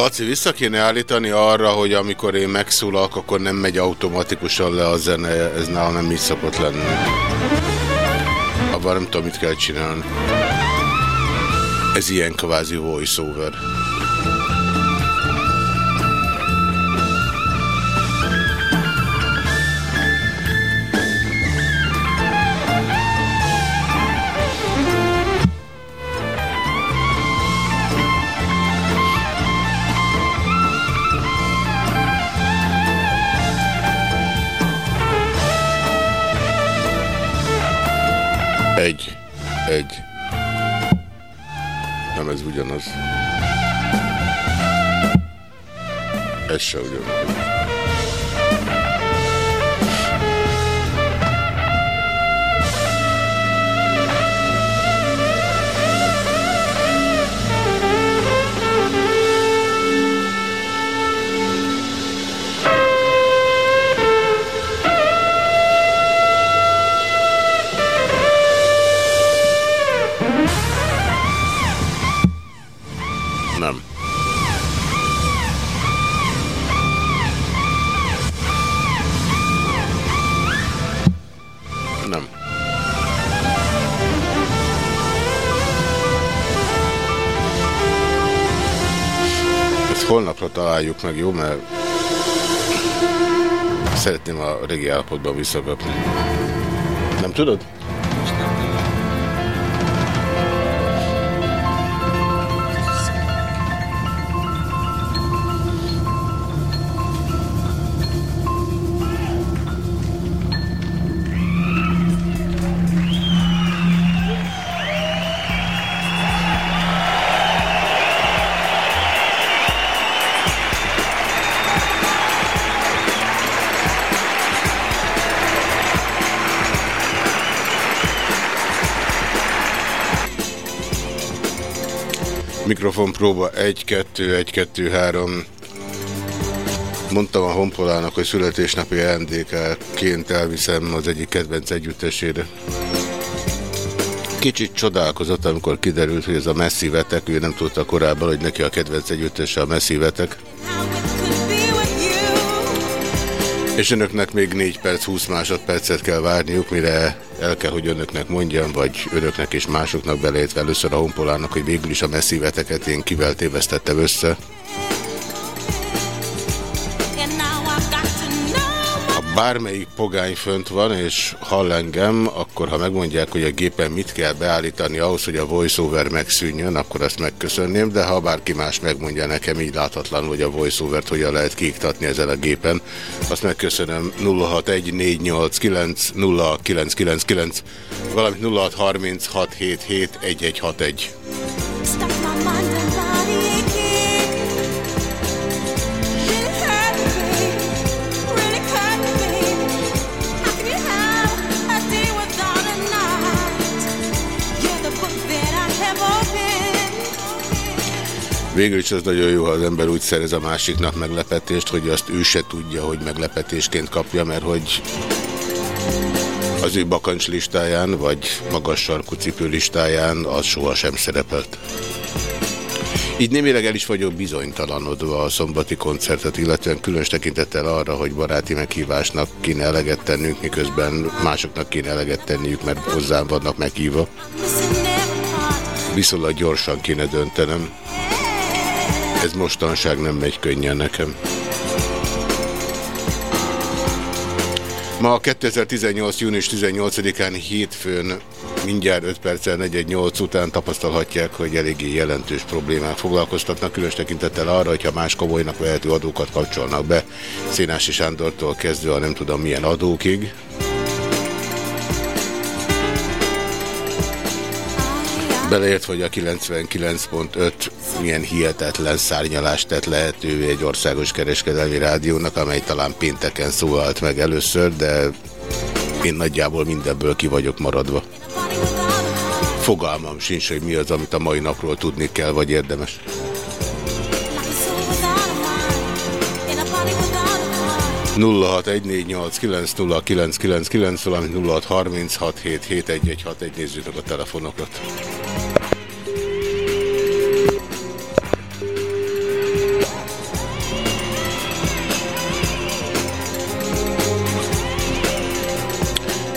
Laci, vissza kéne állítani arra, hogy amikor én megszólalok, akkor nem megy automatikusan le a zene, ez nálam nem így szokott lenni. Abban nem tudom, mit kell csinálni. Ez ilyen kvázi voice-over. Egy. Egy. Nem ez ugyanaz. Ez se ugyanaz. Holnapra találjuk meg, jó? Mert szeretném a régi állapotban visszakapni. Nem tudod? Mikrofon próba 1, 2, 1, 2, 3. Mondtam a honpolának, hogy születésnapi ajándékaként elviszem az egyik kedvenc együttesére. Kicsit csodálkozott, amikor kiderült, hogy ez a messzi vetek, ő nem tudta korábban, hogy neki a kedvenc együttese a messzi vetek. És önöknek még 4 perc, 20 másodpercet kell várniuk, mire el kell, hogy önöknek mondjam, vagy önöknek és másoknak beleértve először a honpolának, hogy végül is a messziveteket én kivel tévesztettem össze. Bármelyik pogány fönt van, és hall engem, akkor ha megmondják, hogy a gépen mit kell beállítani ahhoz, hogy a voiceover megszűnjön, akkor azt megköszönném, de ha bárki más megmondja nekem így láthatatlan, hogy a voiceovert hogyan lehet kiiktatni ezzel a gépen, azt megköszönöm 0614890999, valamint 0636771161. Végül is az nagyon jó, ha az ember úgy szerez a másiknak meglepetést, hogy azt ő se tudja, hogy meglepetésként kapja, mert hogy az ő bakancs listáján, vagy magas sarkú cipő listáján az sohasem szerepelt. Így némileg el is vagyok bizonytalanodva a szombati koncertet, illetően különös tekintettel arra, hogy baráti meghívásnak kéne eleget tennünk, miközben másoknak kéne eleget tenniük, mert hozzám vannak meghívva. Viszonylag gyorsan kéne döntenem. Ez mostanság nem megy könnyen nekem. Ma 2018. június 18-án hétfőn mindjárt 5 perccel 418 után tapasztalhatják, hogy eléggé jelentős problémák foglalkoztatnak, különös tekintettel arra, hogyha más komolynak vehető adókat kapcsolnak be, Szénási Sándortól kezdve a nem tudom milyen adókig. Beleért, hogy a 99.5 milyen hihetetlen szárnyalást tett lehetővé egy országos kereskedelmi rádiónak, amely talán pénteken szólalt meg először, de én nagyjából mindenből ki vagyok maradva. Fogalmam sincs, hogy mi az, amit a mai napról tudni kell, vagy érdemes. nulla hat egy négy nyolc kilenc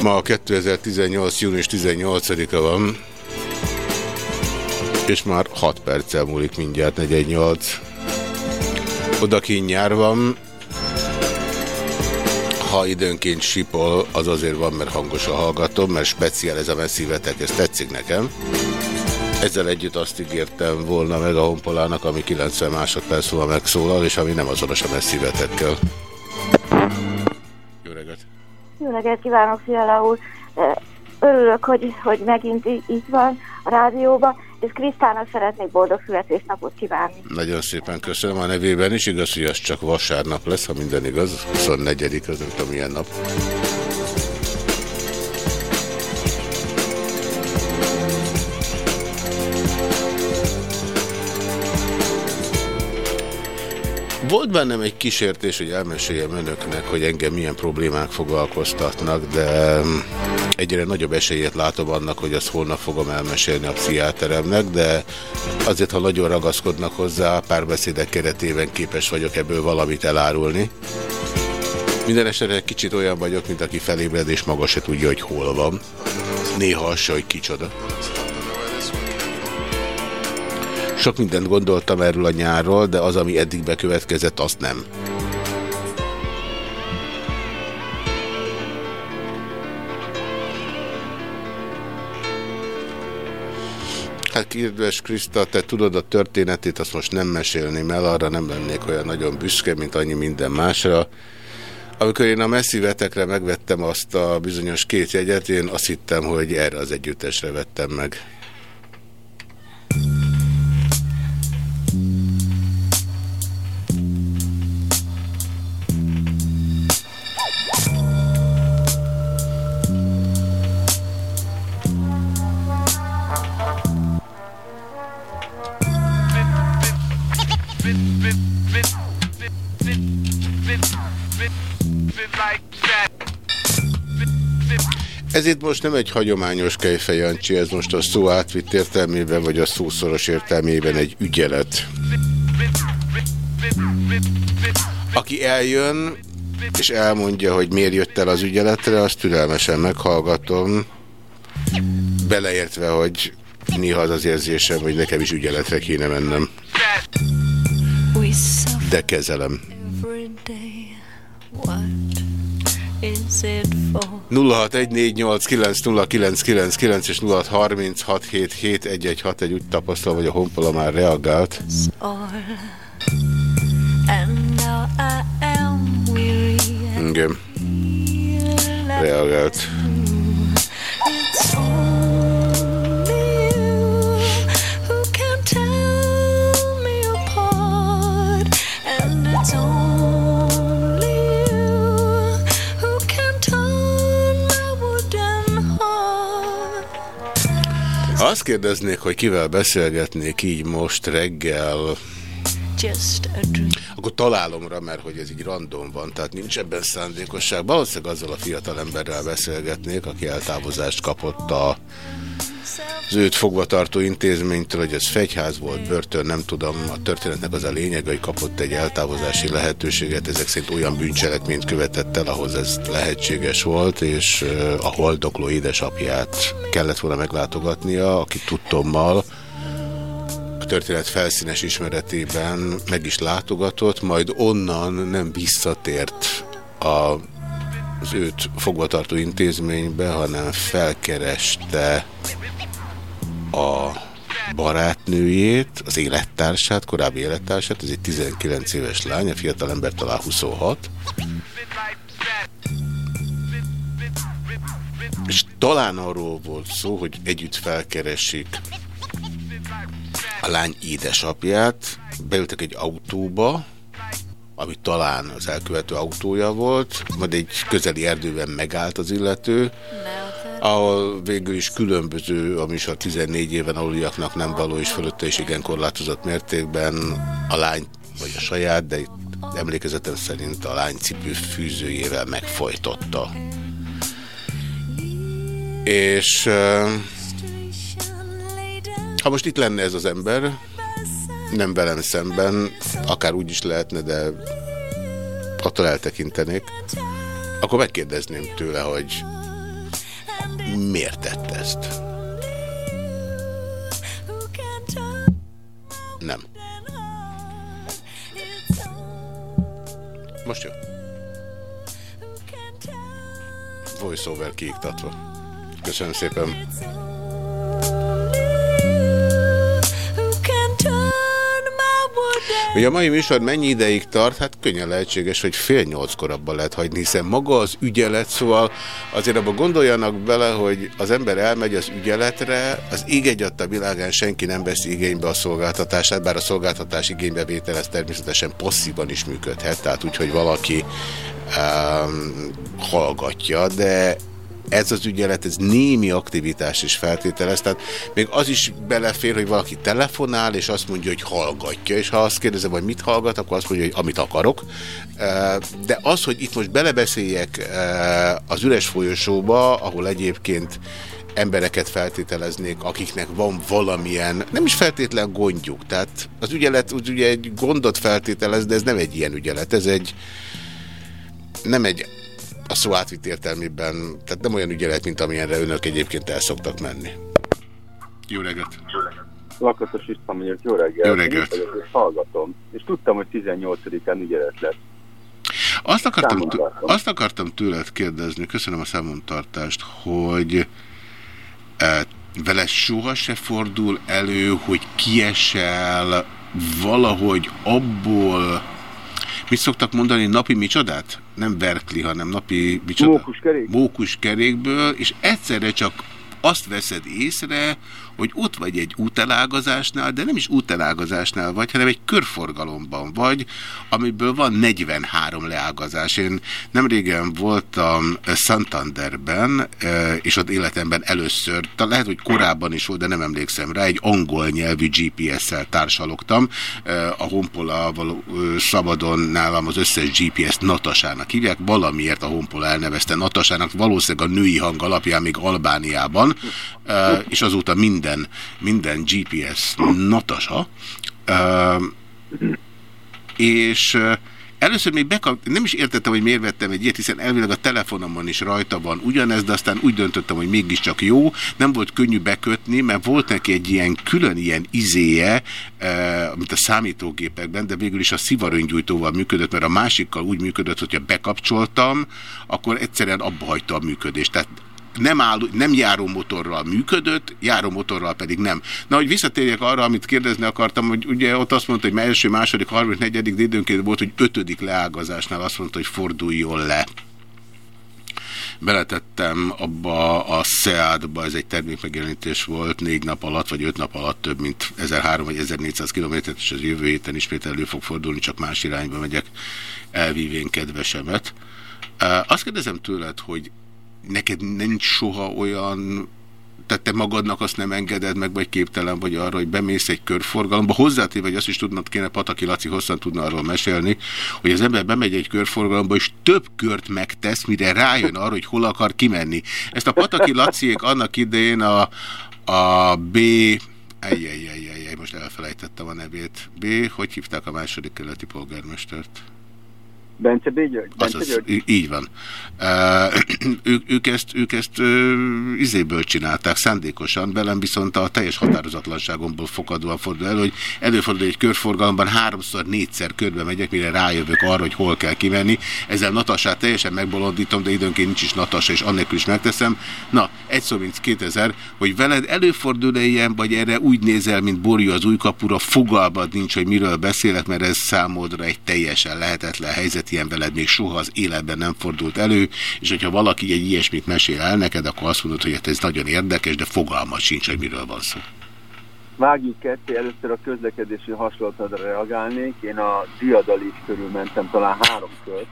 Ma 2018. június 18-a van, és már 6 perccel múlik mindjárt 48. Odakint nyár van, ha időnként sipol, az azért van, mert hangosan hallgatom, mert speciál ez a messzívetek, ez tetszik nekem. Ezzel együtt azt ígértem volna meg a honpolának, ami 90 másodperc múlva megszólal, és ami nem azonos a messzívetekkel. Reggelt kívánok, Fiala úr! Örülök, hogy, hogy megint itt van a rádióban, és Krisztának szeretnék boldog születésnapot kívánni. Nagyon szépen köszönöm a nevében is, igaz, hogy az csak vasárnap lesz, ha minden igaz, 24 az nem tudom milyen nap. Volt bennem egy kísértés, hogy elmeséljem önöknek, hogy engem milyen problémák foglalkoztatnak, de egyre nagyobb esélyét látom annak, hogy azt holnap fogom elmesélni a pszichiáteremnek, de azért, ha nagyon ragaszkodnak hozzá, párbeszédek keretében képes vagyok ebből valamit elárulni. Minden esetre kicsit olyan vagyok, mint aki felébred, és maga se tudja, hogy hol van. Néha az se, hogy kicsoda. Sok mindent gondoltam erről a nyárról, de az, ami eddig bekövetkezett, azt nem. Hát kedves Kriszta, te tudod a történetét, azt most nem mesélném el, arra nem lennék olyan nagyon büszke, mint annyi minden másra. Amikor én a messzi vetekre megvettem azt a bizonyos két jegyet, én azt hittem, hogy erre az együttesre vettem meg. Ez itt most nem egy hagyományos kejfejancsi, ez most a szó átvitt értelmében, vagy a szószoros értelmében egy ügyelet. Aki eljön, és elmondja, hogy miért jött el az ügyeletre, azt türelmesen meghallgatom, beleértve, hogy néha az az érzésem, hogy nekem is ügyeletre kéne mennem. De kezelem. 0614890999 és 0636771161 úgy tapasztal, hogy a honpola már reagált. Igen. Reagált. Azt kérdeznék, hogy kivel beszélgetnék így most reggel, akkor találom rá, mert hogy ez így random van, tehát nincs ebben szándékosság. Valószínűleg azzal a fiatal emberrel beszélgetnék, aki eltávozást kapott a az őt fogvatartó intézménytől, hogy ez fegyház volt, börtön, nem tudom, a történetnek az a lényeg, hogy kapott egy eltávozási lehetőséget, ezek szerint olyan bűncselekményt követett el, ahhoz ez lehetséges volt, és a holdokló édesapját kellett volna meglátogatnia, aki tudtommal a történet felszínes ismeretében meg is látogatott, majd onnan nem visszatért a, az őt fogvatartó intézménybe, hanem felkereste a barátnőjét, az élettársát, korábbi élettársát, ez egy 19 éves lány, a fiatal ember talán 26. És talán arról volt szó, hogy együtt felkeresik a lány édesapját, beültek egy autóba, ami talán az elkövető autója volt, majd egy közeli erdőben megállt az illető, ahol végül is különböző, a 14 éven aluliaknak nem való, és fölötte is igen korlátozott mértékben a lány, vagy a saját, de emlékezetem szerint a lány cipő fűzőjével megfojtotta. És ha most itt lenne ez az ember, nem velem szemben, akár úgy is lehetne, de attól eltekintenék, akkor megkérdezném tőle, hogy miért tett ezt? Nem. Most jó. Voice-over kiiktatva. Köszönöm szépen. Hogy a mai műsor mennyi ideig tart? Hát könnyen lehetséges, hogy fél nyolckor abban lehet hagyni, hiszen maga az ügyelet, szóval azért abban gondoljanak bele, hogy az ember elmegy az ügyeletre, az ég egy a világán senki nem veszi igénybe a szolgáltatását, bár a szolgáltatás igénybevétel ez természetesen passzívan is működhet, tehát úgy, hogy valaki um, hallgatja, de ez az ügyelet, ez némi aktivitás is feltételez, tehát még az is belefér, hogy valaki telefonál, és azt mondja, hogy hallgatja, és ha azt kérdezem, hogy mit hallgat, akkor azt mondja, hogy amit akarok. De az, hogy itt most belebeszéljek az üres folyosóba, ahol egyébként embereket feltételeznék, akiknek van valamilyen, nem is feltétlen gondjuk. Tehát az ügyelet úgy ugye egy gondot feltételez, de ez nem egy ilyen ügyelet, ez egy nem egy a szó átvitt értelmében, tehát nem olyan ügyelet, mint amilyenre önök egyébként el szoktak menni. Jó reggelt! Lakatos István mondjuk, jó reggelt! Jó reggelt! Én hallgatom, és tudtam, hogy 18-án ügyelet lesz. Azt akartam, azt akartam tőled kérdezni, köszönöm a számontartást, hogy e, vele soha se fordul elő, hogy kiesel valahogy abból, mit szoktak mondani, napi micsodát? Nem Berkli, hanem napi Mókuskerék. Mókuskerékből, és egyszerre csak azt veszed észre, hogy ott vagy egy útelágazásnál, de nem is útelágazásnál vagy, hanem egy körforgalomban vagy, amiből van 43 leágazás. Én nem régen voltam Santanderben, és ott életemben először, lehet, hogy korábban is volt, de nem emlékszem rá, egy angol nyelvű GPS-szel társalogtam. A Honpola való, szabadon nálam az összes GPS Natasának hívják, valamiért a Honpola elnevezte Natasának, valószínűleg a női hang alapján még Albániában, és azóta mind minden, minden GPS Natasa, és uh, Először még nem is értettem, hogy miért vettem egy ilyet, hiszen elvileg a telefonomon is rajta van ugyanez, de aztán úgy döntöttem, hogy mégiscsak jó. Nem volt könnyű bekötni, mert volt neki egy ilyen külön ilyen izéje, mint a számítógépekben, de végül is a szivaröngyújtóval működött, mert a másikkal úgy működött, hogyha bekapcsoltam, akkor egyszerűen abba hagyta a működést. Tehát nem, áll, nem járó motorral működött, járó motorral pedig nem. Na, hogy visszatérjek arra, amit kérdezni akartam, hogy ugye ott azt mondta, hogy első, második, harmadik, negyedik, de időnként volt, hogy ötödik leágazásnál azt mondta, hogy forduljon le. Beletettem abba a SEAD-ba, ez egy termékmegjelenítés volt, négy nap alatt, vagy öt nap alatt több, mint 1300 vagy 1400 kilométert, és az jövő héten ismét elő fog fordulni, csak más irányba megyek elvívén kedvesemet. Azt kérdezem tőled, hogy neked nincs soha olyan tehát te magadnak azt nem engeded meg, vagy képtelen vagy arra, hogy bemész egy körforgalomba. Hozzátéve, vagy azt is tudnod kéne, Pataki Laci hosszan tudna arról mesélni, hogy az ember bemegy egy körforgalomba, és több kört megtesz, mire rájön arra, hogy hol akar kimenni. Ezt a Pataki Laciék annak idején a, a B... Ejjjjjjjjjj, most elfelejtettem a nevét. B, hogy hívták a második keleti polgármestert? Bence B. György? Bence Azaz, György? Így van. Uh, ők, ők ezt, ők ezt uh, izéből csinálták, szándékosan, velem viszont a teljes határozatlanságomból fokadóan fordul elő, hogy előfordul egy körforgalomban háromszor, négyszer körbe megyek, mire rájövök arra, hogy hol kell kimenni. Ezzel Natasát teljesen megbolondítom, de időnként nincs is Natasa, és annélkül is megteszem. Na, egy szó, mint 2000, hogy veled előfordul-e ilyen, vagy erre úgy nézel, mint Borjú az új kapura, fogalmad nincs, hogy miről beszélek, mert ez számodra egy teljesen lehetetlen helyzet, ilyen veled még soha az életben nem fordult elő, és hogyha valaki egy ilyesmit mesél el neked, akkor azt mondod, hogy hát ez nagyon érdekes, de fogalmat sincs, hogy miről van szó. Vágjuk ketté, először a közlekedési hasonlatodra reagálnék. Én a diadalís körül mentem talán három kört,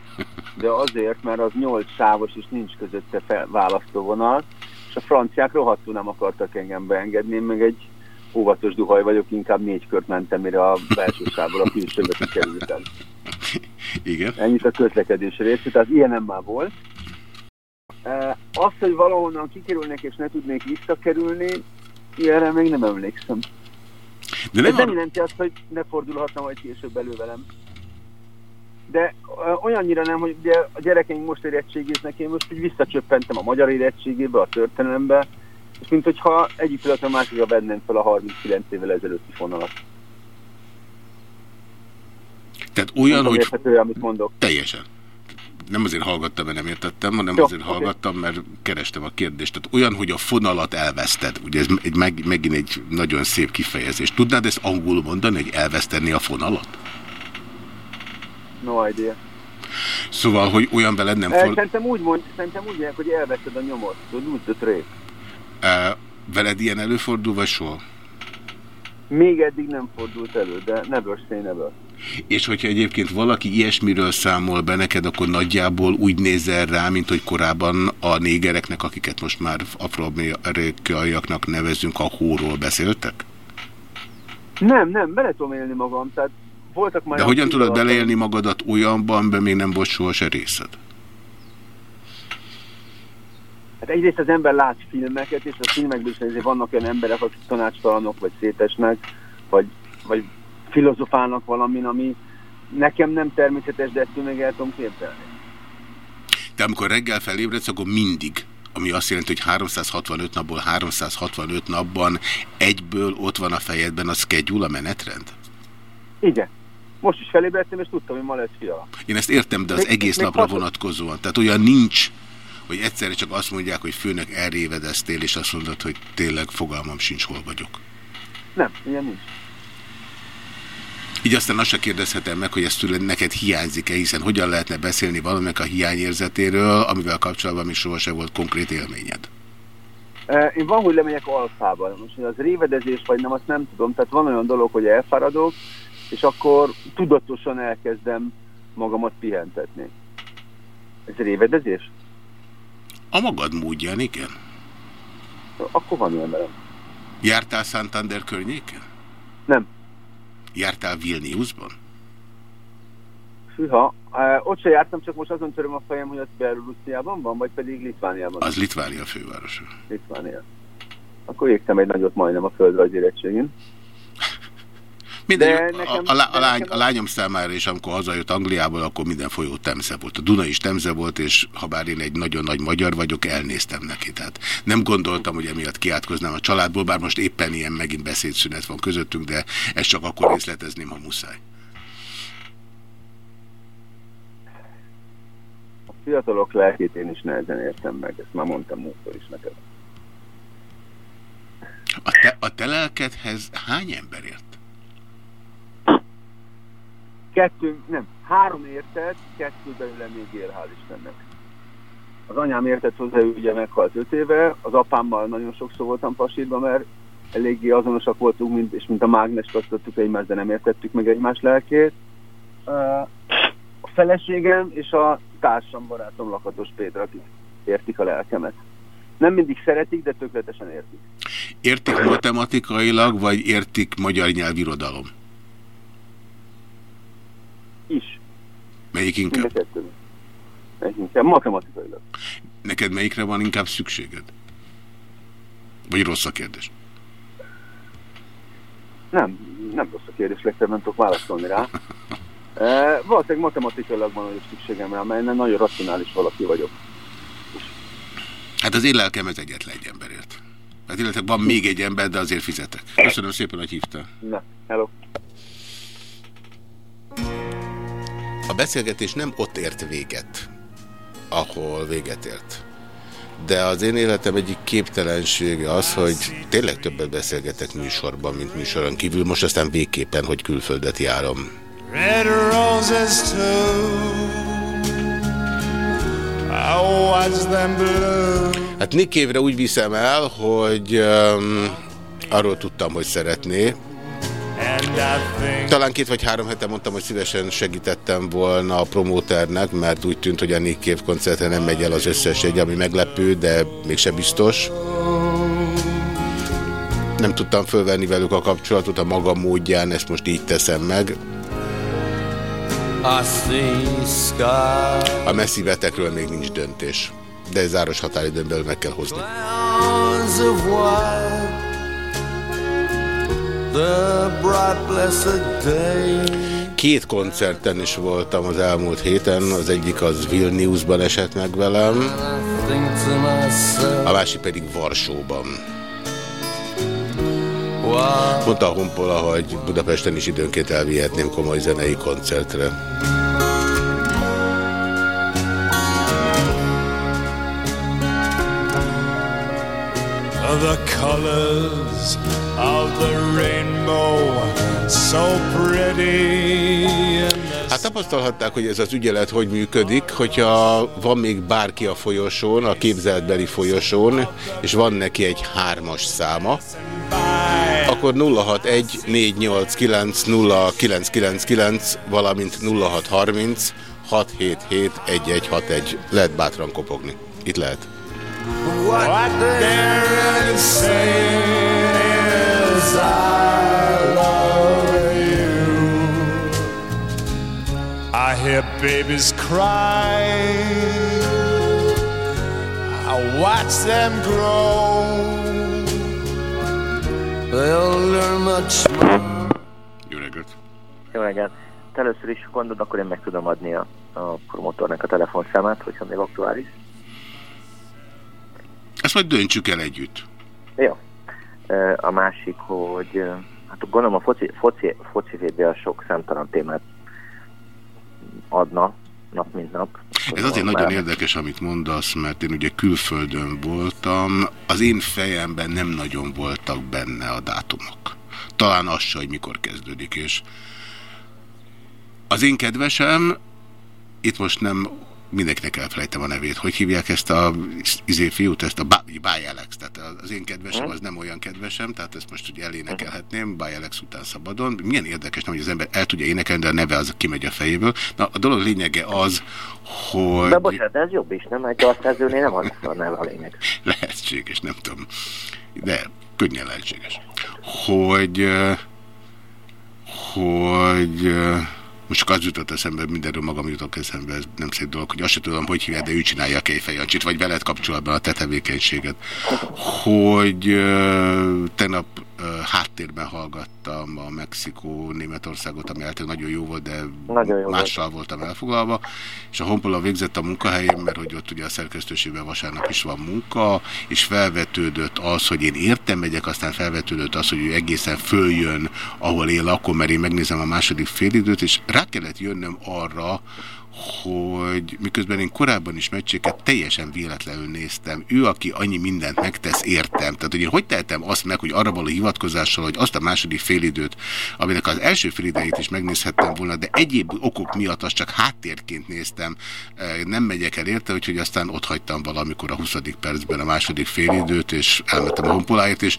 de azért, mert az nyolc sávos és nincs közötte választóvonal, és a franciák rohadtul nem akartak engem beengedni, meg egy óvatos duhaj vagyok, inkább négy kört mentem, mire a belső sávból a külsőbe kikerültem. Igen. Ennyit a közlekedés részét, tehát ilyen nem már volt. Azt, hogy valahonnan kikerülnek és ne tudnék visszakerülni, ilyenre még nem emlékszem. De nem Ez nem jelenti azt, hogy ne fordulhatna majd később elő velem. de olyannyira nem, hogy ugye a gyerekeink most érettségiznek, én most így visszacsöppentem a magyar érettségébe, a történelembe, és mint hogyha egyik pillanatra másikra venném fel a 39 évvel ezelőtti fonalat. Tehát olyan, hogy... Érthető, amit mondok. Teljesen. Nem azért hallgattam, mert nem értettem, hanem Jó, azért hallgattam, mert kerestem a kérdést. Tehát olyan, hogy a fonalat elveszted. Ugye ez egy, meg, megint egy nagyon szép kifejezés. Tudnád ezt angolul mondani, hogy elveszteni a fonalat? No idea. Szóval, hogy olyan veled nem fordul... Szerintem úgy úgy mondják, hogy elveszed a nyomot. The trace. Veled ilyen előfordul, vagy soha? Még eddig nem fordult elő, de never say never. És hogyha egyébként valaki ilyesmiről számol be neked, akkor nagyjából úgy nézel rá, mint hogy korábban a négereknek, akiket most már afroamerikai nevezünk, a hóról beszéltek? Nem, nem, bele tudom élni magam, tehát voltak már... De hogyan tudod beleélni magadat olyanban, amiben még nem volt soha se részed? Hát egyrészt az ember lát filmeket, és a filmekben is azért vannak olyan emberek, akik tanácstalanok, vagy szétesnek, vagy, vagy filozofálnak valamin, ami nekem nem természetes, de ettől meg el tudom képzelni. De amikor reggel felébredsz, akkor mindig, ami azt jelenti, hogy 365 napból 365 napban egyből ott van a fejedben a schedule, a menetrend? Igen. Most is felébredtem, és tudtam, hogy ma lesz fiala. Én ezt értem, de az Még- egész még napra hatos- vonatkozóan. Tehát olyan nincs, hogy egyszerre csak azt mondják, hogy főnök elrévedeztél, és azt mondod, hogy tényleg fogalmam sincs, hol vagyok. Nem, ilyen nincs. Így aztán azt se kérdezhetem meg, hogy ez tőled neked hiányzik-e, hiszen hogyan lehetne beszélni valaminek a hiányérzetéről, amivel kapcsolatban még sohasem volt konkrét élményed. Eh, Én van, hogy lemegyek alfába. Most, hogy az révedezés vagy nem, azt nem tudom. Tehát van olyan dolog, hogy elfáradok, és akkor tudatosan elkezdem magamat pihentetni. Ez révedezés? A magad módján, igen. Akkor van ilyen velem. Jártál Santander környéken? Nem. Jártál Vilniusban? Hűha, eh, ott se jártam, csak most azon töröm a fejem, hogy az Belorussziában van, vagy pedig Litvániában. Az Litvánia fővárosa. Litvánia. Akkor égtem egy nagyot majdnem a földrajz érettségén. Minden, De a, nekem- a, lá- a, de lány, nekem- a lányom számára is, amikor hazajött Angliából, akkor minden folyó temze volt. A Duna is temze volt, és ha bár én egy nagyon nagy magyar vagyok, elnéztem neki. Tehát nem gondoltam, hogy emiatt kiátkoznám a családból, bár most éppen ilyen megint beszédszünet van közöttünk, de ezt csak akkor részletezném, ha muszáj. A fiatalok lelkét én is nehezen értem meg, ezt már mondtam múltkor is neked. A te, a te lelkedhez hány ember ért? Kettő, nem, három értett, kettő belőle még él, hál' Istennek. Az anyám értett hozzá, ő ugye meghalt öt éve, az apámmal nagyon sokszor voltam pasírban, mert eléggé azonosak voltunk, mint, és mint a mágnes tartottuk egymást, de nem értettük meg egymás lelkét. A feleségem és a társam, barátom Lakatos Péter, akik értik a lelkemet. Nem mindig szeretik, de tökéletesen értik. Értik matematikailag, vagy értik magyar nyelvirodalom? Is. Melyik inkább? kettő. Inkább matematikailag. Neked melyikre van inkább szükséged? Vagy rossz a kérdés? Nem, nem rossz a kérdés, legfeljebb nem tudok válaszolni rá. E, valószínűleg matematikailag van nagyobb szükségem rá, mert nagyon racionális valaki vagyok. Hát az én lelkem ez egyetlen egy emberért. Hát illetve van még egy ember, de azért fizetek. Köszönöm szépen, hogy hívtál. Na, hello. A beszélgetés nem ott ért véget, ahol véget ért. De az én életem egyik képtelensége az, hogy tényleg többet beszélgetek műsorban, mint műsoron kívül. Most aztán végképpen, hogy külföldet járom. Red roses too. Hát Nick évre úgy viszem el, hogy um, arról tudtam, hogy szeretné. Talán két vagy három hete mondtam, hogy szívesen segítettem volna a promóternek, mert úgy tűnt, hogy a Nick Cave koncertre nem megy el az összes egy, ami meglepő, de mégse biztos. Nem tudtam fölvenni velük a kapcsolatot a maga módján, ezt most így teszem meg. A messzi vetekről még nincs döntés, de záros határidőn belül meg kell hozni. Két koncerten is voltam az elmúlt héten, az egyik az Vilniusban esett meg velem, a másik pedig Varsóban. Mondta a Honpola, hogy Budapesten is időnként elvihetném komoly zenei koncertre. The colors of the rainbow so pretty Hát tapasztalhatták, hogy ez az ügyelet hogy működik, hogyha van még bárki a folyosón, a képzeletbeli folyosón, és van neki egy hármas száma, akkor 061 489 0999, valamint 0630 677 1161. Lehet bátran kopogni. Itt lehet. What they're saying is I love you. I hear babies cry. I watch them grow. They'll learn much more. Jó reggelt! Jó reggelt. Hát Először is gondod, akkor én meg tudom adni a, a promotornak a telefonszámát, hogyha még aktuális. Ezt majd döntsük el együtt. Jó. A másik, hogy hát gondolom a foci, foci, foci VB sok számtalan témát adna nap mint nap. Ez azért Már- nagyon érdekes, amit mondasz, mert én ugye külföldön voltam, az én fejemben nem nagyon voltak benne a dátumok. Talán az se, hogy mikor kezdődik, és az én kedvesem, itt most nem mindenkinek elfelejtem a nevét, hogy hívják ezt a izé fiút, ezt a Báj Alex, tehát az én kedvesem az nem olyan kedvesem, tehát ezt most ugye elénekelhetném, Báj Alex után szabadon. Milyen érdekes, nem, hogy az ember el tudja énekelni, de a neve az kimegy a fejéből. Na, a dolog lényege az, hogy... De bocsánat, ez jobb is, nem? Egy dalszerzőnél nem az a neve a lényeg. lehetséges, nem tudom. De könnyen lehetséges. Hogy, eh, hogy eh, most csak az jutott eszembe, mindenről magam jutok eszembe, ez nem szép dolog, hogy azt sem tudom, hogy hívják, de ő csinálja a Kejfejancsit, vagy veled kapcsolatban a te tevékenységet. Hogy tegnap háttérben hallgattam a Mexikó-Németországot, ami általában nagyon jó volt, de Nagyon jó mással voltam elfoglalva, és a Honpola végzett a munkahelyén, mert hogy ott ugye a szerkesztőségben vasárnap is van munka, és felvetődött az, hogy én értem megyek, aztán felvetődött az, hogy ő egészen följön, ahol él akkor, mert én megnézem a második félidőt, és rá kellett jönnöm arra, hogy miközben én korábban is meccséket teljesen véletlenül néztem, ő, aki annyi mindent megtesz, értem. Tehát, hogy én hogy tehetem azt meg, hogy arra való hivatkozással, hogy azt a második félidőt, aminek az első félidejét is megnézhettem volna, de egyéb okok miatt azt csak háttérként néztem, eh, nem megyek el érte, úgyhogy aztán ott hagytam valamikor a 20. percben a második félidőt, és elmentem a honpoláért, és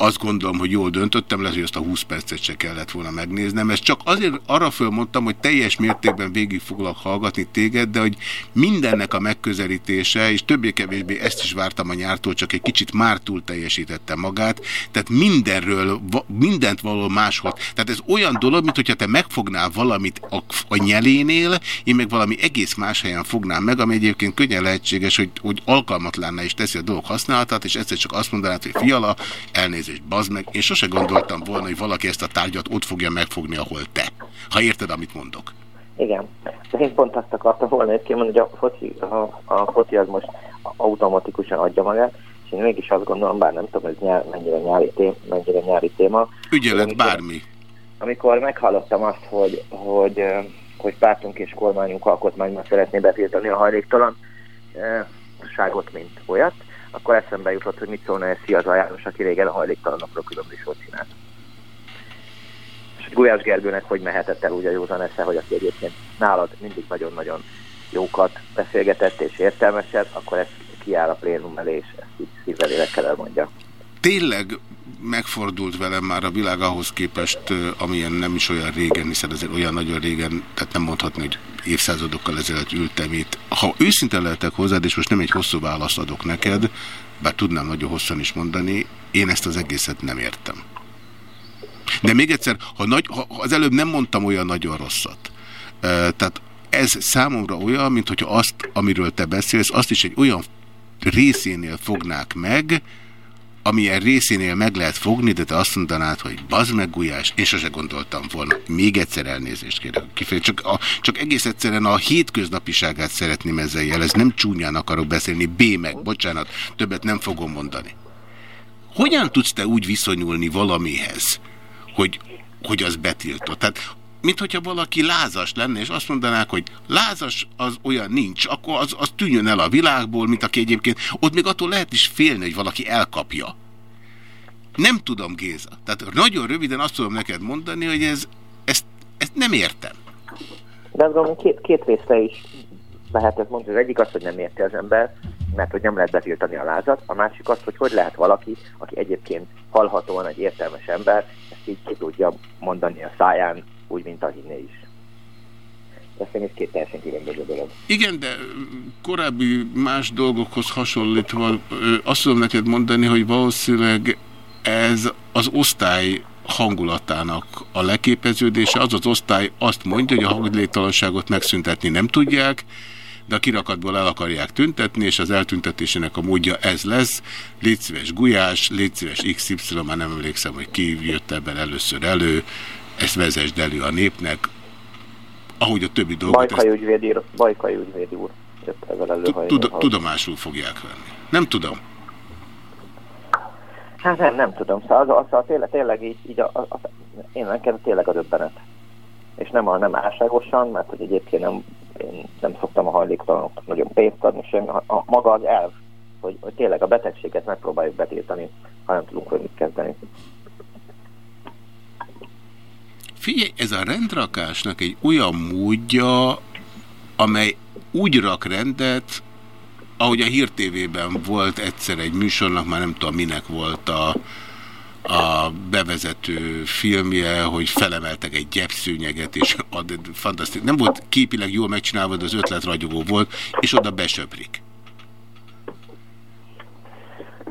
azt gondolom, hogy jól döntöttem, lehet, hogy azt a 20 percet se kellett volna megnéznem. Ezt csak azért arra fölmondtam, hogy teljes mértékben végig foglak hallgatni téged, de hogy mindennek a megközelítése, és többé-kevésbé ezt is vártam a nyártól, csak egy kicsit már túl teljesítette magát, tehát mindenről, mindent való máshol. Tehát ez olyan dolog, mint hogyha te megfognál valamit a, a nyelénél, én meg valami egész más helyen fognám meg, ami egyébként könnyen lehetséges, hogy, hogy alkalmatlanná is teszi a dolog használatát, és egyszer csak azt mondanád, hogy fiala, elnézést, bazd meg. Én sose gondoltam volna, hogy valaki ezt a tárgyat ott fogja megfogni, ahol te. Ha érted, amit mondok. Igen. De én pont azt akartam volna egyébként mondani, hogy a foci, a, a foci az most automatikusan adja magát, és én mégis azt gondolom, bár nem tudom, ez nyár, mennyire, nyári tém, mennyire nyári téma. Ügyelet Amikor- bármi. Amikor meghallottam azt, hogy, hogy, hogy pártunk és kormányunk alkotmányban szeretné betiltani a hajléktalan ságot, mint olyat, akkor eszembe jutott, hogy mit szólna ez Szia János, aki régen a hajléktalanokról különbözőt csinált. És hogy Gulyás Gergőnek hogy mehetett el úgy a józan esze, hogy aki egyébként nálad mindig nagyon-nagyon jókat beszélgetett és értelmeset, akkor ez kiáll a plénum elé, és ezt így szívvel lélekkel elmondja. Tényleg megfordult velem már a világ ahhoz képest, amilyen nem is olyan régen, hiszen azért olyan nagyon régen, tehát nem mondhatni, hogy évszázadokkal ezelőtt ültem itt. Ha őszinte lehetek hozzád, és most nem egy hosszú választ adok neked, bár tudnám nagyon hosszan is mondani, én ezt az egészet nem értem. De még egyszer, ha, nagy, ha az előbb nem mondtam olyan nagyon rosszat, tehát ez számomra olyan, mint hogyha azt, amiről te beszélsz, azt is egy olyan részénél fognák meg, amilyen részénél meg lehet fogni, de te azt mondanád, hogy bazd meg Gulyás, én sose gondoltam volna. Még egyszer elnézést kérek. Kifeje. Csak, a, csak egész egyszerűen a hétköznapiságát szeretném ezzel jelezni. Nem csúnyán akarok beszélni. B meg, bocsánat, többet nem fogom mondani. Hogyan tudsz te úgy viszonyulni valamihez, hogy, hogy az betiltott? Tehát mint hogyha valaki lázas lenne, és azt mondanák, hogy lázas az olyan nincs, akkor az, az tűnjön el a világból, mint aki egyébként, ott még attól lehet is félni, hogy valaki elkapja. Nem tudom, Géza. Tehát nagyon röviden azt tudom neked mondani, hogy ez, ezt, ezt nem értem. De azt gondolom, két, két részre is lehet ezt mondani. Az egyik az, hogy nem érti az ember, mert hogy nem lehet betiltani a lázat. A másik az, hogy hogy lehet valaki, aki egyébként hallhatóan egy értelmes ember, ezt így ki tudja mondani a száján, úgy, mint a hinné is. Ez is két teljesen különböző dolog. Igen, de korábbi más dolgokhoz hasonlítva azt tudom neked mondani, hogy valószínűleg ez az osztály hangulatának a leképeződése. Az az osztály azt mondja, hogy a hanglétalanságot megszüntetni nem tudják, de a kirakatból el akarják tüntetni, és az eltüntetésének a módja ez lesz. Légy szíves Gulyás, légy szíves XY, már nem emlékszem, hogy ki jött ebben először elő, ezt vezesd elő a népnek, ahogy a többi dolgot... Bajkai ezt... ügyvédi, Bajkai ügyvédi úr jött ezzel elő. Tudomásul fogják venni. Nem tudom. Hát nem, nem tudom. Szóval az, az, az tényleg, tényleg így, így a, a, a, én nekem tényleg a döbbenet. És nem, a, nem álságosan, mert hogy egyébként nem, én nem szoktam a hajléktalanoknak nagyon pénzt adni, sem a, a, maga az elv, hogy, hogy tényleg a betegséget megpróbáljuk betiltani, ha nem tudunk mit kezdeni. Figyelj, ez a rendrakásnak egy olyan módja, amely úgy rak rendet, ahogy a Hír TV-ben volt egyszer egy műsornak, már nem tudom minek volt a, a bevezető filmje, hogy felemeltek egy gyepszűnyeget, és ad, fantasztikus. Nem volt képileg jól megcsinálva, de az ötlet ragyogó volt, és oda besöprik.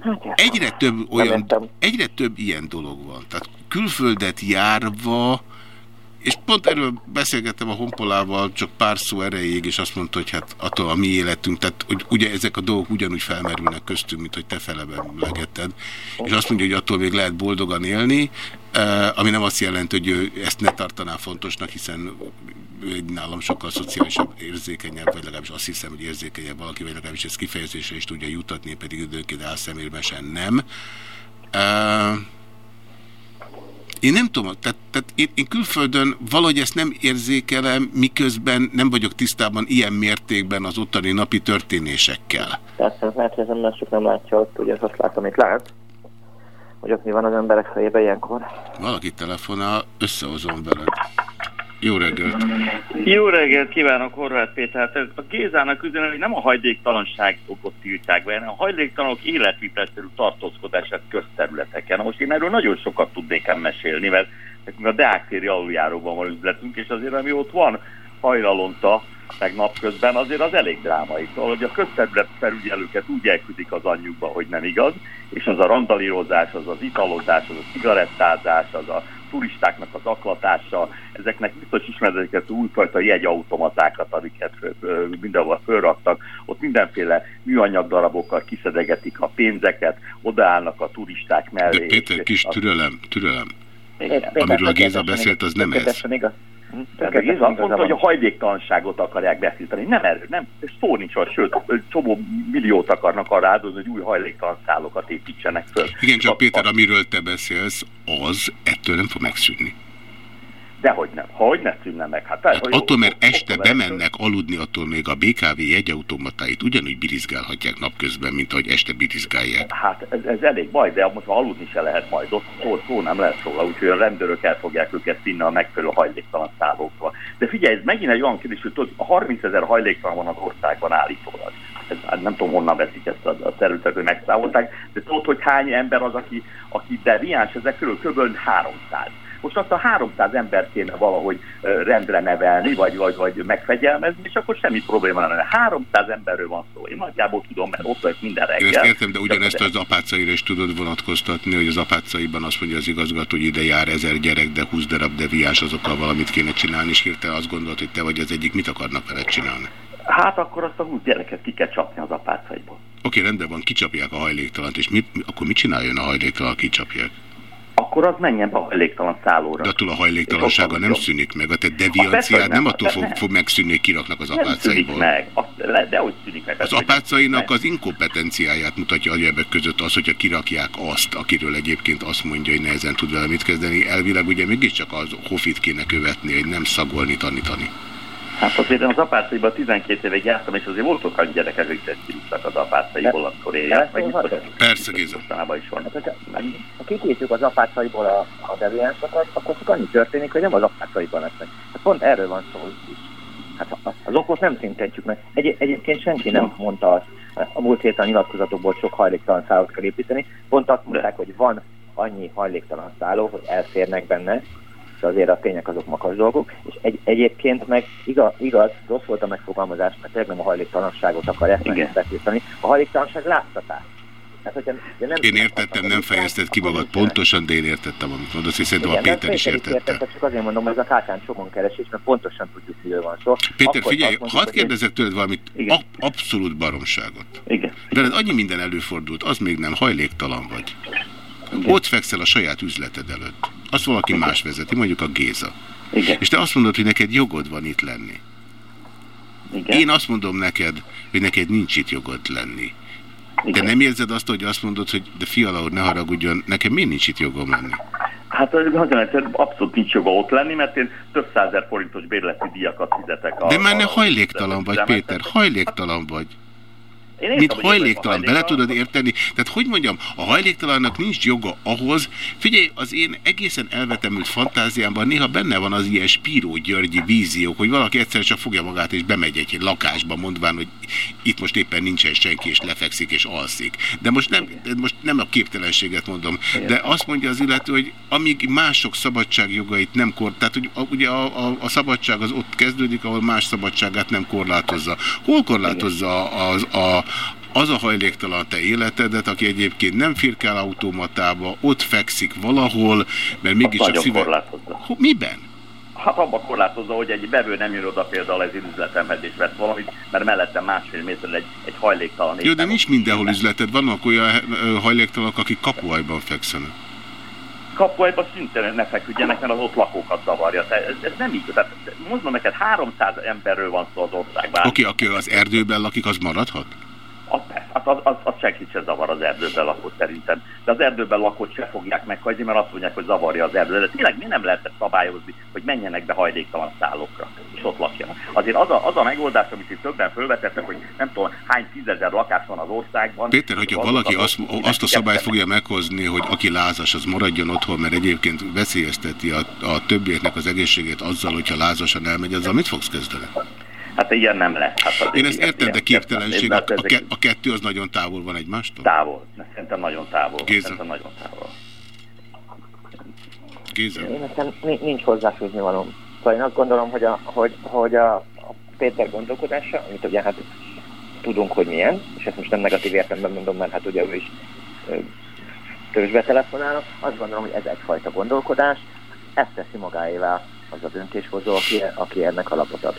Hát, egyre több olyan, egyre több ilyen dolog van. Tehát külföldet járva és pont erről beszélgettem a honpolával csak pár szó erejéig, és azt mondta, hogy hát attól a mi életünk, tehát hogy ugye ezek a dolgok ugyanúgy felmerülnek köztünk, mint hogy te feleben legetted. És azt mondja, hogy attól még lehet boldogan élni, eh, ami nem azt jelenti, hogy ő ezt ne tartaná fontosnak, hiszen ő nálam sokkal szociálisabb, érzékenyebb, vagy legalábbis azt hiszem, hogy érzékenyebb valaki, vagy legalábbis ezt kifejezésre is tudja jutatni, pedig időnként álszemérmesen nem. Uh, én nem tudom, tehát, tehát én, én külföldön valahogy ezt nem érzékelem, miközben nem vagyok tisztában ilyen mértékben az ottani napi történésekkel. Persze, hogy az ember csak nem látja ott, ugye azt látom, amit lát, hogy ott mi van az emberek fejében ilyenkor. Valaki telefonál, összehozom veled. Jó reggelt! Jó reggelt kívánok, Horváth Péter. Hát a Gézának üzenem, hogy nem a hajléktalanságot tiltják be, hanem a hajléktalanok életvitelszerű tartózkodását közterületeken. Most én erről nagyon sokat tudnék mesélni, mert nekünk a Deák aluljáróban van üzletünk, és azért ami ott van hajnalonta, meg napközben azért az elég drámai. Szóval, hogy a közterület felügyelőket úgy elküldik az anyjukba, hogy nem igaz, és az a randalírozás, az az italozás, az a cigarettázás, az a turistáknak az aklatása, ezeknek biztos ismerőket újfajta jegyautomatákat, amiket mindenhol fölraktak, ott mindenféle műanyag darabokkal kiszedegetik a pénzeket, odaállnak a turisták mellé. De Péter, kis türelem, türelem. Amiről a Géza beszélt, az nem ez. Tehát ez azt mondta, hogy a hajléktalanságot akarják beszélni. Nem erről, nem, szó nincs sőt, csomó milliót akarnak arra áldozni, hogy új hajléktalan szállokat építsenek föl. Igen, csak Péter, amiről te beszélsz, az ettől nem fog megszűnni. Dehogy nem. Hogy ne szűnne meg? Hát, hát attól, mert este bemennek aludni, attól még a BKV jegyautomatáit ugyanúgy birizgálhatják napközben, mint ahogy este birizgálják. Hát ez, ez elég baj, de most aludni se lehet majd, ott szó, szó nem lesz róla, úgyhogy a rendőrök el fogják őket vinni a megfelelő hajléktalan szállókba. De figyelj, ez megint egy olyan kérdés, hogy tudod, a 30 ezer hajléktalan van az országban állítólag. Ez, hát nem tudom, honnan veszik ezt a, a területet, hogy megszámolták, de tudod, hogy hány ember az, aki, aki deviáns, ezek körül kb. 300 most azt a 300 ember kéne valahogy rendre nevelni, vagy, vagy, vagy megfegyelmezni, és akkor semmi probléma nem lenne. 300 emberről van szó. Én nagyjából tudom, mert ott vagyok minden reggel. Én ezt értem, de ugyanezt az apácaira is tudod vonatkoztatni, hogy az apácaiban azt mondja az igazgató, hogy ide jár ezer gyerek, de 20 darab deviás, azokkal valamit kéne csinálni, és hirtelen azt gondolod, hogy te vagy az egyik, mit akarnak vele csinálni? Hát akkor azt a 20 gyereket ki kell csapni az apácaiból. Oké, rendben van, kicsapják a hajléktalant, és mit, akkor mit csináljon a hajléktalan, kicsapják? Akkor az menjen be a hajléktalan szállóra. De attól a hajléktalansága nem szűnik meg, a te devianciád nem attól fog, fog megszűnni, hogy kiraknak az Nem apácaiból. meg. Azt, le- de hogy szűnik meg? Az apácainak az inkompetenciáját mutatja a gyermek között az, hogyha kirakják azt, akiről egyébként azt mondja, hogy nehezen tud vele mit kezdeni. Elvileg ugye mégiscsak az hofit kéne követni, hogy nem szagolni, tanítani. Hát azért én az apácaiban 12 évig jártam, és azért voltak olyan gyerekek, akik kirúgtak az apácaiból, akkor élják. Meg biztos, Persze, Géza. is van. Hát, ha kikészítjük az apácaiból a, a deviánsokat, akkor csak annyi történik, hogy nem az apácaiban lesznek. Hát pont erről van szó is. Hát a- az okot nem szüntetjük meg. Egy, egyébként senki nem mondta azt, a múlt héten a nyilatkozatokból sok hajléktalan szállót kell építeni, pont azt mondták, hogy van annyi hajléktalan szálló, hogy elférnek benne, és azért a tények azok makas dolgok, és egy, egyébként meg igaz, igaz, rossz volt a megfogalmazás, mert tényleg nem a hajléktalanságot akarják megbetiltani, a hajléktalanság láttatás. Hát, hogyha, ugye nem Én értettem, nem fejezted ki magad pontosan, de én értettem, amit mondasz, és szerintem a Igen, Péter is Péter értette. csak azért mondom, hogy ez a kártyán sokon keresés, mert pontosan tudjuk, miről van szó. Péter, Akkor figyelj, mondjuk, hadd kérdezek tőled valamit ab abszolút baromságot. Igen. Veled annyi minden előfordult, az még nem hajléktalan vagy. Ott fekszel a saját üzleted előtt. Azt valaki más vezeti, mondjuk a Géza. Igen. És te azt mondod, hogy neked jogod van itt lenni. Igen. Én azt mondom neked, hogy neked nincs itt jogod lenni. Igen. nem érzed azt, hogy azt mondod, hogy de fiala úr, ne haragudjon, nekem miért nincs itt jogom lenni? Hát nagyon egyszerű, abszolút nincs joga ott lenni, mert én több százer forintos bérleti díjakat fizetek. A, De már ne a- hajléktalan vagy. Péter, hajléktalan vagy. Én értem, a hajléktalan, bele tudod érteni? Tehát hogy mondjam, a hajléktalannak nincs joga ahhoz, figyelj, az én egészen elvetemült fantáziámban néha benne van az ilyen Spíró Györgyi víziók, hogy valaki egyszer csak fogja magát és bemegy egy lakásba, mondván, hogy itt most éppen nincsen senki, és lefekszik és alszik. De most nem, most nem a képtelenséget mondom, de azt mondja az illető, hogy amíg mások szabadságjogait nem kor, tehát hogy a, ugye a, a, a szabadság az ott kezdődik, ahol más szabadságát nem korlátozza. Hol korlátozza az a, az a hajléktalan te életedet, aki egyébként nem firkál automatába, ott fekszik valahol, mert mégiscsak nagyon szíve... korlátozza. Miben? Hát abban korlátozza, hogy egy bevő nem jön oda például az üzletemhez és vesz valamit, mert mellettem másfél méterre egy, egy hajléktalan. Jó, de nincs mindenhol üzleted. Vannak olyan hajléktalanok, akik kapuajban fekszenek. kapuajba szintén ne feküdjenek, mert az ott lakókat zavarja. Tehát ez, ez nem így. Tehát mondom neked, 300 emberről van szó az országban. Oké, aki az erdőben lakik, az maradhat? Az, hát az, az, az senkit se zavar az erdőben lakó szerintem. De az erdőben lakót se fogják meghagyni, mert azt mondják, hogy zavarja az erdő. De tényleg mi nem lehetett szabályozni, hogy menjenek be hajléktalan szállókra, és ott lakjanak. Azért az a, az a megoldás, amit itt többen felvetettek, hogy nem tudom, hány tízezer lakás van az országban. Péter, hogyha valaki azok azt, azt a szabályt fogja meghozni, hogy aki lázas, az maradjon otthon, mert egyébként veszélyezteti a, a többieknek az egészségét azzal, hogyha lázasan elmegy, azzal mit fogsz kezdeni? Hát ilyen nem lehet. Hát Én ezt értem, de képtelenség, a, hát a, a kettő az nagyon távol van egymástól? Távol, szerintem nagyon távol. Géza. Szerintem nagyon távol. Géza? Én nekem ni- nincs hozzáfűzni valóm. Szóval én azt gondolom, hogy a, hogy, hogy a, a Péter gondolkodása, amit ugye hát tudunk, hogy milyen, és ezt most nem negatív értelemben mondom, mert hát ugye ő is törzsbe telefonálnak, azt gondolom, hogy ez egyfajta gondolkodás, ezt teszi magáévá az a döntéshozó, aki, aki ennek alapot ad.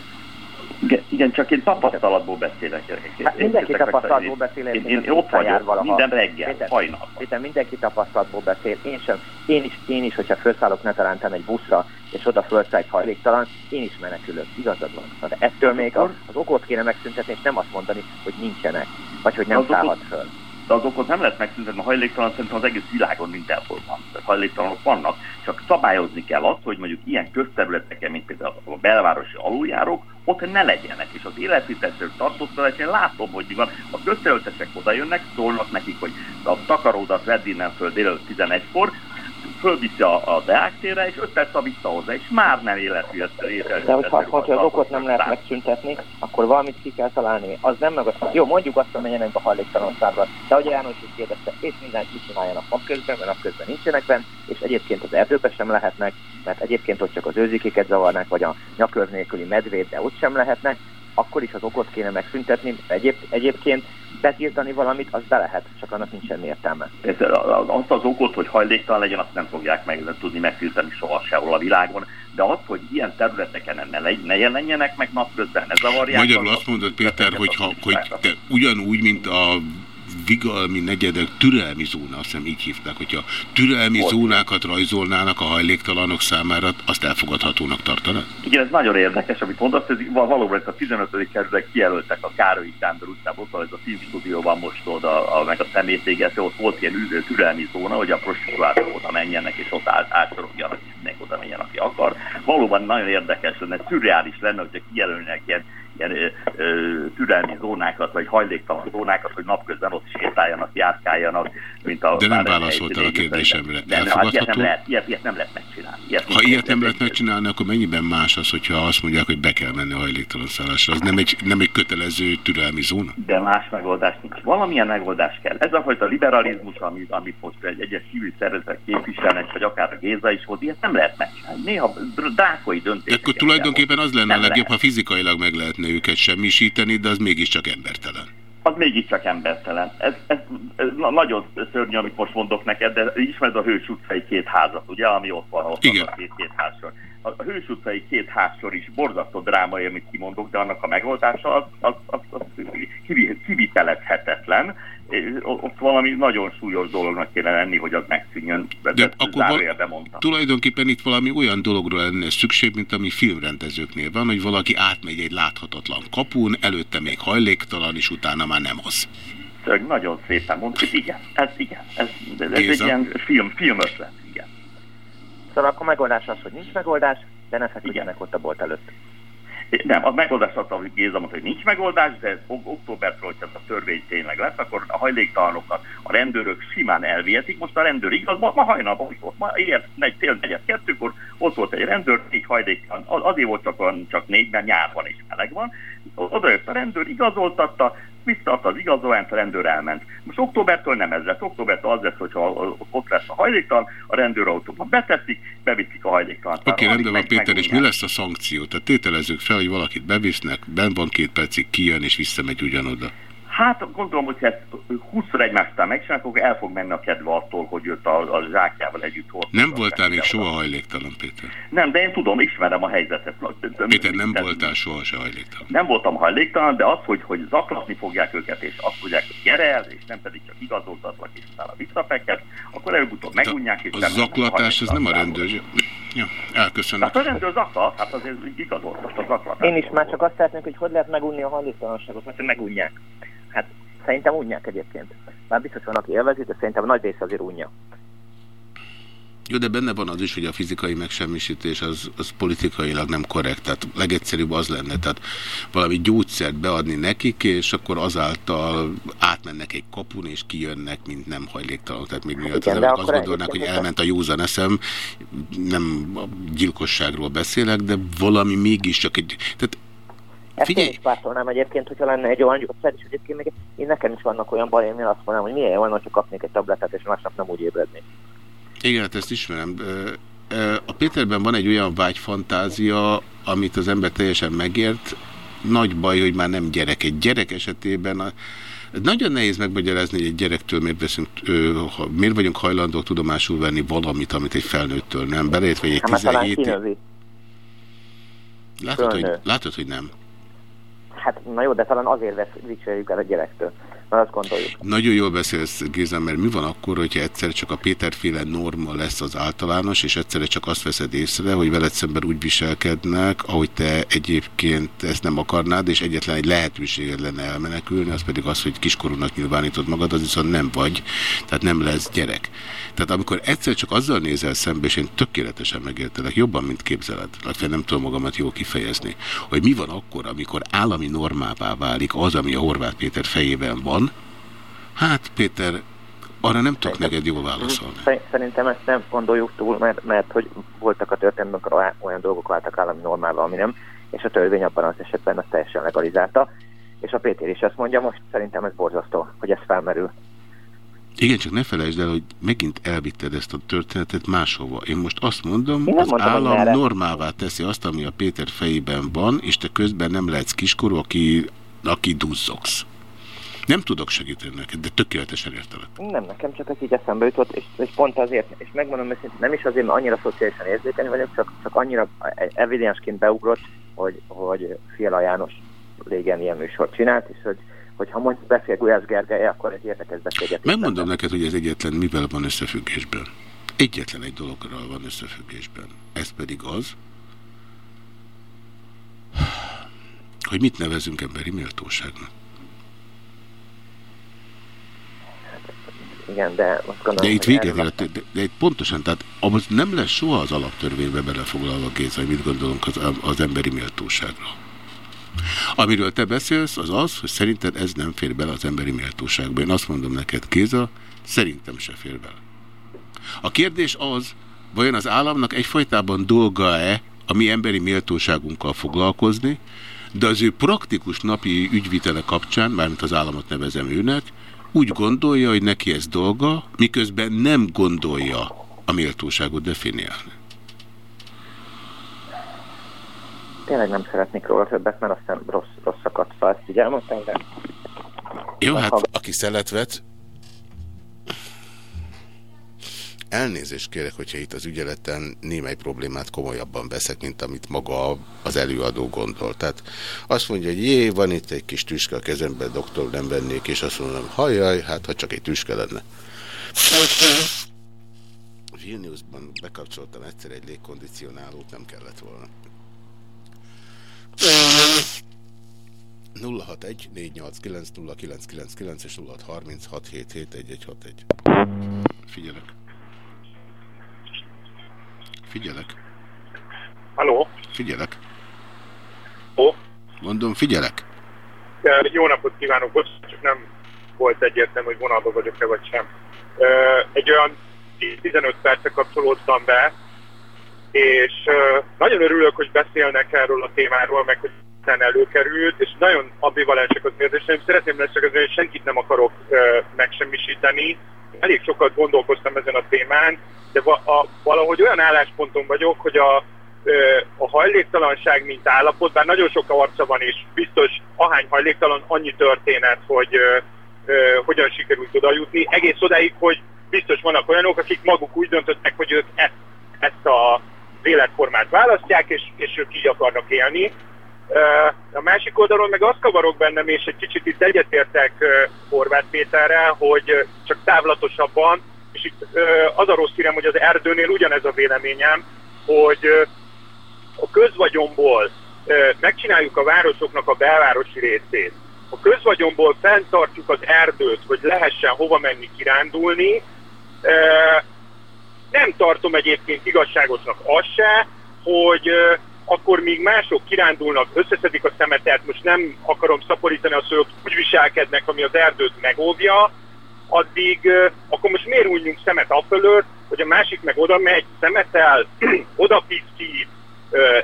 Igen, igen, csak én tapasztalatból beszélek. gyerekek. Hát mindenki tapasztalatból beszél, Én, én, én ott vagyok, valaha. minden reggel, Péter, hajnal. Péter, mindenki tapasztalatból beszél, én sem. Én is, én is hogyha felszállok netelántán egy buszra, és oda fölszáll egy hajléktalan, én is menekülök. Igazad van. De ettől még az, az okot kéne megszüntetni, és nem azt mondani, hogy nincsenek, vagy hogy nem Az okot- szállhat föl. De az okot nem lehet megszüntetni, a hajléktalan szerintem az egész világon mindenhol van. Tehát hajléktalanok vannak, csak szabályozni kell azt, hogy mondjuk ilyen közterületeken, mint például a belvárosi aluljárók, ott ne legyenek. És az életvitelszerű tartózkodás, én látom, hogy mi van. A közterületesek oda jönnek, szólnak nekik, hogy a takaródat vedd innen föl délelőtt 11-kor, fölviszi a, a Deák térre, és 5 perc visszahozzá, és már nem életvitelszerű. De hogyha, hogyha az okot nem lehet megszüntetni, akkor valamit ki kell találni. Az nem meg az, jó, mondjuk azt, hogy menjenek a hajléktalan számra, de ahogy János is kérdezte, és mindent mit csináljanak napközben, mert napközben nincsenek benne, és egyébként az erdőbe sem lehetnek, mert egyébként ott csak az őzikéket zavarnák, vagy a nyakörv nélküli medvét, de ott sem lehetnek, akkor is az okot kéne megszüntetni, Egyéb, egyébként betiltani valamit, az be lehet, csak annak nincs semmi értelme. Azt az okot, hogy hajléktalan legyen, azt nem fogják meg tudni megtiltani soha sehol a világon, de az, hogy ilyen területeken ne, ne jelenjenek meg napközben, ne zavarják. Magyarul azt mondod, Péter, hogy, ha, hogy te ugyanúgy, mint a vigalmi negyedek türelmi zóna, azt hiszem így hívták, hogyha türelmi Volt. zónákat rajzolnának a hajléktalanok számára, azt elfogadhatónak tartanak? Igen, ez nagyon érdekes, amit mondasz, ez valóban ez a 15. kerületek kijelöltek a Károly Sándor utcában, ott ez a filmstúdióban most oda, a, meg a szemétégető, ott volt ilyen türelmi zóna, hogy a prostituáltak oda menjenek, és ott át, átsorogjanak, és mindenki oda menjen, aki akar. Valóban nagyon érdekes lenne, szürreális lenne, hogyha kijelölnek ilyen ilyen ö, türelmi zónákat, vagy hajléktalan zónákat, hogy napközben ott sétáljanak, járkáljanak, mint a... De nem válaszoltál a kérdésemre. De hát ilyet nem, lehet, ilyet, ilyet nem lehet megcsinálni. Ilyet ha ilyet nem lehet megcsinálni, akkor mennyiben más az, hogyha azt mondják, hogy be kell menni a hajléktalan szállásra? Az nem egy, nem egy kötelező türelmi zóna? De más megoldás nincs. Valamilyen megoldás kell. Ez a fajta liberalizmus, amit, amit most egy egyes civil szervezetek képviselnek, vagy akár a Géza is volt, ilyet nem lehet megcsinálni. Néha drákoi döntés. De akkor tulajdonképpen az lenne a legjobb, lehet. ha fizikailag meg lehetne őket semmisíteni, de az mégiscsak embertelen. Az mégiscsak embertelen. Ez, ez, ez nagyon szörnyű, amit most mondok neked, de ismered a Hős utcai két házat, ugye, ami ott van, ott Igen. van a két, két házsor. A Hős utcai két házsor is borzasztó drámai, amit kimondok, de annak a megoldása az, az, az, az kivitelezhetetlen, ott valami nagyon súlyos dolognak kéne lenni, hogy az megszűnjön. De, de akkor val tulajdonképpen itt valami olyan dologról lenne szükség, mint ami filmrendezőknél van, hogy valaki átmegy egy láthatatlan kapun, előtte még hajléktalan, és utána már nem az. Szög, nagyon szépen mondtad, igen, ez igen, ez, ez egy ilyen film, film ötlet, igen. Szóval akkor megoldás az, hogy nincs megoldás, de ne feküdjenek ott a bolt előtt. Nem, a megoldás az, hogy Géza hogy nincs megoldás, de októbertől, hogy ez a törvény tényleg lesz, akkor a hajléktalanokat a rendőrök simán elvihetik. Most a rendőr igaz, ma, ma hajnalban ma ért, negy, fél negyed kettőkor, ott volt egy rendőr, négy hajléktalan, azért volt csak, csak négy, mert nyár van és meleg van. Oda jött a rendőr, igazoltatta, visszaadta az igazolványt, a rendőr elment. Most októbertől nem ez lesz, októbertől az lesz, hogyha ott lesz a hajléktalan, a rendőrautóban beteszik, beviszik a hajléktalan. Oké, okay, rendben van Péter, és mi lesz a szankció? Tehát tételezzük fel, hogy valakit bevisznek, ben van két percig, kijön és visszamegy ugyanoda. Hát gondolom, hogy ezt 20 egymástán megcsinálják, akkor el fog menni a kedve attól, hogy őt a, a zsákjával együtt hol. Nem voltál még soha hajléktalan, Péter? Nem, de én tudom, ismerem a helyzetet. Péter, nem voltál soha se hajléktalan? Nem voltam hajléktalan, de az, hogy, hogy zaklatni fogják őket, és azt mondják, hogy gyere el, és nem pedig csak igazoltatlak, és utána visszafeked, akkor előbb-utóbb megunják, és A zaklatás, ez nem a rendőr. Ja, elköszönöm. Hát a rendőr zaklat, hát azért igazoltat a zaklatás. Én is már csak azt szeretnék, hogy hogy lehet megunni a hajléktalanságot, mert megunják. Hát szerintem unják egyébként. Már biztos van, aki élvezi, de szerintem nagy része azért unja. Jó, de benne van az is, hogy a fizikai megsemmisítés az, az politikailag nem korrekt. Tehát legegyszerűbb az lenne, tehát valami gyógyszert beadni nekik, és akkor azáltal átmennek egy kapun, és kijönnek, mint nem hajléktalanok. Tehát még miatt az azt gondolnák, hogy elment a józan eszem, nem a gyilkosságról beszélek, de valami mégiscsak egy... Tehát ezt Figyelj. én is pártolnám egyébként, hogyha lenne egy olyan gyógyszer, és egyébként még én nekem is vannak olyan bajom, én azt mondanám, hogy milyen van, csak kapnék egy tabletet, és másnap nem úgy ébrednék. Igen, hát ezt ismerem. A Péterben van egy olyan vágyfantázia, amit az ember teljesen megért. Nagy baj, hogy már nem gyerek. Egy gyerek esetében a, nagyon nehéz megmagyarázni, hogy egy gyerektől miért, veszünk, miért vagyunk hajlandók tudomásul venni valamit, amit egy felnőttől nem. Beleértve egy 17 hát, látod, hogy, látod, hogy nem. Hát na jó, de talán azért vesz, vicseljük el a gyerektől. Azt gondoljuk. Nagyon jól beszélsz, Géza, mert mi van akkor, hogyha egyszer csak a Péterféle norma lesz az általános, és egyszerre csak azt veszed észre, hogy veled szemben úgy viselkednek, ahogy te egyébként ezt nem akarnád, és egyetlen egy lehetőséged lenne elmenekülni, az pedig az, hogy kiskorúnak nyilvánítod magad, az viszont nem vagy, tehát nem lesz gyerek. Tehát amikor egyszer csak azzal nézel szembe, és én tökéletesen megértelek, jobban, mint képzeled, illetve nem tudom magamat jól kifejezni, hogy mi van akkor, amikor állami normává válik az, ami a Horváth Péter fejében van, hát Péter, arra nem tudok neked jól válaszolni. Szerintem ezt nem gondoljuk túl, mert, mert hogy voltak a történetben olyan dolgok váltak állami normával, ami nem, és a törvény abban az esetben azt teljesen legalizálta. És a Péter is ezt mondja, most szerintem ez borzasztó, hogy ez felmerül. Igen, csak ne felejtsd el, hogy megint elvitted ezt a történetet máshova. Én most azt mondom, az mondtam, állam merre. normává teszi azt, ami a Péter fejében van, és te közben nem lehetsz kiskorú, aki, aki duzzogsz. Nem tudok segíteni neked, de tökéletesen értelek. Nem, nekem csak ez így eszembe jutott, és, és pont azért, és megmondom őszintén, nem is azért, mert annyira szociálisan érzékeny vagyok, csak, csak annyira evidensként beugrott, hogy, hogy Fiala János régen ilyen műsort csinált, és hogy, hogy ha mondjuk beszél Gulyás Gergely, akkor egy érdekes beszélgetés. Megmondom neked, hogy ez egyetlen mivel van összefüggésben. Egyetlen egy dologral van összefüggésben. Ez pedig az, hogy mit nevezünk emberi méltóságnak. Igen, de azt gondolom, De itt véget ér, de, de itt pontosan, tehát az nem lesz soha az alaptörvénybe belefoglalva Géza, hogy mit gondolunk az, az emberi méltóságról. Amiről te beszélsz, az az, hogy szerinted ez nem fér bele az emberi méltóságba. Én azt mondom neked, Géza, szerintem se fér bele. A kérdés az, vajon az államnak egyfajtában dolga-e a mi emberi méltóságunkkal foglalkozni, de az ő praktikus napi ügyvitele kapcsán, mármint az államot nevezem őnek, úgy gondolja, hogy neki ez dolga, miközben nem gondolja a méltóságot definiálni. Tényleg nem szeretnék róla többet, mert aztán rossz, rosszakat ezt így elmondtam, de Jó, hát aki szelet vet, elnézést kérek, hogyha itt az ügyeleten némely problémát komolyabban veszek, mint amit maga az előadó gondol. Tehát azt mondja, hogy jé, van itt egy kis tüske a kezemben, doktor, nem vennék, és azt mondom, hajjaj, hát ha csak egy tüske lenne. Vilniusban bekapcsoltam egyszer egy légkondicionálót, nem kellett volna. 061 489 0999 és 0636 Figyelek. Figyelek. Haló? Figyelek. Ó? Mondom, figyelek. Ö, Jó napot kívánok, bocsánat, csak nem volt egyértelmű, hogy vonalban vagyok-e vagy sem. Ö, Egy olyan 15 perce kapcsolódtam be, és ö, nagyon örülök, hogy beszélnek erről a témáról, meg hogy aztán előkerült, és nagyon ambivalensek az érzéseim. Szeretném leszögezni, hogy senkit nem akarok megsemmisíteni. Elég sokat gondolkoztam ezen a témán, de valahogy olyan állásponton vagyok, hogy a, a hajléktalanság mint állapot, bár nagyon sok arca van, és biztos ahány hajléktalan annyi történet, hogy hogyan sikerült oda jutni. Egész odáig, hogy biztos vannak olyanok, akik maguk úgy döntöttek, hogy ők ezt, ezt a életformát választják, és, és ők így akarnak élni. A másik oldalon meg azt kavarok bennem, és egy kicsit itt egyetértek Horváth Péterrel, hogy csak távlatosabban, és itt az a rossz hírem, hogy az erdőnél ugyanez a véleményem, hogy a közvagyomból megcsináljuk a városoknak a belvárosi részét, a közvagyomból fenntartjuk az erdőt, hogy lehessen hova menni kirándulni, nem tartom egyébként igazságosnak az se, hogy akkor míg mások kirándulnak, összeszedik a szemetet, most nem akarom szaporítani azt, hogy úgy viselkednek, ami az erdőt megóvja, addig akkor most miért unjunk szemet afölött, hogy a másik meg oda megy, szemetel, oda ki,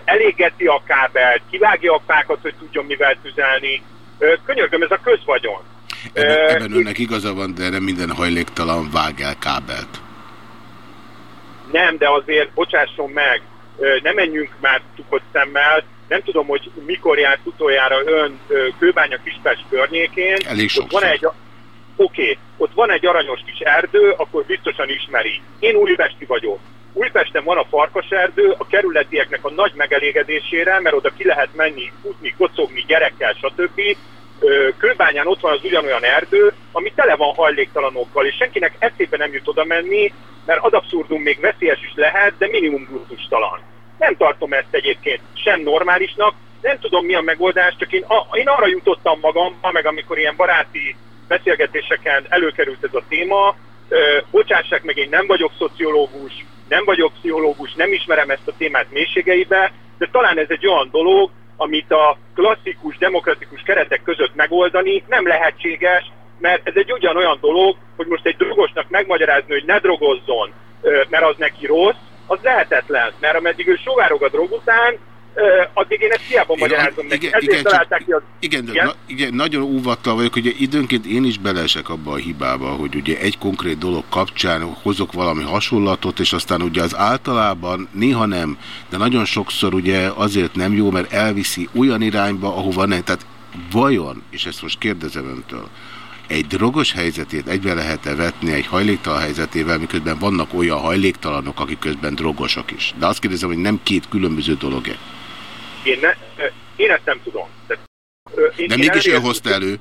elégeti a kábelt, kivágja a fákat, hogy tudjon mivel tüzelni. Könyörgöm, ez a közvagyon. Ebben, ebben önnek igaza van, de nem minden hajléktalan vág el kábelt. Nem, de azért bocsásson meg, ne menjünk már tukott szemmel, nem tudom, hogy mikor járt utoljára ön Kőbánya Kispest környékén. Elég Ott van egy, oké, okay, ott van egy aranyos kis erdő, akkor biztosan ismeri. Én újpesti vagyok. Újpesten van a farkaserdő, a kerületieknek a nagy megelégedésére, mert oda ki lehet menni, futni, kocogni, gyerekkel, stb. Kőbányán ott van az ugyanolyan erdő, ami tele van hajléktalanokkal, és senkinek eszébe nem jut oda menni, mert ad abszurdum még veszélyes is lehet, de minimum gusztustalan. Nem tartom ezt egyébként sem normálisnak, nem tudom mi a megoldás, csak én, a, én arra jutottam magamban, meg amikor ilyen baráti beszélgetéseken előkerült ez a téma, ö, bocsássák meg, én nem vagyok szociológus, nem vagyok pszichológus, nem ismerem ezt a témát mélységeibe, de talán ez egy olyan dolog, amit a klasszikus, demokratikus keretek között megoldani nem lehetséges, mert ez egy ugyanolyan dolog, hogy most egy drogosnak megmagyarázni, hogy ne drogozzon, mert az neki rossz, az lehetetlen, mert ameddig ő sovárog a drog után, addig én ezt hiába magyarázom neki. Igen, Ezért igen, találták ki az... igen, Igen? Na, igen, nagyon óvatlan vagyok, ugye időnként én is belesek abba a hibába, hogy ugye egy konkrét dolog kapcsán hozok valami hasonlatot, és aztán ugye az általában néha nem, de nagyon sokszor ugye azért nem jó, mert elviszi olyan irányba, ahova nem. Tehát vajon, és ezt most kérdezem öntől, egy drogos helyzetét egybe lehet-e vetni egy hajléktalan helyzetével, miközben vannak olyan hajléktalanok, akik közben drogosok is. De azt kérdezem, hogy nem két különböző dolog-e. Én, ne, én ezt nem tudom. De, én, De én mégis ő hozta elő.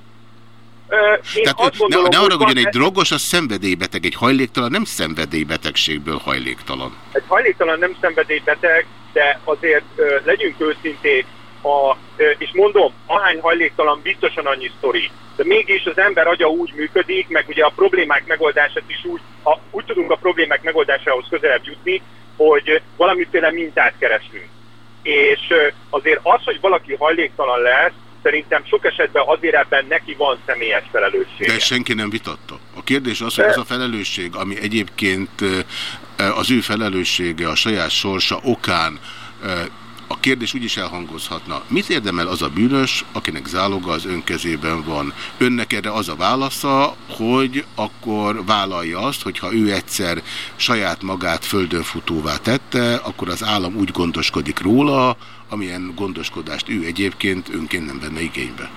Én Tehát azt ne, gondolom, ne hogy arra, hogy egy e- drogos, az szenvedélybeteg, egy hajléktalan nem szenvedélybetegségből hajléktalan. egy hajléktalan nem szenvedélybeteg, de azért ö, legyünk őszinték, a, ö, és mondom, ahány hajléktalan biztosan annyi sztori, de mégis az ember agya úgy működik, meg ugye a problémák megoldását is úgy, a, úgy tudunk a problémák megoldásához közelebb jutni, hogy valamiféle mintát keresünk. És azért az, hogy valaki hajléktalan lesz, szerintem sok esetben azért ebben neki van személyes felelőssége. De senki nem vitatta. A kérdés az, hogy az a felelősség, ami egyébként az ő felelőssége a saját sorsa okán a kérdés úgy is elhangozhatna. Mit érdemel az a bűnös, akinek záloga az ön kezében van? Önnek erre az a válasza, hogy akkor vállalja azt, hogy ha ő egyszer saját magát földönfutóvá tette, akkor az állam úgy gondoskodik róla, amilyen gondoskodást ő egyébként önként nem venne igénybe.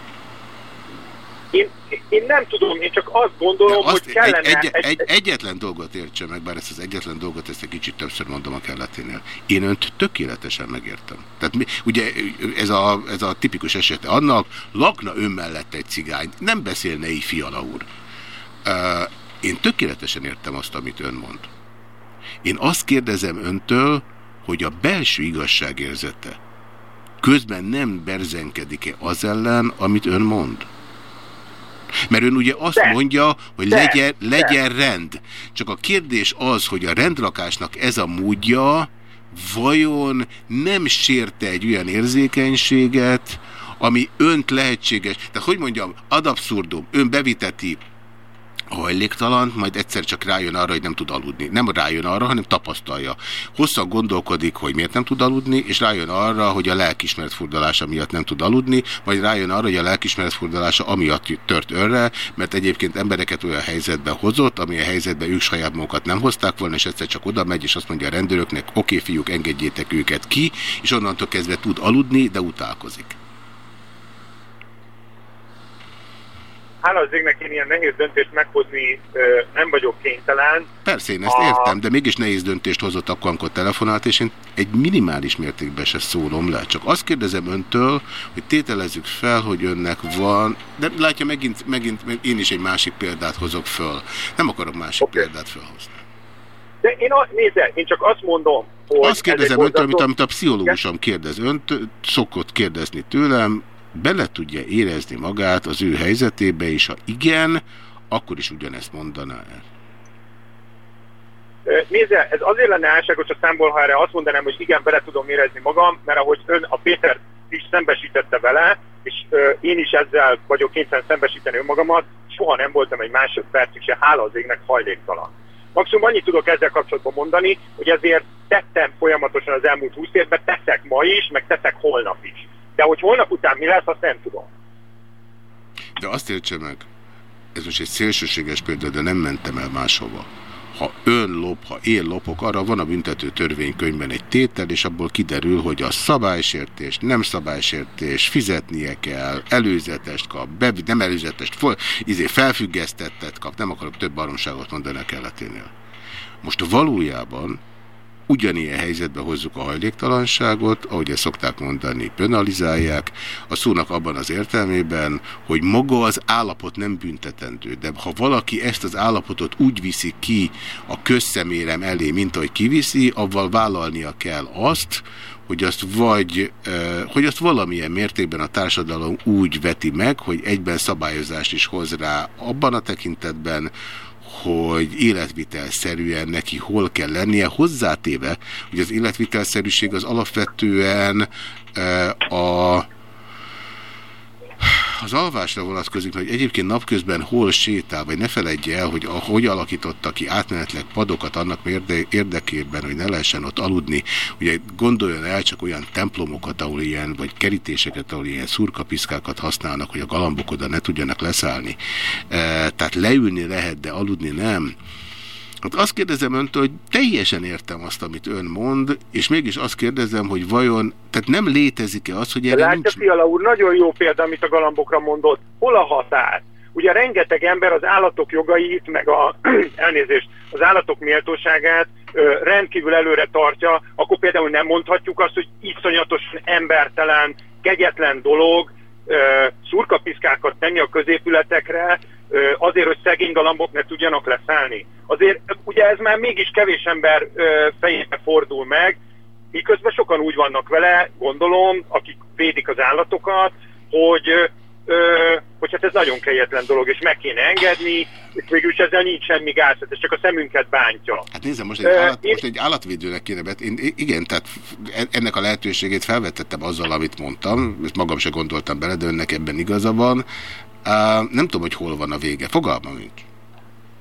Én, én nem tudom, én csak azt gondolom, azt hogy kellene... egy, egy, egy, egyetlen dolgot értse meg, bár ezt az egyetlen dolgot, ezt egy kicsit többször mondom a kelleténél. Én önt tökéletesen megértem. Tehát mi, ugye ez a, ez a tipikus esete annak, lakna ön mellett egy cigány, nem beszélne így fiala úr. Uh, én tökéletesen értem azt, amit ön mond. Én azt kérdezem öntől, hogy a belső igazságérzete közben nem berzenkedik-e az ellen, amit ön mond? Mert ön ugye azt De. mondja, hogy De. legyen, De. legyen rend. Csak a kérdés az, hogy a rendrakásnak ez a módja vajon nem sérte egy olyan érzékenységet, ami önt lehetséges. Tehát hogy mondjam, ad abszurdum, ön beviteti a hajléktalant, majd egyszer csak rájön arra, hogy nem tud aludni. Nem rájön arra, hanem tapasztalja. Hosszan gondolkodik, hogy miért nem tud aludni, és rájön arra, hogy a lelkismeret furdalása miatt nem tud aludni, majd rájön arra, hogy a lelkismeret furdalása amiatt tört önre, mert egyébként embereket olyan helyzetbe hozott, amilyen helyzetben ők saját magukat nem hozták volna, és egyszer csak oda megy, és azt mondja a rendőröknek, oké fiúk, engedjétek őket ki, és onnantól kezdve tud aludni, de utálkozik. Hála az égnek én ilyen nehéz döntést meghozni nem vagyok kénytelen. Persze, én ezt A- értem, de mégis nehéz döntést hozott akkor, amikor telefonált, és én egy minimális mértékben se szólom le. Csak azt kérdezem öntől, hogy tételezzük fel, hogy önnek van, de látja, megint, megint én is egy másik példát hozok föl. Nem akarok másik okay. példát felhozni. De én a, nézze, én csak azt mondom, hogy... Azt kérdezem öntől, amit, amit a pszichológusom kérdez önt, szokott kérdezni tőlem, bele tudja érezni magát az ő helyzetébe, és ha igen, akkor is ugyanezt mondaná el. Nézze, ez azért lenne álságos a számból, ha erre azt mondanám, hogy igen, bele tudom érezni magam, mert ahogy ön a Péter is szembesítette vele, és ö, én is ezzel vagyok kénytelen szembesíteni önmagamat, soha nem voltam egy másodpercig se, hála az égnek hajléktalan. Maximum annyit tudok ezzel kapcsolatban mondani, hogy ezért tettem folyamatosan az elmúlt 20 évben, teszek ma is, meg teszek holnap is. De hogy holnap után mi lesz, azt nem tudom. De azt értse meg, ez most egy szélsőséges példa, de nem mentem el máshova. Ha ön lop, ha én lopok, arra van a büntető törvénykönyvben egy tétel, és abból kiderül, hogy a szabálysértés, nem szabálysértés, fizetnie kell, előzetest kap, be, nem előzetest, fo, izé felfüggesztettet kap, nem akarok több baromságot mondani a kelleténél. Most valójában ugyanilyen helyzetbe hozzuk a hajléktalanságot, ahogy ezt szokták mondani, penalizálják, a szónak abban az értelmében, hogy maga az állapot nem büntetendő, de ha valaki ezt az állapotot úgy viszi ki a közszemérem elé, mint ahogy kiviszi, avval vállalnia kell azt, hogy azt vagy, hogy azt valamilyen mértékben a társadalom úgy veti meg, hogy egyben szabályozást is hoz rá abban a tekintetben, hogy életvitelszerűen neki hol kell lennie, hozzátéve, hogy az életvitelszerűség az alapvetően eh, a az alvásra vonatkozik, hogy egyébként napközben hol sétál, vagy ne feledje el, hogy ahogy alakította ki átmenetleg padokat annak érdekében, hogy ne lehessen ott aludni. Ugye gondoljon el csak olyan templomokat, ahol ilyen, vagy kerítéseket, ahol ilyen szurkapiszkákat használnak, hogy a galambok oda ne tudjanak leszállni. E, tehát leülni lehet, de aludni nem. Hát azt kérdezem öntől, hogy teljesen értem azt, amit ön mond, és mégis azt kérdezem, hogy vajon, tehát nem létezik-e az, hogy erre Látja, nincs... Fiala úr, nagyon jó példa, amit a galambokra mondott. Hol a határ? Ugye rengeteg ember az állatok jogait, meg a elnézést, az állatok méltóságát ö, rendkívül előre tartja, akkor például nem mondhatjuk azt, hogy iszonyatosan embertelen, kegyetlen dolog szurkapiszkákat tenni a középületekre, azért, hogy szegény galambok ne tudjanak leszállni. Azért ugye ez már mégis kevés ember fejébe fordul meg, miközben sokan úgy vannak vele, gondolom, akik védik az állatokat, hogy, hogy hát ez nagyon kegyetlen dolog, és meg kéne engedni, és végülis ezzel nincs semmi gáz, ez csak a szemünket bántja. Hát nézze, most egy, állat, most egy állatvédőnek kéne bet. Én, igen, tehát ennek a lehetőségét felvetettem azzal, amit mondtam, és magam se gondoltam bele, de önnek ebben igaza van. Uh, nem tudom, hogy hol van a vége. Fogalmam nincs.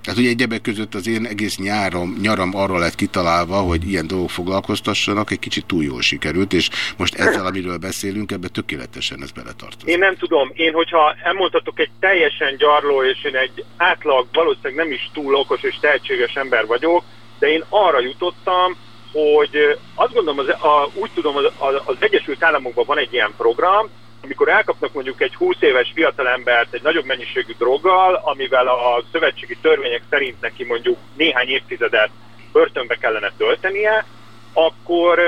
Tehát ugye egyebek között az én egész nyárom, nyaram arra lett kitalálva, hogy ilyen dolgok foglalkoztassanak, egy kicsit túl jól sikerült, és most ezzel, amiről beszélünk, ebbe tökéletesen ez beletartozik. Én nem tudom, én hogyha elmondhatok egy teljesen gyarló, és én egy átlag, valószínűleg nem is túl okos és tehetséges ember vagyok, de én arra jutottam, hogy azt gondolom, az, a, úgy tudom, az, az Egyesült Államokban van egy ilyen program, amikor elkapnak mondjuk egy 20 éves fiatalembert egy nagyobb mennyiségű droggal, amivel a szövetségi törvények szerint neki mondjuk néhány évtizedet börtönbe kellene töltenie, akkor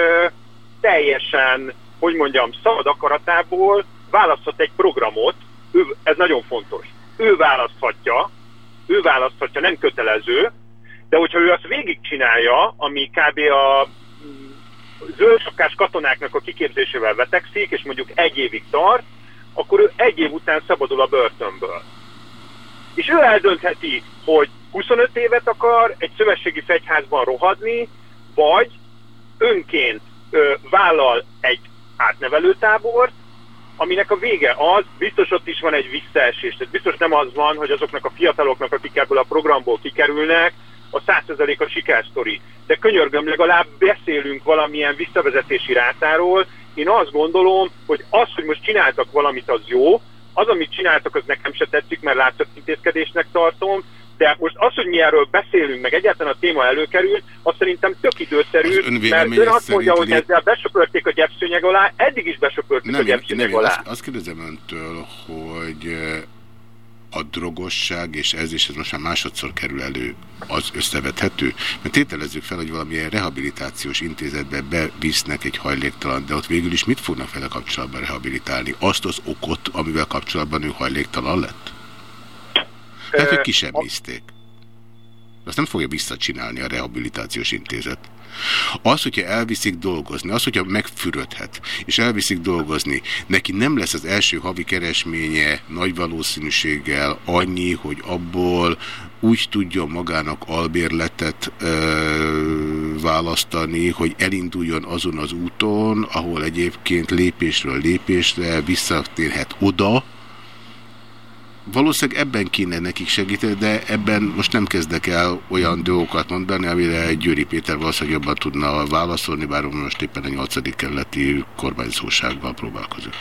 teljesen, hogy mondjam, szabad akaratából választhat egy programot, ő, ez nagyon fontos. Ő választhatja, ő választhatja, nem kötelező, de hogyha ő azt végigcsinálja, ami kb. a zöldsapkás katonáknak a kiképzésével vetekszik, és mondjuk egy évig tart, akkor ő egy év után szabadul a börtönből. És ő eldöntheti, hogy 25 évet akar egy szövetségi fegyházban rohadni, vagy önként ö, vállal egy átnevelőtábort, aminek a vége az, biztos ott is van egy visszaesés. Tehát biztos nem az van, hogy azoknak a fiataloknak, akik ebből a programból kikerülnek, a 100% a sikersztori. De könyörgöm, legalább beszélünk valamilyen visszavezetési rátáról. Én azt gondolom, hogy az, hogy most csináltak valamit, az jó, az, amit csináltak, az nekem se tetszik, mert látszott intézkedésnek tartom, de most az, hogy mi erről beszélünk, meg egyáltalán a téma előkerül, az szerintem tök időszerű, mert ön azt mondja, hogy ezzel besöpörték a gyepszőnyeg alá, eddig is besöpörték nem, a gyepszőnyeg alá. Azt, azt kérdezem öntől, hogy a drogosság, és ez is ez most már másodszor kerül elő, az összevethető? Mert tételezzük fel, hogy valamilyen rehabilitációs intézetbe bevisznek egy hajléktalan, de ott végül is mit fognak vele kapcsolatban rehabilitálni? Azt az okot, amivel kapcsolatban ő hajléktalan lett? Tehát, hogy kisemmizték. Azt nem fogja visszacsinálni a rehabilitációs intézet. Az, hogyha elviszik dolgozni, az, hogyha megfürödhet, és elviszik dolgozni, neki nem lesz az első havi keresménye nagy valószínűséggel annyi, hogy abból úgy tudjon magának albérletet ö, választani, hogy elinduljon azon az úton, ahol egyébként lépésről lépésre visszatérhet oda, valószínűleg ebben kéne nekik segíteni, de ebben most nem kezdek el olyan dolgokat mondani, amire Győri Péter valószínűleg jobban tudna válaszolni, bár most éppen a 8. kerületi kormányzósággal próbálkozik.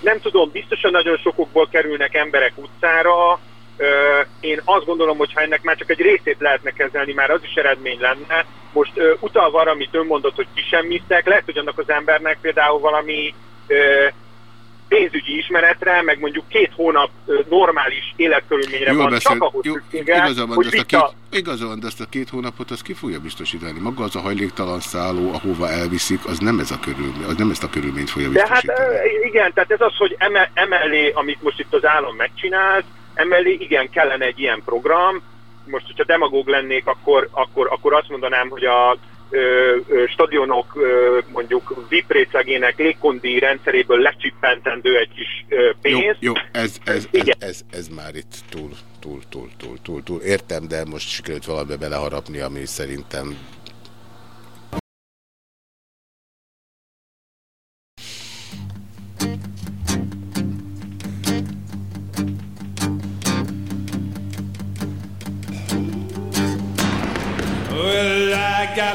Nem tudom, biztosan nagyon sokokból kerülnek emberek utcára. Én azt gondolom, hogy ha ennek már csak egy részét lehetne kezelni, már az is eredmény lenne. Most utalva arra, amit ön mondott, hogy kisemmiztek, lehet, hogy annak az embernek például valami pénzügyi ismeretre, meg mondjuk két hónap normális életkörülményre Jól van, beszél, csak ahhoz jó, szüksége, igaza van, hogy de ezt a két, igaza van, de ezt a két hónapot az ki fogja biztosítani. Maga az a hajléktalan szálló, ahova elviszik, az nem ez a körülmény, az nem ezt a körülményt fogja De hát biztosítani. igen, tehát ez az, hogy eme- emellé, amit most itt az állam megcsinált, emellé igen, kellene egy ilyen program. Most, hogyha demagóg lennék, akkor, akkor, akkor azt mondanám, hogy a stadionok mondjuk VIP részlegének légkondi rendszeréből lecsippentendő egy kis pénz. Jó, jó ez, ez, ez, ez, ez már itt túl, túl, túl, túl, túl, túl. Értem, de most sikerült valamibe beleharapni, ami szerintem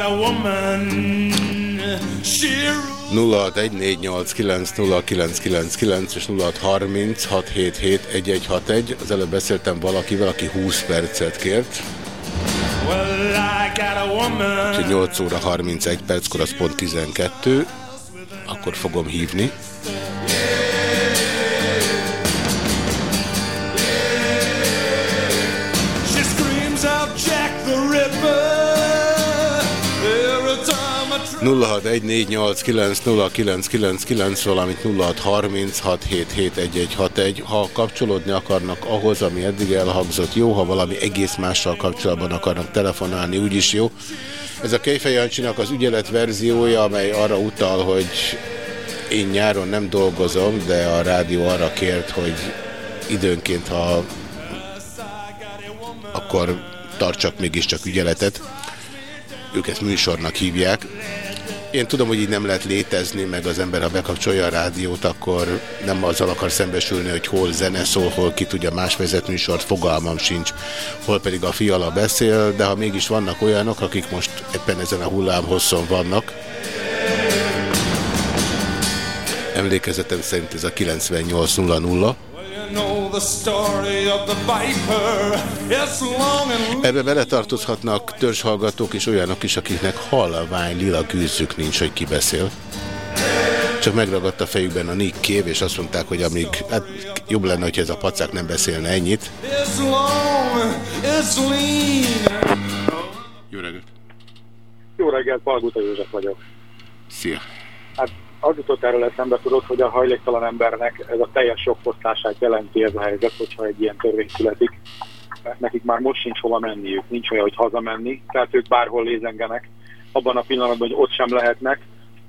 woman. She 0614890999 és 0636771161. Az előbb beszéltem valakivel, aki 20 percet kért. a. Úgyhogy 8 óra 31 perckor az pont 12. Akkor fogom hívni. She 0614890999, valamint 0636771161. Ha kapcsolódni akarnak ahhoz, ami eddig elhangzott, jó, ha valami egész mással kapcsolatban akarnak telefonálni, úgyis jó. Ez a Kejfej Jancsinak az ügyelet verziója, amely arra utal, hogy én nyáron nem dolgozom, de a rádió arra kért, hogy időnként, ha akkor tartsak mégiscsak ügyeletet. Ők ezt műsornak hívják. Én tudom, hogy így nem lehet létezni, meg az ember, ha bekapcsolja a rádiót, akkor nem azzal akar szembesülni, hogy hol zene szól, hol ki tudja más vezetműsort, fogalmam sincs, hol pedig a fiala beszél, de ha mégis vannak olyanok, akik most éppen ezen a hullám hosszon vannak, emlékezetem szerint ez a 9800, You know the story of the viper. It's long and Ebbe beletartozhatnak törzshallgatók és olyanok is, akiknek halvány lila gűzük nincs, hogy ki beszél. Csak megragadt a fejükben a Nick Cave, és azt mondták, hogy amíg, hát jobb lenne, hogyha ez a pacák nem beszélne ennyit. it's long, it's lean. Jó reggelt! Jó reggelt, Palguta József vagyok. Szia! Hát az jutott erről eszembe tudod, hogy a hajléktalan embernek ez a teljes sokfosztását jelenti ez a helyzet, hogyha egy ilyen törvény születik. Mert nekik már most sincs hova menniük, nincs olyan, hogy hazamenni, tehát ők bárhol lézengenek. Abban a pillanatban, hogy ott sem lehetnek,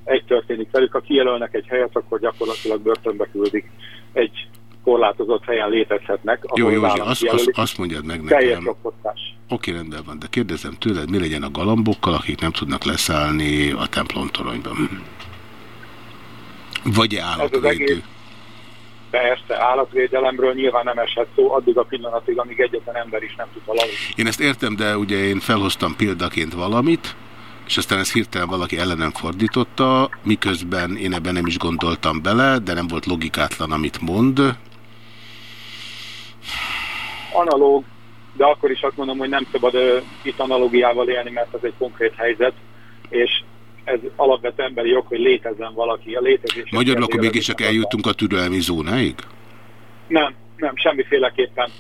egy történik velük, ha kijelölnek egy helyet, akkor gyakorlatilag börtönbe küldik. Egy korlátozott helyen létezhetnek. Jó, vállalati azt, azt, azt mondjad meg Teljes nekem. sokfosztás. Oké, rendben van, de kérdezem tőled, mi legyen a galambokkal, akik nem tudnak leszállni a templomtoronyban? Vagy-e az állatvédő? persze állatvédelemről nyilván nem esett szó addig a pillanatig, amíg egyetlen ember is nem tud aludni. Én ezt értem, de ugye én felhoztam példaként valamit, és aztán ezt hirtelen valaki ellenem fordította, miközben én ebben nem is gondoltam bele, de nem volt logikátlan, amit mond. Analóg, de akkor is azt mondom, hogy nem szabad ö, itt analógiával élni, mert ez egy konkrét helyzet, és ez alapvető emberi jog, hogy létezzen valaki. A létezés. Magyarul akkor mégis csak eljutunk a türelmi zónáig? Nem, nem, semmiféleképpen.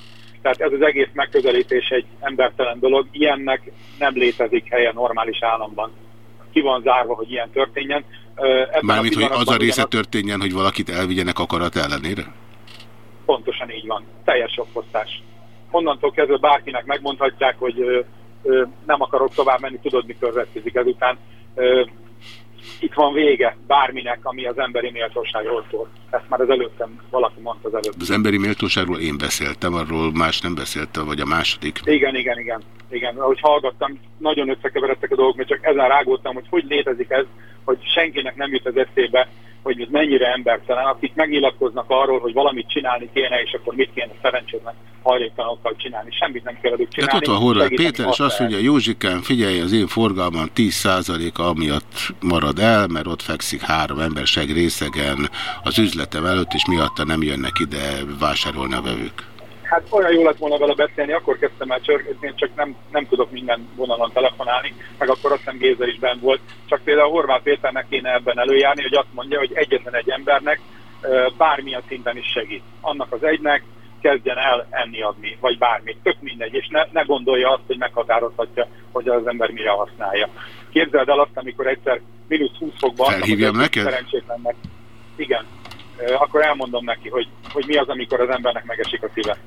Tehát ez az egész megközelítés egy embertelen dolog. Ilyennek nem létezik helye normális államban. Ki van zárva, hogy ilyen történjen. Ebben Mármint, hogy az a része történjen, hogy valakit elvigyenek akarat ellenére? Pontosan így van. Teljes sokfosztás. Onnantól kezdve bárkinek megmondhatják, hogy nem akarok tovább menni, tudod, mi következik ezután. Itt van vége bárminek, ami az emberi méltóságról szól. Ezt már az előttem valaki mondta az előbb. Az emberi méltóságról én beszéltem, arról más nem beszélte, vagy a második. Igen, igen, igen. igen. Ahogy hallgattam, nagyon összekeveredtek a dolgok, mert csak ezen rágódtam, hogy hogy létezik ez, hogy senkinek nem jut az eszébe, hogy ez mennyire embertelen, akik megnyilatkoznak arról, hogy valamit csinálni kéne, és akkor mit kéne szerencsétlen hajléktalanokkal csinálni. Semmit nem kell velük Tehát csinálni. ott van Horváth Péter, és azt azt mondja, Józsikám, figyelj, az én forgalmam 10%-a amiatt marad el, mert ott fekszik három emberség részegen az üzletem előtt, és miatta nem jönnek ide vásárolni a vevők. Hát olyan jó lett volna vele beszélni, akkor kezdtem el csörgetni, csak nem, nem tudok minden vonalon telefonálni, meg akkor azt hiszem Géza is benn volt. Csak például Horváth Péternek kéne ebben előjárni, hogy azt mondja, hogy egyetlen egy embernek bármilyen szinten is segít. Annak az egynek kezdjen el enni adni, vagy bármit, tök mindegy, és ne, ne gondolja azt, hogy meghatározhatja, hogy az ember mire használja. Képzeld el azt, amikor egyszer mínusz 20 fokban Felhívjam neked? szerencsétlennek. Igen. Akkor elmondom neki, hogy, hogy mi az, amikor az embernek megesik a szíve.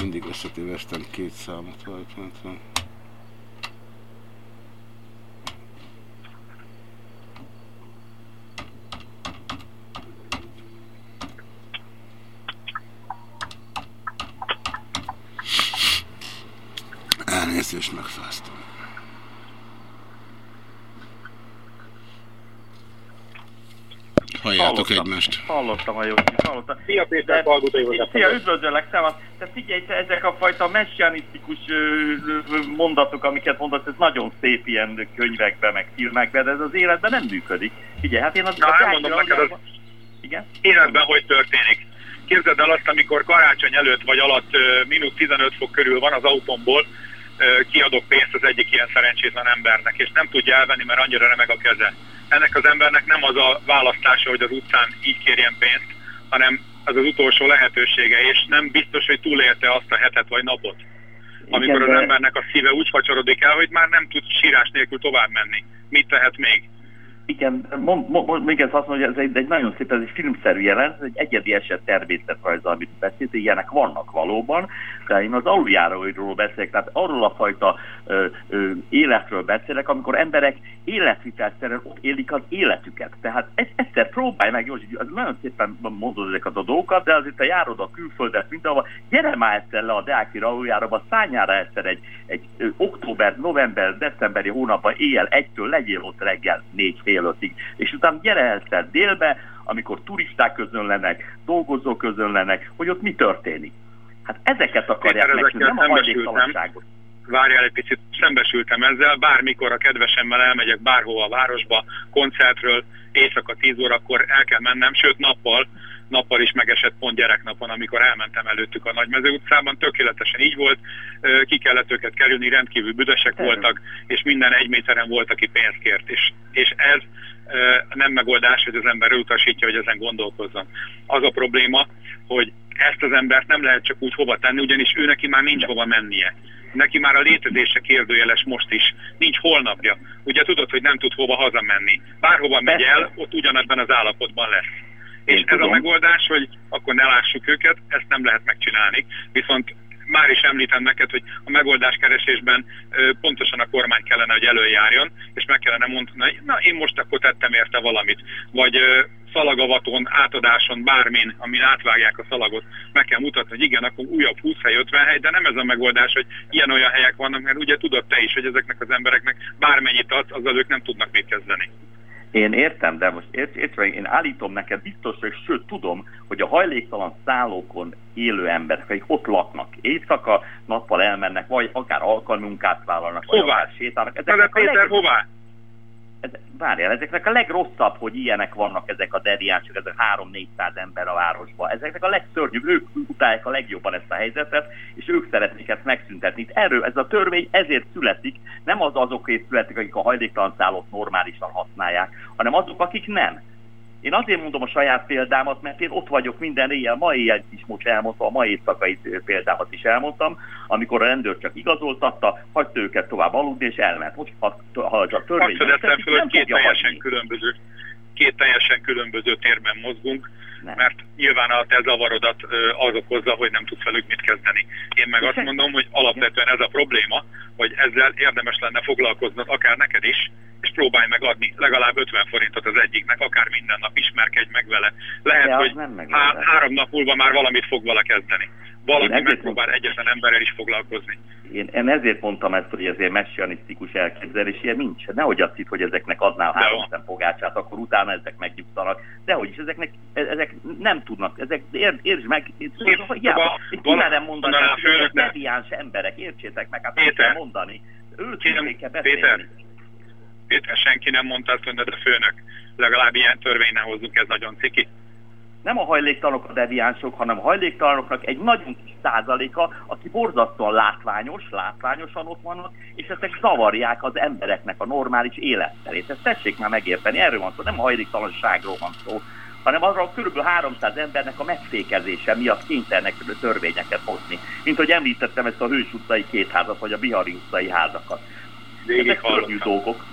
Mindig összetévesztem két számot. Vagy, Elnézést megfáztam. Halljátok hallottam, egymást. Hallottam a jó, hallottam. Szia Péter, Palguta József. Szia, üdvözöllek, szevasz. Te figyelj, te ezek a fajta messianisztikus mondatok, amiket mondasz, ez nagyon szép ilyen könyvekben, meg filmekben, de ez az életben nem működik. Figyelj, hát én az... Na, az elmondom neked, Igen? életben hogy történik. Képzeld el azt, amikor karácsony előtt vagy alatt mínusz 15 fok körül van az autómból, kiadok pénzt az egyik ilyen szerencsétlen embernek, és nem tudja elvenni, mert annyira remeg a keze. Ennek az embernek nem az a választása, hogy az utcán így kérjen pénzt, hanem az az utolsó lehetősége, és nem biztos, hogy túlélte azt a hetet vagy napot, amikor Igen, az embernek a szíve úgy facsorodik el, hogy már nem tud sírás nélkül tovább menni. Mit tehet még? Igen, mond, mond, még ezt azt mondja, ez egy, egy nagyon szép, ez egy filmszerű jelent, ez egy egyedi eset természetrajz, amit beszélt, ilyenek vannak valóban, de én az aluljáróiról beszélek, tehát arról a fajta ö, ö, életről beszélek, amikor emberek életvitelszerűen ott élik az életüket. Tehát ez, egyszer próbálj meg, Józsi, az nagyon szépen mondod ezeket a dolgokat, de azért te járod a külföldet, mindenhova, gyere már egyszer le a Deáki aluljáróba, szálljál egyszer egy, egy október, november, decemberi hónapban éjjel egytől legyél ott reggel négy fél ötig, és utána gyere egyszer délbe, amikor turisták közönlenek, dolgozók közönlenek, hogy ott mi történik. Hát ezeket akarják Péter, megtudni, nem a hajléktalanságot. várjál egy picit, szembesültem ezzel, bármikor a kedvesemmel elmegyek bárhova a városba, koncertről, éjszaka 10 órakor el kell mennem, sőt nappal, nappal is megesett pont gyereknapon, amikor elmentem előttük a Nagymező utcában, tökéletesen így volt, ki kellett őket kerülni, rendkívül büdösek voltak, és minden egy méteren volt, aki pénzt kért, és, és ez nem megoldás, hogy az ember utasítja, hogy ezen gondolkozzon. Az a probléma, hogy ezt az embert nem lehet csak úgy hova tenni, ugyanis ő neki már nincs hova mennie. Neki már a létezése kérdőjeles most is. Nincs holnapja. Ugye tudod, hogy nem tud hova hazamenni. Bárhova megy el, ott ugyanebben az állapotban lesz. És ez a megoldás, hogy akkor ne lássuk őket, ezt nem lehet megcsinálni. Viszont már is említem neked, hogy a megoldás keresésben pontosan a kormány kellene, hogy előjárjon, és meg kellene mondani, hogy na én most akkor tettem érte valamit. Vagy szalagavaton, átadáson, bármin, amin átvágják a szalagot, meg kell mutatni, hogy igen, akkor újabb 20 hely, 50 hely, de nem ez a megoldás, hogy ilyen-olyan helyek vannak, mert ugye tudod te is, hogy ezeknek az embereknek bármennyit adsz, azzal ők nem tudnak mit kezdeni. Én értem, de most érts, érts meg, én állítom neked biztos, hogy sőt tudom, hogy a hajléktalan szállókon élő emberek, akik ott laknak, éjszaka, nappal elmennek, vagy akár alkalmunkát vállalnak, vagy Hová? akár sétálnak. Na de Péter, leg... hová? Ez, várjál, ezeknek a legrosszabb, hogy ilyenek vannak ezek a deviánsok, ezek 3-400 ember a városban. Ezeknek a legszörnyűbb, ők utálják a legjobban ezt a helyzetet, és ők szeretnék ezt megszüntetni. Itt erről, ez a törvény ezért születik, nem az azokért születik, akik a hajléktalan szállót normálisan használják, hanem azok, akik nem. Én azért mondom a saját példámat, mert én ott vagyok minden éjjel, ma éjjel is most elmondtam, a ma éjszakai példámat is elmondtam, amikor a rendőr csak igazoltatta, hagyta őket tovább aludni, és elment. Most, ha, ha a törvény Azt föl, hogy két teljesen hagyni. különböző, két teljesen különböző térben mozgunk, Nem. mert nyilván a te zavarodat az okozza, hogy nem tudsz velük mit kezdeni. Én meg azt mondom, hogy alapvetően ez a probléma, hogy ezzel érdemes lenne foglalkoznod akár neked is, és próbálj meg adni legalább 50 forintot az egyiknek, akár minden nap ismerkedj meg vele. Lehet, De hogy nem há- három nap múlva már valamit fog vele kezdeni. Valaki megpróbál egyetlen emberrel is foglalkozni. Én, én ezért mondtam ezt, hogy ezért messianisztikus elképzelés, ilyen nincs. Nehogy azt hitt, hogy ezeknek adnál három szem pogácsát, akkor utána ezek megnyugtanak. Dehogy is, ezeknek, e- ezek nem tudnak, ezek, ér, értsd meg, hiába, itt vala- merem mondani, a hogy ezek deviáns emberek, értsétek meg, hát Péter. kell mondani. Őszintén kell beszélni. Péter, Péter, senki nem mondta azt, hogy de főnök. Legalább ilyen törvény ne hozzunk, ez nagyon ciki. nem a hajléktalanok a deviánsok, hanem a hajléktalanoknak egy nagyon kis százaléka, aki borzasztóan látványos, látványosan ott vannak, és ezek zavarják az embereknek a normális életterét. Ezt tessék már megérteni, erről van szó, nem a hajléktalanságról van szó, hanem arra kb. 300 embernek a megfékezése miatt kénytelenek törvényeket hozni. Mint hogy említettem ezt a Hős utcai két házat, vagy a Bihari utcai házakat. Végig Ezek hallottam. dolgok.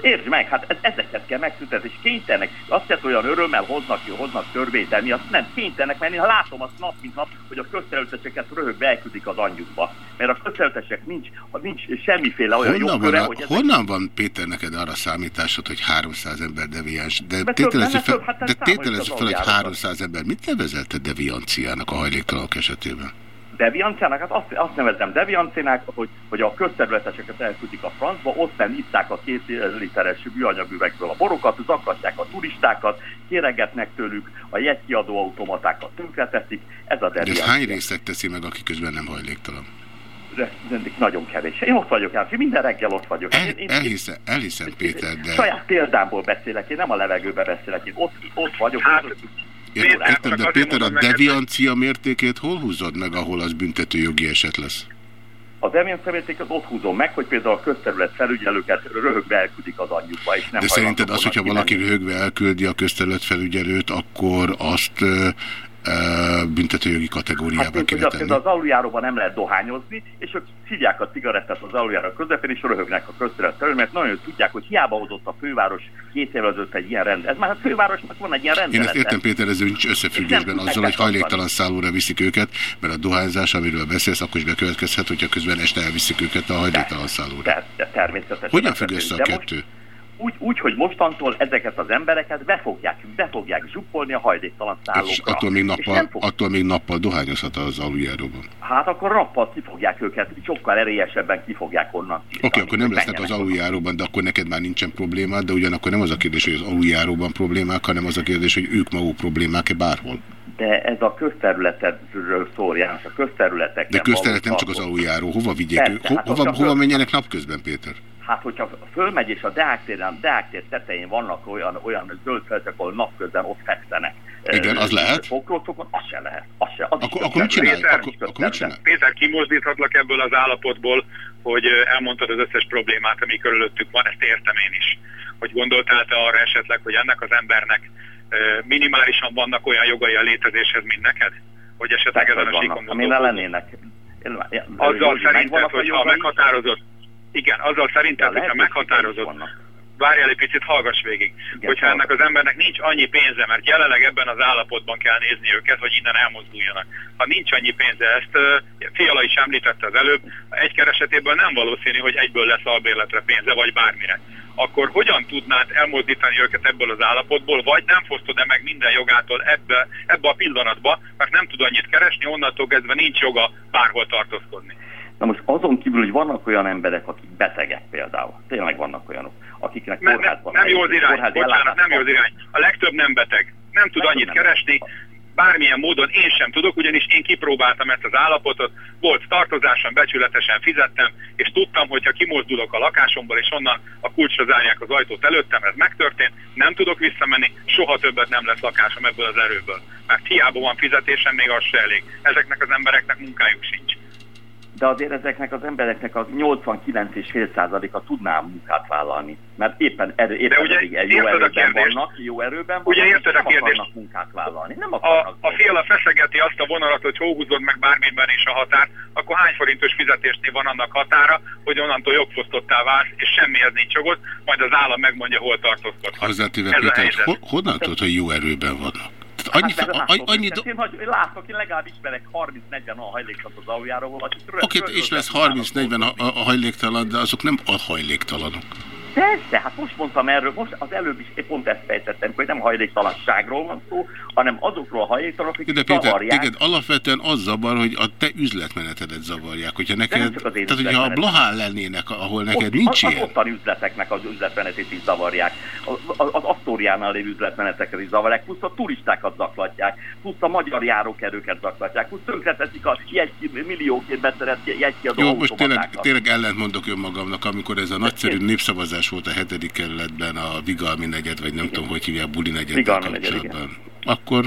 Értsd meg, hát ez, ezeket kell megszüntetni, és kénytelenek. Azt hiszem, olyan örömmel hoznak, hoznak törvényt, de mi azt nem kénytelenek, mert én ha látom azt nap mint nap, hogy a közterülteseket röhögve elküldik az anyjukba. Mert a közterültesek nincs, nincs semmiféle olyan Honnan van, jogköre, a, hogy ezek honnan van Péter neked arra számításod, hogy 300 ember deviáns? De tételezzük lenne, fel, hát de az fel, hogy aljárakat. 300 ember. Mit nevezett devianciának a hajléktalanok esetében? Devianciának, hát azt, azt nevezem devianciának, hogy, hogy a közterületeseket elküldik a francba, ott nem itták a két literes műanyagüvegből a borokat, zaklatják a turistákat, kéregetnek tőlük, a jegykiadó automatákat tönkreteszik, ez a De deviancia. hány részlet teszi meg, aki közben nem hajléktalan? De, de nagyon kevés. Én ott vagyok, Áfi, minden reggel ott vagyok. El, Én, én, elhiszem, elhiszem, Péter, de... saját példámból beszélek, én nem a levegőbe beszélek, én ott, ott vagyok. Hát, Értem, értem, de Péter, a deviancia mértékét hol húzod meg, ahol az büntető jogi eset lesz? a deviancia mértéket ott húzom meg, hogy például a közterület felügyelőket röhögve elküldik az anyjukba, és nem De szerinted az, hogyha valaki röhögve elküldi a közterületfelügyelőt, akkor azt büntetőjogi kategóriába Hát, kéne az, tenni? az aluljáróban nem lehet dohányozni, és ők szívják a cigarettát az aluljáró közepén, és röhögnek a közterület felül, mert nagyon tudják, hogy hiába hozott a főváros két évvel ezelőtt egy ilyen rend. Ez már a fővárosnak van egy ilyen Én rendelet. ezt értem, Péter, ez nincs összefüggésben azzal, hogy hajléktalan szállóra viszik őket, mert a dohányzás, amiről beszélsz, akkor is bekövetkezhet, hogyha közben este elviszik őket a hajléktalan szállóra. De, de természetesen. Hogyan függ össze a De most kettő? Úgy, úgy, hogy mostantól ezeket az embereket be fogják, be fogják zsuppolni a hajléktalan És szállókra. attól még, És nappal, nem fog, attól még nappal dohányozhat az aluljáróban. hát akkor nappal ki fogják őket, sokkal erélyesebben ki fogják onnan Oké, okay, akkor nem lesznek az menjenek aluljáróban, de akkor neked már nincsen problémád, de ugyanakkor nem az a kérdés, hogy az aluljáróban problémák, hanem az a kérdés, hogy ők maguk problémák-e bárhol. De ez a közterületedről szól, János, a közterületeken De közterület nem csak az aluljáró. Hova vigyék Persze? Ho, hát hova, hova menjenek napközben, Péter? Hát, hogyha fölmegy és a Deák téren, Deák tér tetején vannak olyan, olyan zöld felületek, ahol napközben ott fekszenek. Igen, az lehet. Fogrócokon, az se lehet. Az se, az is Akkor, akkor mit csinálj? közterület. Akkor, akkor mit csinálj? Péter, kimozdíthatlak ebből az állapotból, hogy elmondtad az összes problémát, ami körülöttük van, ezt értem én is. Hogy gondoltál te arra esetleg, hogy ennek az embernek minimálisan vannak olyan jogai a létezéshez, mint neked? Hogy esetleg Persze, ezen a hogy síkon vannak, amin ne lennének. Én- én- Azzal szerinted, jogai? meghatározott, igen, azzal szerinted, Ja, hogyha meghatározott, vannak. várjál egy picit, hallgass végig. Igen, hogyha ennek az embernek nincs annyi pénze, mert jelenleg ebben az állapotban kell nézni őket, hogy innen elmozduljanak. Ha nincs annyi pénze, ezt uh, Fiala is említette az előbb, egy keresetéből nem valószínű, hogy egyből lesz albérletre pénze, vagy bármire. Akkor hogyan tudnád elmozdítani őket ebből az állapotból, vagy nem fosztod-e meg minden jogától ebbe, ebbe a pillanatba, mert nem tud annyit keresni, onnantól kezdve nincs joga bárhol tartózkodni. Na most azon kívül, hogy vannak olyan emberek, akik betegek például, tényleg vannak olyanok, akiknek Nem, nem, kórházban nem jó az irány, bocsánat, nem jó az irány. A legtöbb nem beteg. Nem tud annyit nem keresni, bármilyen módon én sem tudok, ugyanis én kipróbáltam ezt az állapotot, volt tartozásom, becsületesen fizettem, és tudtam, hogy ha kimozdulok a lakásomból, és onnan a kulcsra zárják az ajtót előttem, ez megtörtént, nem tudok visszamenni, soha többet nem lesz lakásom ebből az erőből. Mert hiába van fizetésem, még az se elég. Ezeknek az embereknek munkájuk sincs. De azért ezeknek az embereknek a 89,5%-a tudná munkát vállalni. Mert éppen, erő, éppen ugye eddig jó érted a erőben kérdést? vannak, jó erőben Ugye vannak, érted és a kérdést? akarnak munkát vállalni. Nem A, akarnak. a féla feszegeti azt a vonalat, hogy hol húzod meg bármiben is a határ, akkor hány forintos fizetésnél van annak határa, hogy onnantól jogfosztottá válsz, és semmihez nincs jogod, majd az állam megmondja, hol a ho, honnan tudod, hogy jó erőben vannak? Annyi, hát, mert a, látok, annyi, hogy én, hogy, látok, én legalább ismerek 30-40 a hajléktalan az aluljáról, Oké, okay, és lesz 30-40 a, a, a hajléktalan, de azok nem a hajléktalanok. Persze, hát most mondtam erről, most az előbb is pont ezt fejtettem, hogy nem hajléktalanságról van szó, hanem azokról a hajléktalanok, akik De Péter, zavarják. téged alapvetően az zavar, hogy a te üzletmenetedet zavarják. Hogyha neked, tehát hogyha a. Blahán lennének, ahol neked Ott- nincs az, ilyen. Az ottani üzleteknek az üzletmenetét is zavarják. Az, az Asztóriánál lévő üzletmeneteket is zavarják, plusz a turistákat zaklatják, plusz a magyar járókerőket zaklatják, plusz tönkreteszik a jegy, millióként beszerett jegykiadó Jó, most tényleg, tényleg ellentmondok önmagamnak, amikor ez a nagyszerű népszavazás volt a hetedik kerületben, a Vigalmi negyed, vagy nem tudom, hogy hívják, Buli negyed Vigalmi negyed, kapcsolatban. Akkor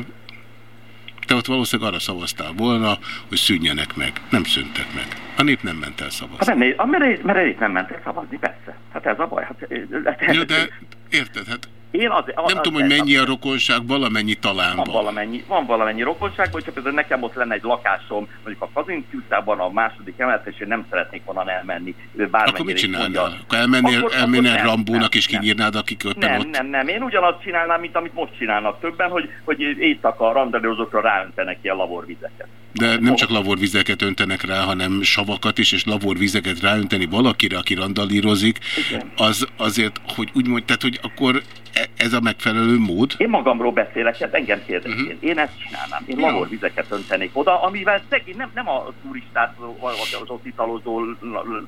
te ott valószínűleg arra szavaztál volna, hogy szűnjenek meg. Nem szűntek meg. A nép nem ment el szavazni. Hát nem, mert, mert itt nem mentek szavazni, persze. Hát ez a baj. Hát, Jó, de érted, hát én az, az, nem tudom, hogy mennyi a rokonság, valamennyi talán van van. valamennyi, van valamennyi rokonság, hogyha például nekem ott lenne egy lakásom, mondjuk a Kazinci utcában a második emelet, és én nem szeretnék onnan elmenni. Akkor mit csinálnál? Akkor elmennél, Akkor- elmennél akkor Rambónak nem, és kinyírnád, akik éppen Nem, ott... nem, nem. Én ugyanazt csinálnám, mint amit most csinálnak többen, hogy, hogy éjszaka a randelőzókra ráöntenek ilyen laborvizeket. De nem csak lavorvizeket öntenek rá, hanem savakat is, és lavorvizeket ráönteni valakire, aki randalírozik, az azért, hogy úgy mondj, tehát, hogy akkor e- ez a megfelelő mód? Én magamról beszélek, hát engem kérdezik. Uh-huh. Én ezt csinálnám. Én Ja. laborvizeket öntenék oda, amivel szegény, nem, nem a turistát, az ott italozó,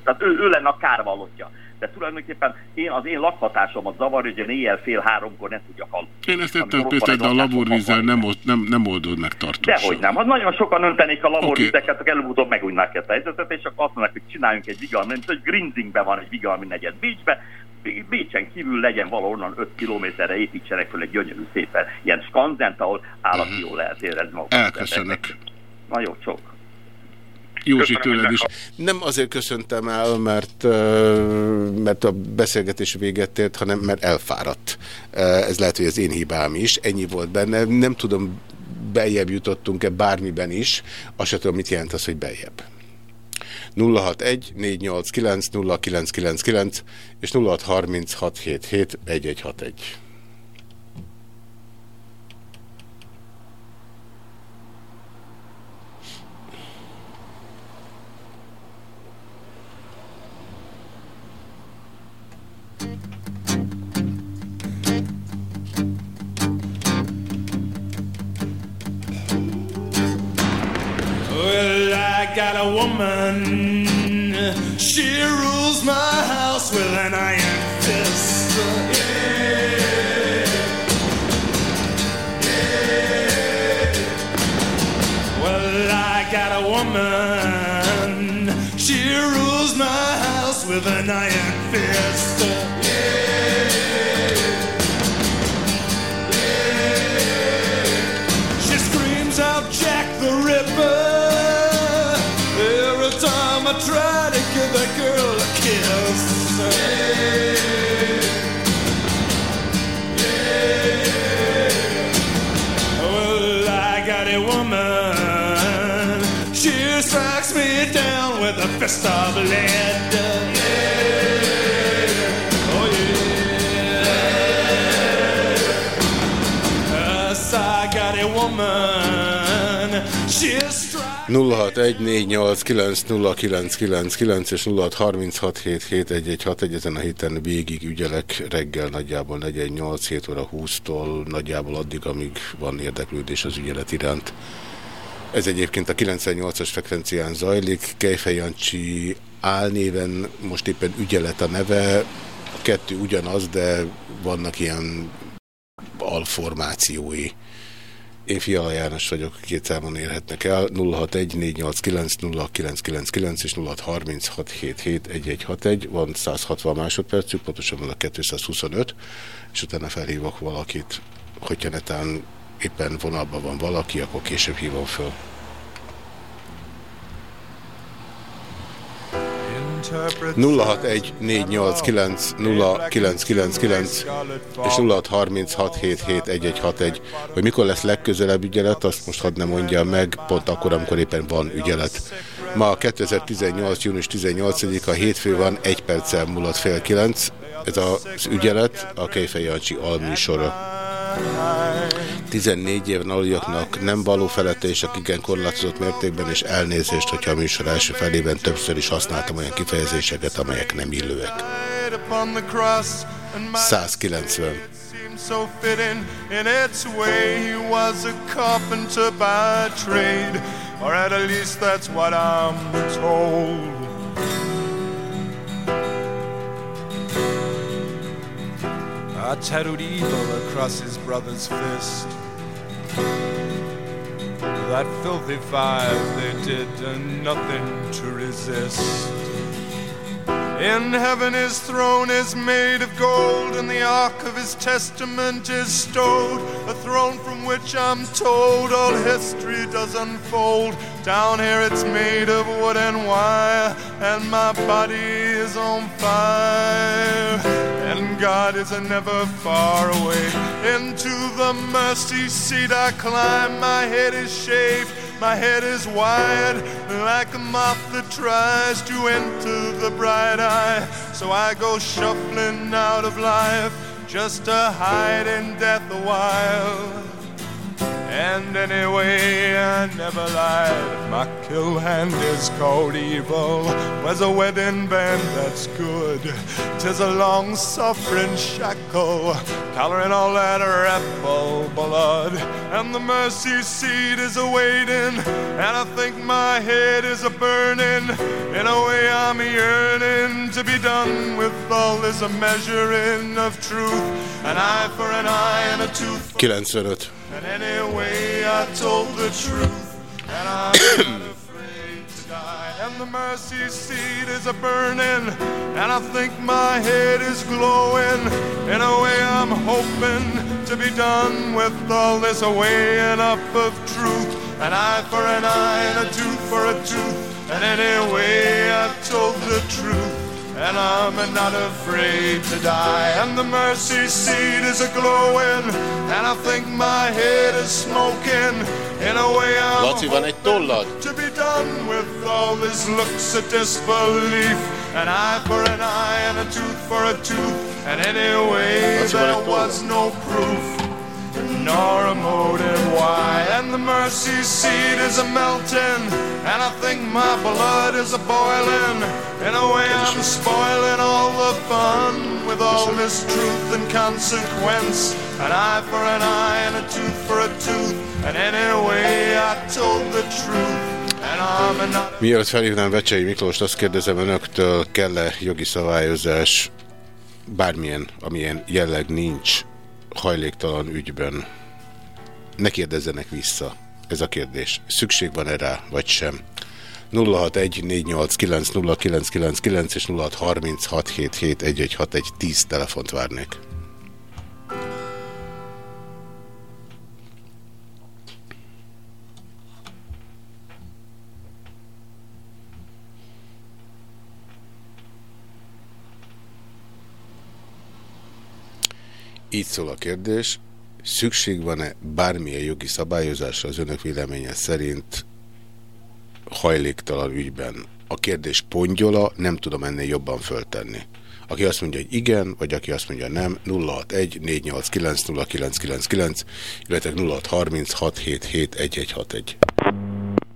tehát ő, ő lenne a kárvallottja. De tulajdonképpen én, az én lakhatásomat zavar, hogy én éjjel fél háromkor ne tudjak aludni. Én ezt értem, de a laborvízzel nem, old- nem, nem oldod meg tartósan. Dehogy nem. Ha nagyon sokan öntenék a laborvizeket, akkor előbb-utóbb megújnák ezt a helyzetet, és akkor azt mondják, hogy csináljunk egy vigalmi, mint hogy Grinzingben van egy vigalmi negyed Bécsbe, Bé- Bécsen kívül legyen valahonnan 5 kilométerre építsenek föl egy gyönyörű szépen ilyen skanzent, ahol állati jól lehet érezni magukat. Elköszönök. Na jó, csók. Józsi Köszönöm, tőled is. Nem azért köszöntem el, mert, mert a beszélgetés véget ért, hanem mert elfáradt. Ez lehet, hogy az én hibám is. Ennyi volt benne. Nem tudom, beljebb jutottunk-e bármiben is. Azt sem tudom, mit jelent az, hogy beljebb. 061 489 0999 és 063677 Well, I got a woman. She rules my house with an iron fist. Yeah. Yeah. Well, I got a woman. She rules my house with an iron fist. Fist of lead. Oh yeah. Yes, I got a woman. She strikes 0614890999 és 0636771161 ezen a héten végig ügyelek reggel nagyjából 48 7 óra 20-tól nagyjából addig, amíg van érdeklődés az ügyelet iránt. Ez egyébként a 98-as frekvencián zajlik, Kejfej Jancsi álnéven most éppen ügyelet a neve, a kettő ugyanaz, de vannak ilyen alformációi. Én Fiala János vagyok, két számon érhetnek el, 0614890999 és 0636771161, van 160 másodpercük, pontosabban a 225, és utána felhívok valakit, hogyha netán éppen vonalban van valaki, akkor később hívom föl. 0614890999 és 0636771161, hogy mikor lesz legközelebb ügyelet, azt most hadd ne mondja meg, pont akkor, amikor éppen van ügyelet. Ma 2018. június 18-a hétfő van, egy perccel múlott fél kilenc. Ez az ügyelet a Kejfej Jancsi alműsora. 14 éven aluljaknak nem való felette, és akik igen korlátozott mértékben, és elnézést, hogyha a műsor első felében többször is használtam olyan kifejezéseket, amelyek nem illőek. upon the cross, and my 190. seemed so fitting in its way. He was a carpenter by trade, or at least that's what I'm told. I tattooed evil across his brother's fist. That filthy five, they did nothing to resist. In heaven his throne is made of gold, and the ark of his testament is stowed. A throne from which I'm told all history does unfold. Down here it's made of wood and wire, and my body is on fire. And God is never far away. Into the mercy seat I climb, my head is shaved. My head is wide like a moth that tries to enter the bright eye. So I go shuffling out of life just to hide in death a while. And anyway, I never lied. My kill hand is called evil. Was a wedding band that's good. Tis a long suffering shackle, coloring all that rebel blood. And the mercy seat is awaiting, and I think my head is a burning. In a way, I'm yearning to be done with all this measuring of truth. An eye for an eye and a tooth for 95. And anyway, I told the truth, and I'm not afraid to die. And the mercy seat is a burning, and I think my head is glowing. In a way, I'm hoping to be done with all this weighing up of truth. An eye for an eye and a tooth for a tooth. And anyway, I told the truth. And I'm not afraid to die. And the mercy seat is a glowing. And I think my head is smoking. In a way, I'm Laci, van egy tollad? to be done with all this looks of disbelief. An eye for an eye and a tooth for a tooth. And anyway, there was no proof nor a motive why. And the mercy seat is a melting, and I think my blood is a boiling. In a way, I'm spoiling all the fun with all this truth and consequence. An eye for an eye and a tooth for a tooth. And anyway, I told the truth. And I'm not Mielőtt felhívnám Vecsei Miklóst, azt kérdezem önöktől, kell-e jogi szabályozás bármilyen, amilyen jelleg nincs hajléktalan ügyben? Ne kérdezzenek vissza. Ez a kérdés. Szükség van-e rá, vagy sem? 061-489-0999 és 0636771161 10 telefont várnék. Így szól a kérdés. Szükség van-e bármilyen jogi szabályozásra az önök véleménye szerint hajléktalan ügyben? A kérdés pongyola, nem tudom ennél jobban föltenni. Aki azt mondja, hogy igen, vagy aki azt mondja nem, 061 489 0999, illetve 0636771161.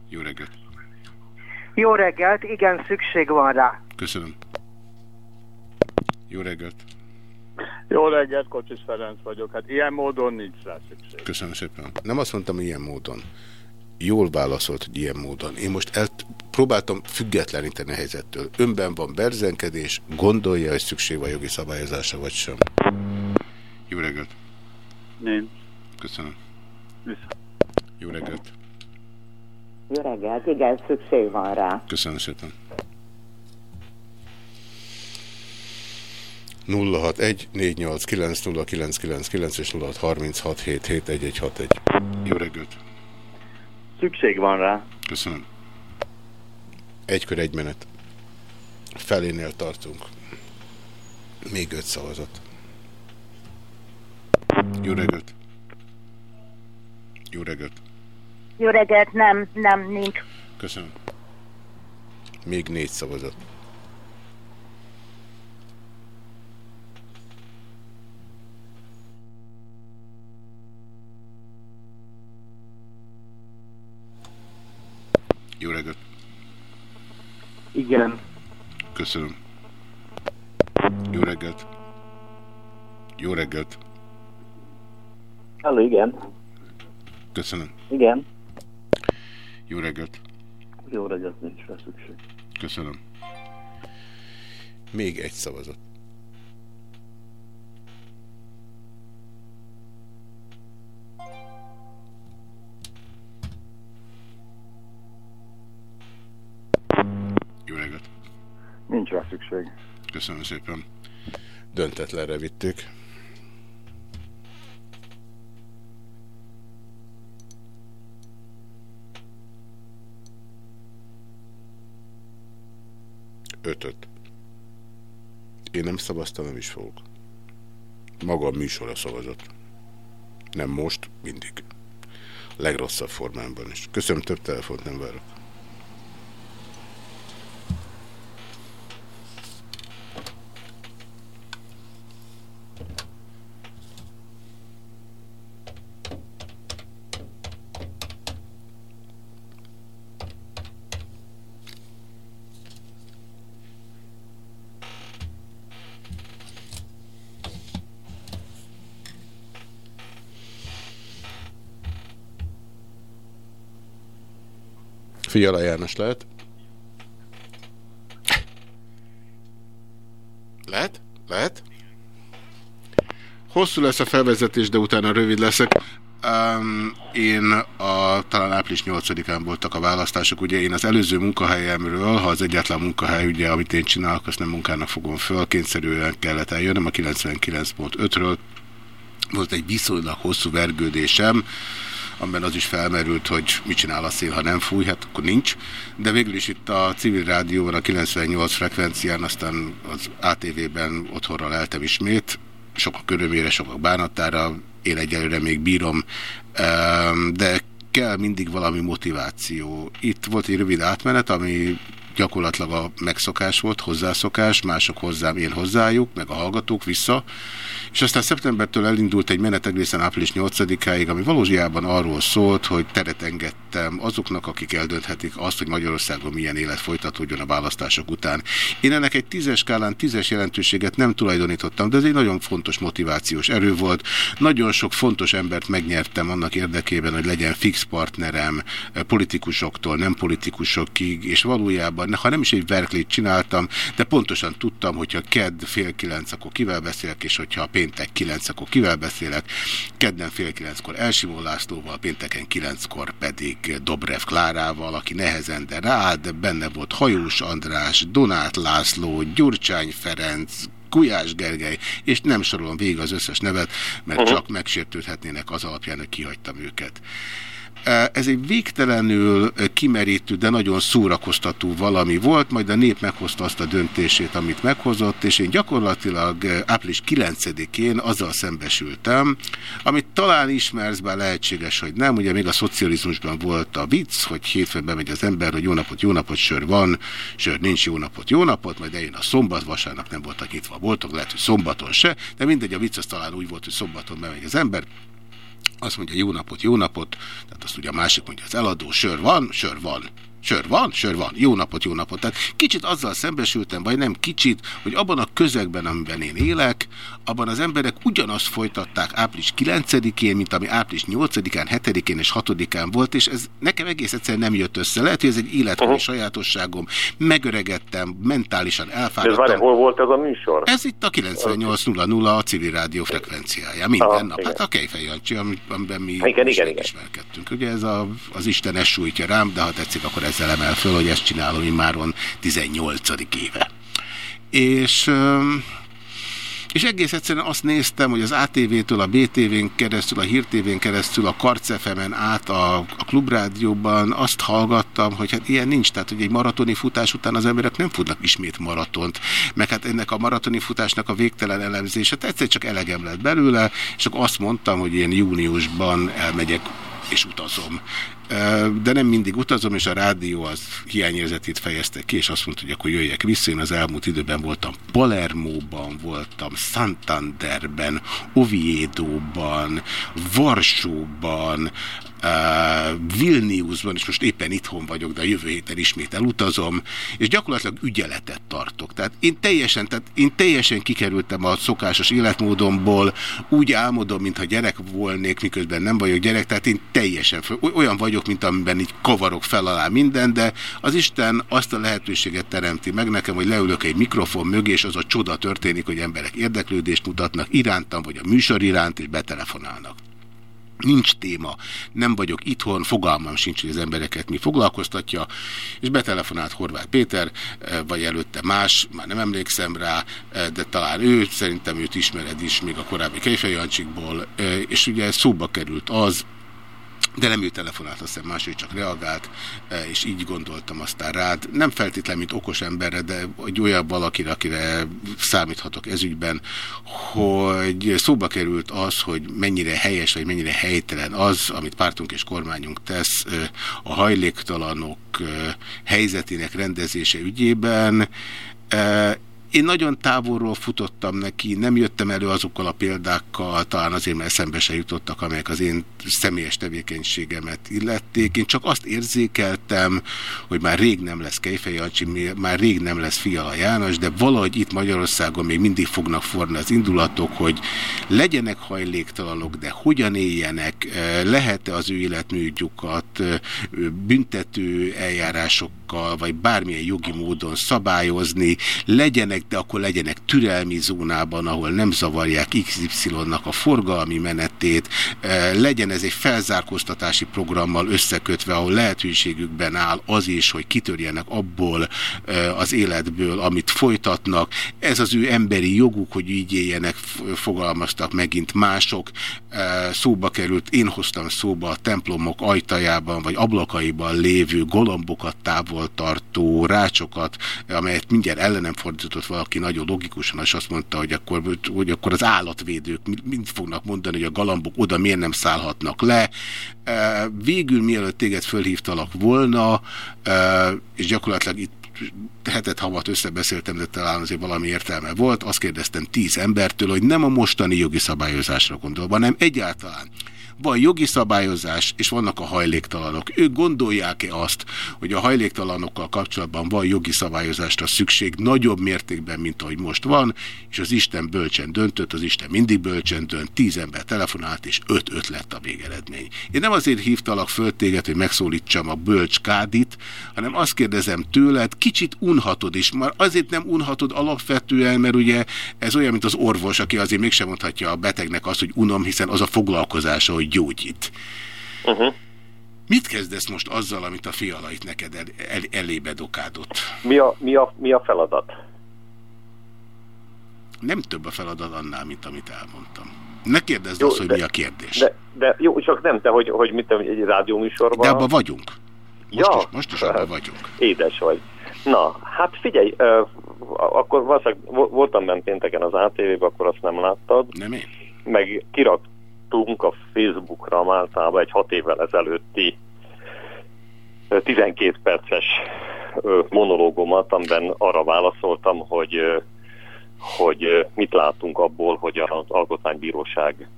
Jó reggelt! Jó reggelt, igen, szükség van rá. Köszönöm. Jó reggelt! Jó reggelt, Kocsis Ferenc vagyok. Hát ilyen módon nincs rá szükség. Köszönöm szépen. Nem azt mondtam, ilyen módon. Jól válaszolt, hogy ilyen módon. Én most el, próbáltam függetleníteni a helyzettől. Önben van berzenkedés, gondolja, hogy szükség van jogi szabályozása, vagy sem. Jó reggelt. Nincs. Köszönöm. Vissza. Jó reggelt. Jó reggelt, igen, szükség van rá. Köszönöm szépen. 061 489 0999 és 0636771161. Jó reggelt. Szükség van rá. Köszönöm. Egy kör, egy menet. Felénél tartunk. Még öt szavazat. Jó reggelt. Jó reggelt. Jó reggelt, nem, nem, nincs. Köszönöm. Még négy szavazat. Jó reggelt. Igen. Köszönöm. Jó reggelt. Jó reggelt. Hello, igen. Köszönöm. Igen. Jó reggelt. Jó reggelt, nincs rá szükség. Köszönöm. Még egy szavazat. Jó reggelt. Nincs rá szükség. Köszönöm szépen. Döntetlenre vittük. Ötöt. Én nem szavaztam, nem is fogok. Maga a műsora szavazott. Nem most, mindig. A legrosszabb formámban is. Köszönöm, több telefont nem várok. Fiala János lehet? Lehet? Lehet? Hosszú lesz a felvezetés, de utána rövid leszek. Um, én a, talán április 8-án voltak a választások, ugye én az előző munkahelyemről, ha az egyetlen munkahely, ugye, amit én csinálok, azt nem munkának fogom föl, kényszerűen kellett eljönnöm a 99.5-ről. Volt egy viszonylag hosszú vergődésem, amiben az is felmerült, hogy mit csinál a szél, ha nem fúj, hát akkor nincs. De végül is itt a civil rádióban, a 98 frekvencián, aztán az ATV-ben otthonra leltem ismét, sokak örömére, sokak bánatára, én egyelőre még bírom, de kell mindig valami motiváció. Itt volt egy rövid átmenet, ami gyakorlatilag a megszokás volt, hozzászokás, mások hozzám, én hozzájuk, meg a hallgatók vissza, és aztán szeptembertől elindult egy menet egészen április 8-áig, ami valójában arról szólt, hogy teret engedtem azoknak, akik eldönthetik azt, hogy Magyarországon milyen élet folytatódjon a választások után. Én ennek egy tízes skálán tízes jelentőséget nem tulajdonítottam, de ez egy nagyon fontos motivációs erő volt. Nagyon sok fontos embert megnyertem annak érdekében, hogy legyen fix partnerem politikusoktól, nem politikusokig, és valójában, ha nem is egy verklét csináltam, de pontosan tudtam, hogyha kedd fél kilenc, akkor kivel beszélek, és hogyha péntek 9, akkor kivel beszélek? Kedden fél 9-kor Elsimó Lászlóval, pénteken 9-kor pedig Dobrev Klárával, aki nehezen, de rád, benne volt Hajós András, Donát László, Gyurcsány Ferenc, Gulyás Gergely, és nem sorolom végig az összes nevet, mert uh -huh. csak megsértődhetnének az alapján, hogy kihagytam őket. Ez egy végtelenül kimerítő, de nagyon szórakoztató valami volt, majd a nép meghozta azt a döntését, amit meghozott, és én gyakorlatilag április 9-én azzal szembesültem, amit talán ismersz, bár lehetséges, hogy nem, ugye még a szocializmusban volt a vicc, hogy hétfőn bemegy az ember, hogy jó napot, jó napot, sör van, sör nincs, jó napot, jó napot, majd eljön a szombat, vasárnap nem voltak nyitva a boltok, lehet, hogy szombaton se, de mindegy, a vicc az talán úgy volt, hogy szombaton bemegy az ember, azt mondja jó napot, jó napot, tehát azt ugye a másik mondja, az eladó sör van, sör van. Sör van, sör van. Jó napot, jó napot. Tehát kicsit azzal szembesültem, vagy nem kicsit, hogy abban a közegben, amiben én élek, abban az emberek ugyanazt folytatták április 9-én, mint ami április 8-án, 7-én és 6-án volt, és ez nekem egész egyszerűen nem jött össze. Lehet, hogy ez egy életkori uh -huh. sajátosságom. Megöregettem, mentálisan elfáradtam. Ez hol volt ez a műsor? Ez itt a 98.00 a civil rádió frekvenciája. Minden ah, nap. Igen. Hát a Kejfej Jancsi, amiben mi igen, igen, igen. ismerkedtünk. Ugye ez a, az Isten sújtja rám, de ha tetszik, akkor ezzel emel föl, hogy ezt csinálom immáron 18. éve. És... És egész egyszerűen azt néztem, hogy az ATV-től, a BTV-n keresztül, a Hír TV-n keresztül, a Karcefemen át a, a klubrádióban azt hallgattam, hogy hát ilyen nincs, tehát hogy egy maratoni futás után az emberek nem futnak ismét maratont, meg hát ennek a maratoni futásnak a végtelen elemzése, tehát egyszer csak elegem lett belőle, és akkor azt mondtam, hogy én júniusban elmegyek és utazom de nem mindig utazom, és a rádió az hiányérzetét fejezte ki, és azt mondta, hogy akkor jöjjek vissza. Én az elmúlt időben voltam Palermóban, voltam Santanderben, Oviedóban, Varsóban, Vilniusban, és most éppen itthon vagyok, de a jövő héten ismét elutazom, és gyakorlatilag ügyeletet tartok. Tehát én teljesen, tehát én teljesen kikerültem a szokásos életmódomból, úgy álmodom, mintha gyerek volnék, miközben nem vagyok gyerek, tehát én teljesen olyan vagyok, mint amiben így kavarok fel alá minden, de az Isten azt a lehetőséget teremti meg nekem, hogy leülök egy mikrofon mögé, és az a csoda történik, hogy emberek érdeklődést mutatnak irántam, vagy a műsor iránt, és betelefonálnak. Nincs téma, nem vagyok itthon, fogalmam sincs, hogy az embereket mi foglalkoztatja, és betelefonált Horváth Péter, eh, vagy előtte más, már nem emlékszem rá, eh, de talán ő, szerintem őt ismered is még a korábbi Kejfejancsikból, eh, és ugye szóba került az, de nem ő telefonált, azt hiszem máshogy csak reagált, e, és így gondoltam aztán rád. Nem feltétlenül, mint okos emberre, de egy olyan valakire, akire számíthatok ezügyben, hogy szóba került az, hogy mennyire helyes, vagy mennyire helytelen az, amit pártunk és kormányunk tesz e, a hajléktalanok e, helyzetének rendezése ügyében, én nagyon távolról futottam neki, nem jöttem elő azokkal a példákkal, talán azért, mert eszembe se jutottak, amelyek az én személyes tevékenységemet illették. Én csak azt érzékeltem, hogy már rég nem lesz Kejfej Jancsi, már rég nem lesz Fiala János, de valahogy itt Magyarországon még mindig fognak forni az indulatok, hogy legyenek hajléktalanok, de hogyan éljenek, lehet-e az ő életműgyukat büntető eljárásokkal, vagy bármilyen jogi módon szabályozni, legyenek, de akkor legyenek türelmi zónában, ahol nem zavarják XY-nak a forgalmi menetét, legyen ez egy felzárkóztatási programmal összekötve, ahol lehetőségükben áll az is, hogy kitörjenek abból az életből, amit folytatnak. Ez az ő emberi joguk, hogy így éljenek, fogalmaztak megint mások. Szóba került, én hoztam szóba a templomok ajtajában, vagy ablakaiban lévő golombokat távol tartó rácsokat, amelyet mindjárt ellenem fordított valaki nagyon logikusan, és azt mondta, hogy akkor, hogy akkor az állatvédők mind fognak mondani, hogy a galambok oda miért nem szállhatnak le. Végül mielőtt téged fölhívtalak volna, és gyakorlatilag itt hetet havat összebeszéltem, de talán azért valami értelme volt. Azt kérdeztem tíz embertől, hogy nem a mostani jogi szabályozásra gondolva, hanem egyáltalán van jogi szabályozás, és vannak a hajléktalanok. Ők gondolják-e azt, hogy a hajléktalanokkal kapcsolatban van jogi szabályozásra szükség nagyobb mértékben, mint ahogy most van, és az Isten bölcsen döntött, az Isten mindig bölcsen dönt, tíz ember telefonált, és öt-öt lett a végeredmény. Én nem azért hívtalak föl téged, hogy megszólítsam a bölcs kádit, hanem azt kérdezem tőled, kicsit unhatod is, már azért nem unhatod alapvetően, mert ugye ez olyan, mint az orvos, aki azért mégsem mondhatja a betegnek azt, hogy unom, hiszen az a foglalkozása, hogy gyógyít. Uh -huh. Mit kezdesz most azzal, amit a fialait neked el, el, elébe dokádott? Mi a, mi, a, mi a feladat? Nem több a feladat annál, mint amit elmondtam. Ne kérdezd jó, azt, hogy de, mi a kérdés. De, de jó, csak nem te, hogy, hogy mit egy rádióműsorban... De abban vagyunk. Most ja. is, most is abban vagyunk. Édes vagy. Na, hát figyelj, uh, akkor valószínűleg voltam bent pénteken az ATV-be, akkor azt nem láttad. Nem én. Meg kirak, írtunk a Facebookra Máltában egy hat évvel ezelőtti 12 perces monológomat, amiben arra válaszoltam, hogy, hogy mit látunk abból, hogy az Alkotmánybíróság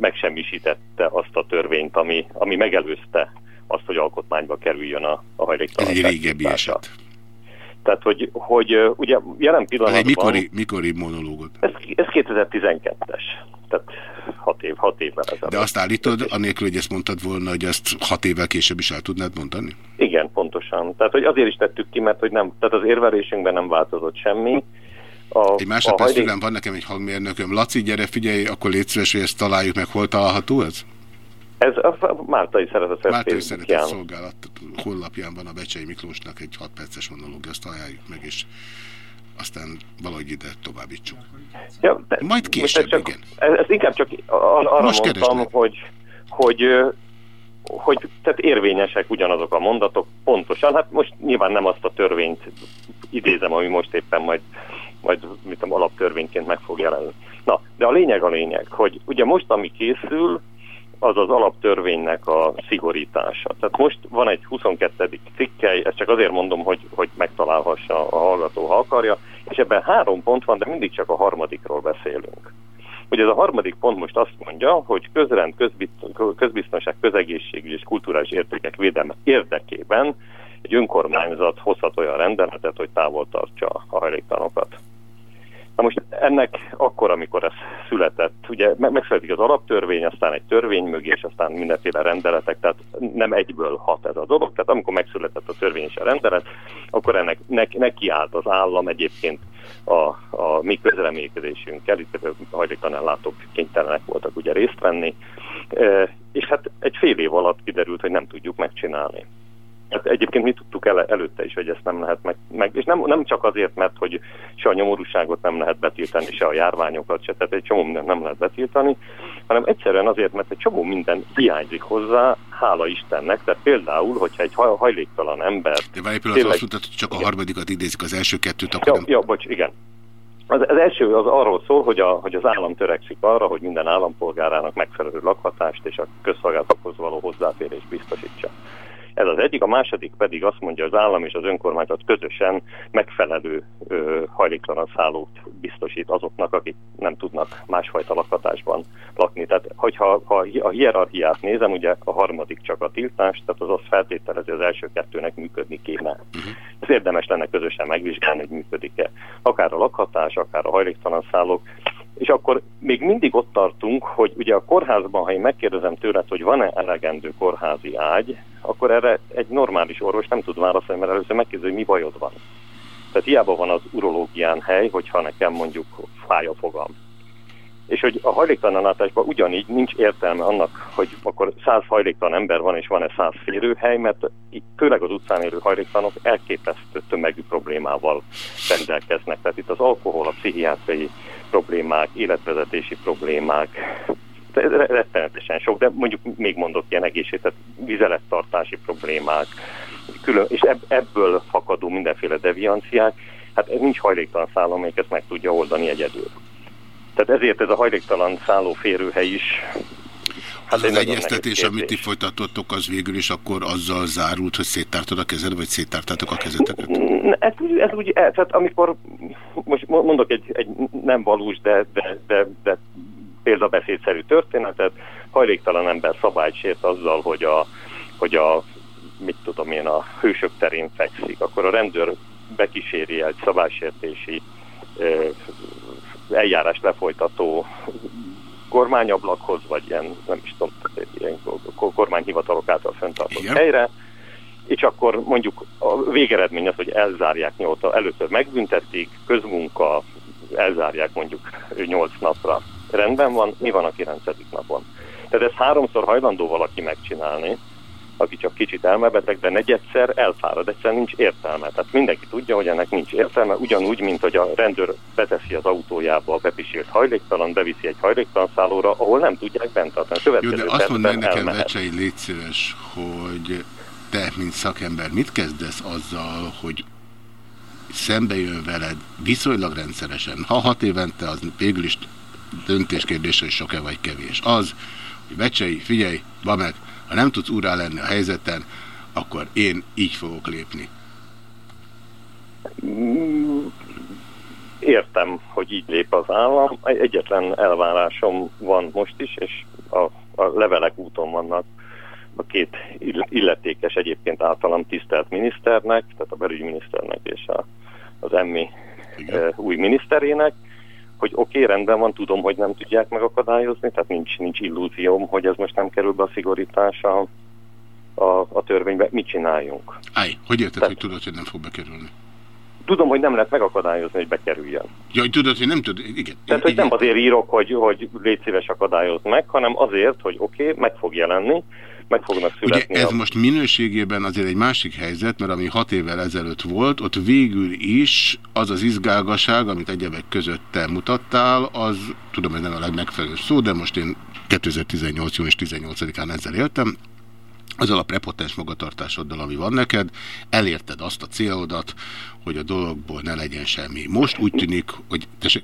megsemmisítette azt a törvényt, ami, ami megelőzte azt, hogy alkotmányba kerüljön a, a hajléktalan. Ez egy régebbi eset. Tehát, hogy, hogy ugye jelen pillanatban... Ez egy mikori, mikori monológot? Ez, ez 2012-es. Tehát hat, év, hat évvel ezelőtt. De azt állítod, anélkül, hogy ezt mondtad volna, hogy ezt hat évvel később is el tudnád mondani? Igen, pontosan. Tehát, hogy azért is tettük ki, mert hogy nem, tehát az érvelésünkben nem változott semmi. A, egy másodperc hajlék... van nekem egy hangmérnököm. Laci, gyere, figyelj, akkor légy szíves, hogy ezt találjuk meg. Hol található ez? Ez a Máltai Szeretet Máltai Szeretet Szolgálat honlapján van a Becsei Miklósnak egy 6 perces monológia, azt találjuk meg, és aztán valahogy ide továbbítsuk. Ja, de, Majd később, csak, igen. Ez, ez inkább csak arra Most mondtam, hogy, hogy, hogy tehát érvényesek ugyanazok a mondatok, pontosan. Hát most nyilván nem azt a törvényt idézem, ami most éppen majd, majd mit tudom, alaptörvényként meg fog jelenni. Na, de a lényeg a lényeg, hogy ugye most, ami készül, az az alaptörvénynek a szigorítása. Tehát most van egy 22. cikkely, ezt csak azért mondom, hogy, hogy megtalálhassa a hallgató, ha akarja, és ebben három pont van, de mindig csak a harmadikról beszélünk. Hogy ez a harmadik pont most azt mondja, hogy közrend, közbiztonság, közegészségügy és kulturális értékek védelme érdekében egy önkormányzat hozhat olyan rendeletet, hogy távol tartsa a hajléktalanokat. Na most ennek akkor, amikor ez született, ugye megszületik az alaptörvény, aztán egy törvény mögé, és aztán mindenféle rendeletek, tehát nem egyből hat ez a dolog. Tehát amikor megszületett a törvény és a rendelet, akkor ennek ne, neki állt az állam egyébként a, a mi közreműködésünkkel, itt hajléktalan ellátók kénytelenek voltak ugye részt venni, e, és hát egy fél év alatt kiderült, hogy nem tudjuk megcsinálni. Hát egyébként mi tudtuk el, előtte is, hogy ezt nem lehet meg, meg és nem, nem csak azért, mert hogy se a nyomorúságot nem lehet betiltani, se a járványokat, se, tehát egy csomó mindent nem lehet betiltani, hanem egyszerűen azért, mert egy csomó minden hiányzik hozzá, hála Istennek, tehát például, hogyha egy hajléktalan ember... De várj pillanat, azt mondtad, hogy csak a harmadikat idézik, az első kettőt, akkor ja, nem... Ja, bocs, igen. Az, az első az arról szól, hogy, a, hogy az állam törekszik arra, hogy minden állampolgárának megfelelő lakhatást és a közszolgálatokhoz való hozzáférést biztosítsa. Ez az egyik, a második pedig azt mondja, az állam és az önkormányzat közösen megfelelő ö, hajléktalan szállót biztosít azoknak, akik nem tudnak másfajta lakhatásban lakni. Tehát, hogyha ha a hierarchiát nézem, ugye a harmadik csak a tiltás, tehát az azt feltételezi, az első kettőnek működni kéne. Uh-huh. Ez érdemes lenne közösen megvizsgálni, hogy működik-e. Akár a lakhatás, akár a hajléktalan szállók. És akkor még mindig ott tartunk, hogy ugye a kórházban, ha én megkérdezem tőled, hogy van-e elegendő kórházi ágy, akkor erre egy normális orvos nem tud válaszolni, mert először megkérdezi, hogy mi bajod van. Tehát hiába van az urológián hely, hogyha nekem mondjuk fáj a fogam. És hogy a hajléktalanátásban ugyanígy nincs értelme annak, hogy akkor száz hajléktalan ember van, és van-e száz férőhely, mert főleg az utcán élő hajléktalanok elképesztő tömegű problémával rendelkeznek. Tehát itt az alkohol, a pszichiátriai problémák, életvezetési problémák, rettenetesen sok, de mondjuk még mondok ilyen egészség, tehát vizelettartási problémák, külön, és ebből fakadó mindenféle devianciák, hát ez nincs hajléktalan szálló, amelyik ezt meg tudja oldani egyedül. Tehát ezért ez a hajléktalan szálló férőhely is az az egyeztetés, amit ti folytatottok, az végül is akkor azzal zárult, hogy széttártad a kezed, vagy széttártátok a kezeteket? Ez ez úgy ez, tehát amikor, most mondok egy, egy nem valós, de, de, de, de példabeszédszerű történetet, hajléktalan ember szabályt sért azzal, hogy a, hogy a mit tudom én, a hősök terén fekszik, akkor a rendőr bekíséri egy szabálysértési eljárás lefolytató kormányablakhoz, vagy ilyen, nem is tudom, ilyen kormányhivatalok által fenntartott helyre, és akkor mondjuk a végeredmény az, hogy elzárják nyolc, először megbüntetik, közmunka, elzárják mondjuk nyolc napra. Rendben van, mi van a kilencedik napon? Tehát ezt háromszor hajlandó valaki megcsinálni, aki csak kicsit elmebeteg, de negyedszer elfárad, egyszerűen nincs értelme. Tehát mindenki tudja, hogy ennek nincs értelme, ugyanúgy, mint hogy a rendőr beteszi az autójába a bepisírt hajléktalan, beviszi egy hajléktalan szállóra, ahol nem tudják bent tartani. Jó, de azt mondd meg nekem, Vecsei, légy szíves, hogy te, mint szakember, mit kezdesz azzal, hogy szembe jön veled viszonylag rendszeresen, ha hat évente, az végül is döntéskérdés, hogy sok-e vagy kevés. Az, hogy Vecsei, figyelj, meg, ha nem tudsz úrá lenni a helyzeten, akkor én így fogok lépni. Értem, hogy így lép az állam. Egyetlen elvárásom van most is, és a, a levelek úton vannak a két illetékes egyébként általam tisztelt miniszternek, tehát a belügyminiszternek és a, az emmi e, új miniszterének, hogy oké, okay, rendben van, tudom, hogy nem tudják megakadályozni, tehát nincs, nincs illúzióm, hogy ez most nem kerül be a szigorítás a, a, törvénybe. Mit csináljunk? Állj, hogy érted, tehát, hogy tudod, hogy nem fog bekerülni? Tudom, hogy nem lehet megakadályozni, hogy bekerüljön. Ja, hogy tudod, hogy nem tud, igen. Tehát, hogy nem azért írok, hogy, hogy légy szíves akadályozni meg, hanem azért, hogy oké, okay, meg fog jelenni, meg fognak születni. Ugye ez a... most minőségében azért egy másik helyzet, mert ami hat évvel ezelőtt volt, ott végül is az az izgálgaság, amit egyebek között te mutattál, az, tudom, hogy nem a legmegfelelőbb szó, de most én 2018. június 18-án ezzel éltem, azzal a prepotens magatartásoddal, ami van neked, elérted azt a célodat, hogy a dologból ne legyen semmi. Most úgy tűnik, hogy... Tessék...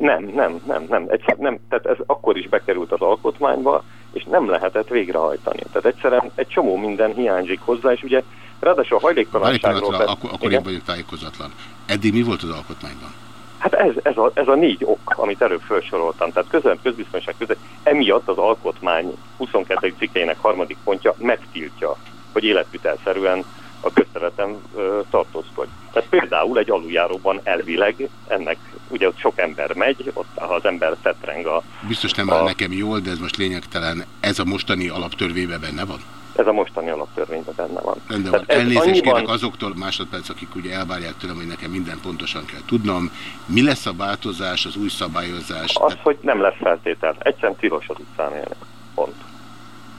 Nem, nem, nem, nem. Egy, nem. Tehát ez akkor is bekerült az alkotmányba, és nem lehetett végrehajtani. Tehát egyszerűen egy csomó minden hiányzik hozzá, és ugye ráadásul a hajléktalanságról... Akkor, akkor én vagyok tájékozatlan. Eddig mi volt az alkotmányban? Hát ez, ez, a, ez a négy ok, amit előbb felsoroltam. Tehát közön, közbiztonság között, emiatt az alkotmány 22. cikkeinek harmadik pontja megtiltja, hogy életvitelszerűen a közterületen tartózkodj. Tehát például egy aluljáróban elvileg ennek, ugye ott sok ember megy, ott ha az ember tetreng a... Biztos nem áll a, nekem jól, de ez most lényegtelen. Ez a mostani alaptörvényben benne van? Ez a mostani alaptörvényben benne van. Rendben van. Elnézést annyiban... kérek azoktól másodperc, akik ugye elvárják tőlem, hogy nekem minden pontosan kell tudnom. Mi lesz a változás, az új szabályozás? Az, hogy nem lesz feltétel. Egyszerűen tilos az utcán élni. Pont.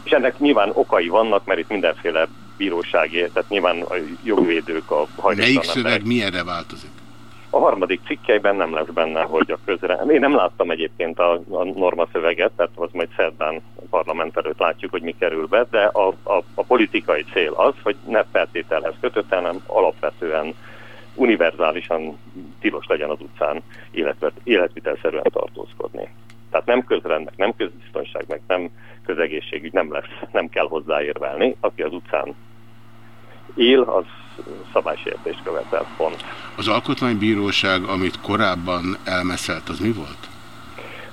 És ennek nyilván okai vannak, mert itt mindenféle bíróságé, tehát nyilván a jogvédők a hajléktalan Melyik szöveg milyenre változik? A harmadik cikkeiben nem lesz benne, hogy a közre... Én nem láttam egyébként a, a norma szöveget, tehát az majd szerdán parlament előtt látjuk, hogy mi kerül be, de a, a, a politikai cél az, hogy ne feltételhez kötött, hanem alapvetően univerzálisan tilos legyen az utcán életvet, életvitelszerűen tartózkodni. Tehát nem közrend, nem közbiztonság, meg nem közegészségügy nem lesz, nem kell hozzáérvelni. Aki az utcán él, az szabálysértést követel, pont. Az alkotmánybíróság, amit korábban elmeszelt, az mi volt?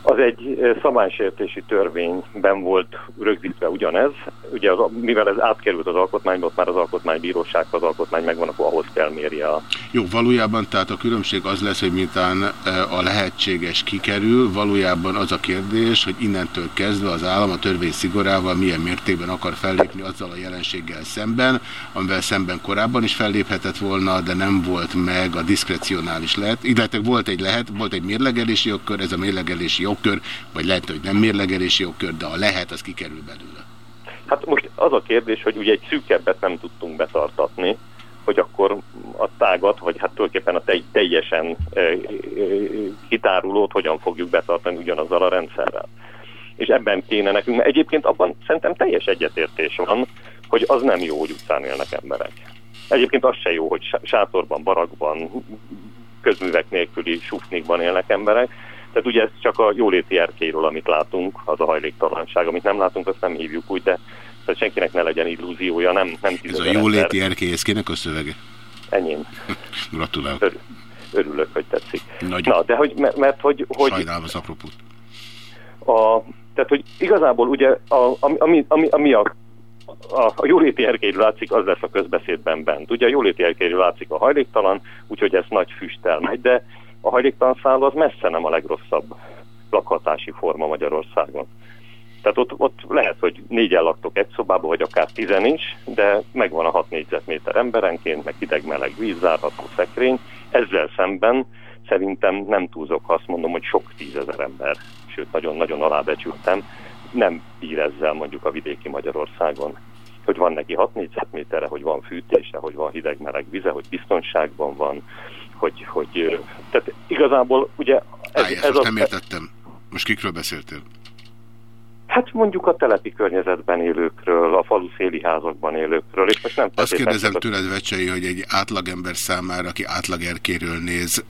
Az egy szabálysértési törvényben volt rögzítve ugyanez. Ugye az, mivel ez átkerült az alkotmányba, ott már az alkotmánybíróság, az alkotmány megvan, akkor ahhoz kell mérje a... Jó, valójában tehát a különbség az lesz, hogy mintán a lehetséges kikerül, valójában az a kérdés, hogy innentől kezdve az állam a törvény szigorával milyen mértékben akar fellépni azzal a jelenséggel szemben, amivel szemben korábban is felléphetett volna, de nem volt meg a diszkrecionális lehet. Illetve volt egy lehet, volt egy mérlegelési jogkör, ez a mérlegelési jogkör, vagy lehet, hogy nem mérlegelési jogkör, de a lehet, az kikerül belőle. Hát most az a kérdés, hogy ugye egy szűkebbet nem tudtunk betartatni, hogy akkor a tágat, vagy hát tulajdonképpen a teljesen e, e, kitárulót hogyan fogjuk betartani ugyanazzal a rendszerrel. És ebben kéne nekünk, mert egyébként abban szerintem teljes egyetértés van, hogy az nem jó, hogy utcán élnek emberek. Egyébként az se jó, hogy sátorban, barakban, közművek nélküli sufnikban élnek emberek, tehát ugye ez csak a jóléti erkéről, amit látunk, az a hajléktalanság. Amit nem látunk, azt nem hívjuk úgy, de tehát senkinek ne legyen illúziója, nem, nem Ez a jóléti erkély, ez kinek a szövege? Enyém. Gratulálok. Ör, örülök, hogy tetszik. Nagyon. Na, de hogy, mert hogy... hogy Sajnálom az apropót. A, tehát, hogy igazából ugye, a, ami, ami, ami a a, a jóléti erkélyről látszik, az lesz a közbeszédben bent. Ugye a jóléti erkélyről látszik a hajléktalan, úgyhogy ez nagy füsttel megy, de a hajléktalan szálló az messze nem a legrosszabb lakhatási forma Magyarországon. Tehát ott, ott lehet, hogy négyen laktok egy szobában, vagy akár tizen is, de megvan a 6 négyzetméter emberenként, meg hideg-meleg víz, zárható szekrény. Ezzel szemben szerintem nem túlzok, azt mondom, hogy sok tízezer ember, sőt nagyon-nagyon alábecsültem, nem bír ezzel mondjuk a vidéki Magyarországon hogy van neki 6 négyzetméterre, hogy van fűtése, hogy van hideg-meleg vize, hogy biztonságban van, hogy, hogy tehát igazából ugye... Ez, Állj, ez az, nem értettem. Most kikről beszéltél? Hát mondjuk a telepi környezetben élőkről, a falu széli házakban élőkről, és most nem... Azt kérdezem tőled, Vecsei, hogy egy átlagember számára, aki átlagerkéről néz,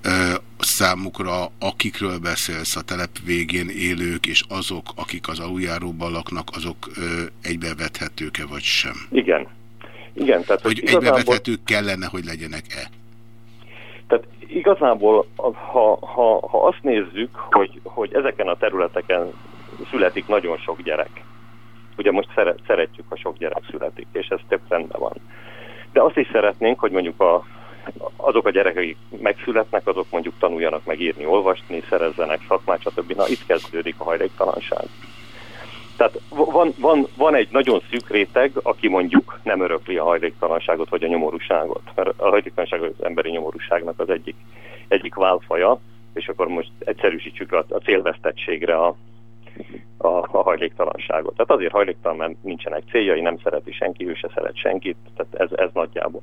számukra akikről beszélsz, a telep végén élők, és azok, akik az aluljáróban laknak, azok egybevethetők-e vagy sem? Igen. Igen, tehát, hogy, hogy igazából... egybevethetők kellene, hogy legyenek-e? Tehát igazából, ha, ha, ha azt nézzük, hogy, hogy ezeken a területeken születik nagyon sok gyerek. Ugye most szeret, szeretjük, ha sok gyerek születik, és ez több rendben van. De azt is szeretnénk, hogy mondjuk a, azok a gyerekek, akik megszületnek, azok mondjuk tanuljanak meg írni, olvasni, szerezzenek szakmát, stb. Na, itt kezdődik a hajléktalanság. Tehát van, van, van egy nagyon szűk réteg, aki mondjuk nem örökli a hajléktalanságot vagy a nyomorúságot, mert a hajléktalanság az emberi nyomorúságnak az egyik, egyik válfaja, és akkor most egyszerűsítsük a, a célvesztettségre a, a, a hajléktalanságot. Tehát azért hajléktalan, mert nincsenek céljai, nem szereti senki, ő se szeret senkit, tehát ez, ez nagyjából.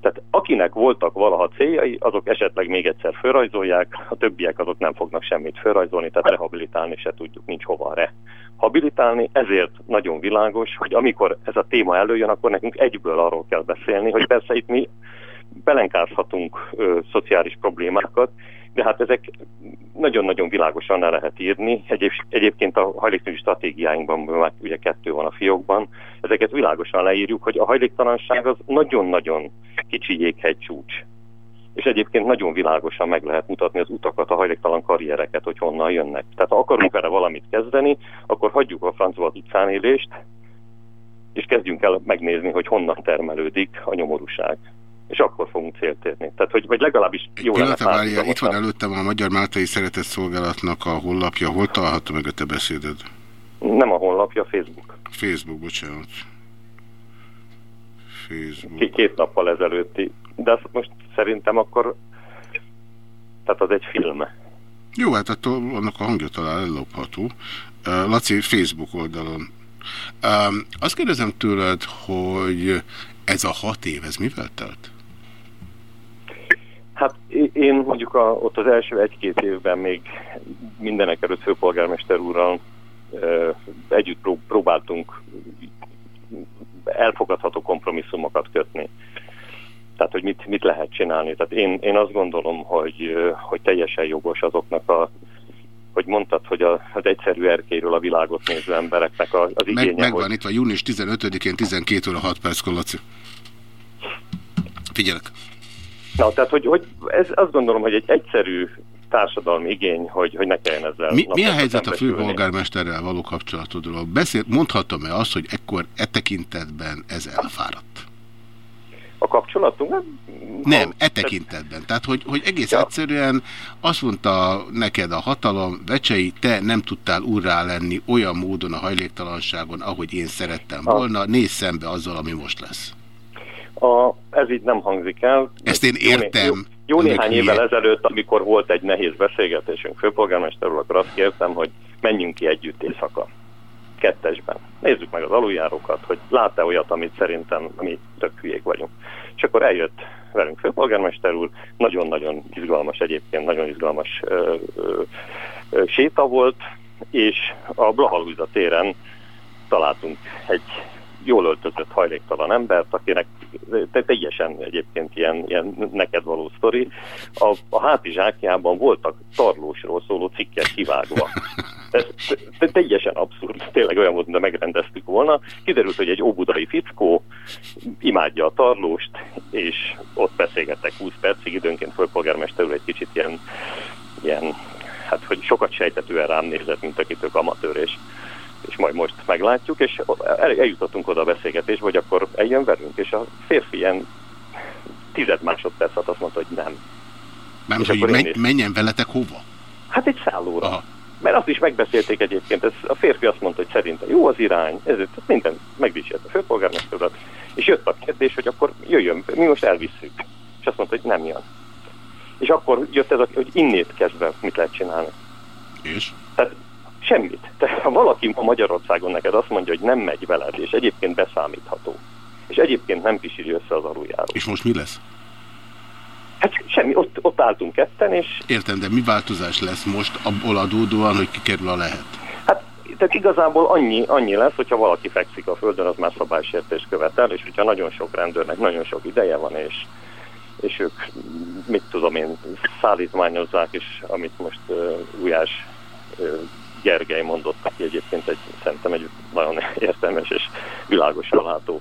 Tehát akinek voltak valaha céljai, azok esetleg még egyszer felrajzolják, a többiek azok nem fognak semmit felrajzolni, tehát rehabilitálni se tudjuk, nincs hova rehabilitálni, ezért nagyon világos, hogy amikor ez a téma előjön, akkor nekünk egyből arról kell beszélni, hogy persze itt mi belenkázhatunk ö, szociális problémákat, de hát ezek nagyon-nagyon világosan le lehet írni. Egyéb, egyébként a hajléktalansági stratégiáinkban, már ugye kettő van a fiókban, ezeket világosan leírjuk, hogy a hajléktalanság az nagyon-nagyon kicsi jéghegy csúcs. És egyébként nagyon világosan meg lehet mutatni az utakat, a hajléktalan karriereket, hogy honnan jönnek. Tehát ha akarunk erre valamit kezdeni, akkor hagyjuk a francba utcán élést, és kezdjünk el megnézni, hogy honnan termelődik a nyomorúság és akkor fogunk célt érni. Tehát, hogy, vagy legalábbis jó lenne. Várja, itt van előttem a Magyar Máltai Szeretett Szolgálatnak a honlapja. Hol található meg a te beszéded? Nem a honlapja, Facebook. Facebook, bocsánat. Facebook. Két nappal ezelőtti. De azt most szerintem akkor tehát az egy film. Jó, hát attól annak a hangja talán ellopható. Laci, Facebook oldalon. Azt kérdezem tőled, hogy ez a hat év, ez mivel telt? Hát én mondjuk a, ott az első egy-két évben még mindenek előtt főpolgármester úrral ö, együtt prób próbáltunk elfogadható kompromisszumokat kötni. Tehát, hogy mit, mit lehet csinálni. Tehát én, én azt gondolom, hogy, hogy teljesen jogos azoknak a hogy mondtad, hogy az egyszerű erkéről a világot néző embereknek az igénye. Meg, megvan, hogy... itt van június 15-én 12 óra 6 perc, Laci. figyelek. Na, tehát, hogy, hogy ez azt gondolom, hogy egy egyszerű társadalmi igény, hogy, hogy ne kelljen ezzel... Mi, mi a helyzet a főpolgármesterrel való kapcsolatodról? Beszél, mondhatom-e azt, hogy ekkor e tekintetben ez elfáradt? A kapcsolatunk? Nem, nem e tekintetben. Tehát, hogy, hogy egész ja. egyszerűen azt mondta neked a hatalom, Vecsei, te nem tudtál urrá lenni olyan módon a hajléktalanságon, ahogy én szerettem volna, nézz szembe azzal, ami most lesz. A, ez így nem hangzik el. Ezt én értem. Jó, jó, néhány évvel miért? ezelőtt, amikor volt egy nehéz beszélgetésünk főpolgármesterről, akkor azt kértem, hogy menjünk ki együtt éjszaka. Kettesben. Nézzük meg az aluljárókat, hogy lát-e olyat, amit szerintem mi tök hülyék vagyunk. És akkor eljött velünk főpolgármester úr, nagyon-nagyon izgalmas egyébként, nagyon izgalmas ö, ö, ö, séta volt, és a Blahalúza téren találtunk egy jól öltözött, hajléktalan embert, akinek te, teljesen egyébként ilyen, ilyen neked való sztori. A, a hátizsákjában voltak tarlósról szóló cikkek kivágva. Ez te, teljesen abszurd, tényleg olyan volt, de megrendeztük volna. Kiderült, hogy egy óbudai fickó imádja a tarlóst, és ott beszélgettek 20 percig, időnként főpolgármester egy kicsit ilyen, ilyen hát hogy sokat sejtetően rám nézett, mint akitől amatőr, és és majd most meglátjuk, és eljutottunk oda a beszélgetésbe, hogy akkor eljön velünk, és a férfi ilyen tized másodpercet azt mondta, hogy nem. Nem, és hogy menj, menjen veletek hova? Hát egy szállóra. Aha. Mert azt is megbeszélték egyébként, ez, a férfi azt mondta, hogy szerintem jó az irány, ezért minden megdicsért a főpolgármesterat, és jött a kérdés, hogy akkor jöjjön, mi most elvisszük. És azt mondta, hogy nem jön. És akkor jött ez, a, hogy innét kezdve mit lehet csinálni. És? Semmit. Tehát ha valaki ma Magyarországon neked azt mondja, hogy nem megy veled, és egyébként beszámítható, és egyébként nem pisíri össze az aluljáró. És most mi lesz? Hát semmi, ott, ott álltunk ketten, és... Értem, de mi változás lesz most abból adódóan, hogy kikerül a lehet? Hát, tehát igazából annyi, annyi lesz, hogyha valaki fekszik a földön, az már szabálysértés követel, és hogyha nagyon sok rendőrnek nagyon sok ideje van, és, és ők, mit tudom én, szállítmányozzák, és amit most uh, Ujás uh, Gergely mondott, aki egyébként egy, szerintem egy nagyon értelmes és világosan látó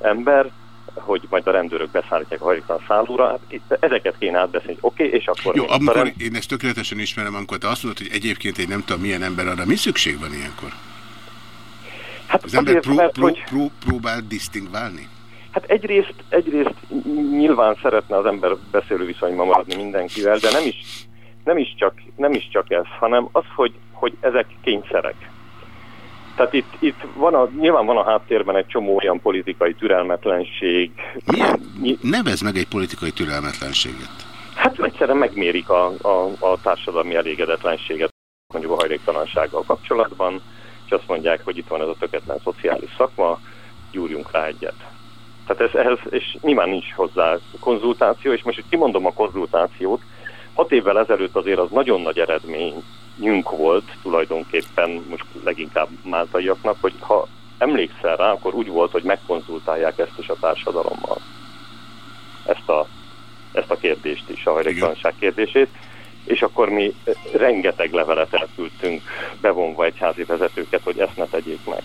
ember, hogy majd a rendőrök beszállítják a hajléktalan szállóra. Hát itt ezeket kéne átbeszélni, oké, okay, és akkor... Jó, amikor rend... én ezt tökéletesen ismerem, amikor te azt mondod, hogy egyébként egy nem tudom milyen ember arra, mi szükség van ilyenkor? Hát az ember pró, mert, pró, hogy... pró, próbál disztingválni? Hát egyrészt, egyrészt nyilván szeretne az ember beszélő viszonyban maradni mindenkivel, de nem is, nem is, csak, nem is csak ez, hanem az, hogy hogy ezek kényszerek. Tehát itt, itt van a, nyilván van a háttérben egy csomó olyan politikai türelmetlenség. Milyen? Nevez meg egy politikai türelmetlenséget. Hát egyszerűen megmérik a, a, a társadalmi elégedetlenséget mondjuk a hajléktalansággal kapcsolatban, és azt mondják, hogy itt van ez a tökéletlen szociális szakma, gyúrjunk rá egyet. Tehát ez, ez, és nyilván nincs hozzá konzultáció, és most, hogy kimondom a konzultációt, hat évvel ezelőtt azért az nagyon nagy eredmény nyünk volt tulajdonképpen most leginkább máltaiaknak, hogy ha emlékszel rá, akkor úgy volt, hogy megkonzultálják ezt is a társadalommal. Ezt a, ezt a kérdést is, a hajléktalanság kérdését. És akkor mi rengeteg levelet elküldtünk, bevonva egyházi vezetőket, hogy ezt ne tegyék meg.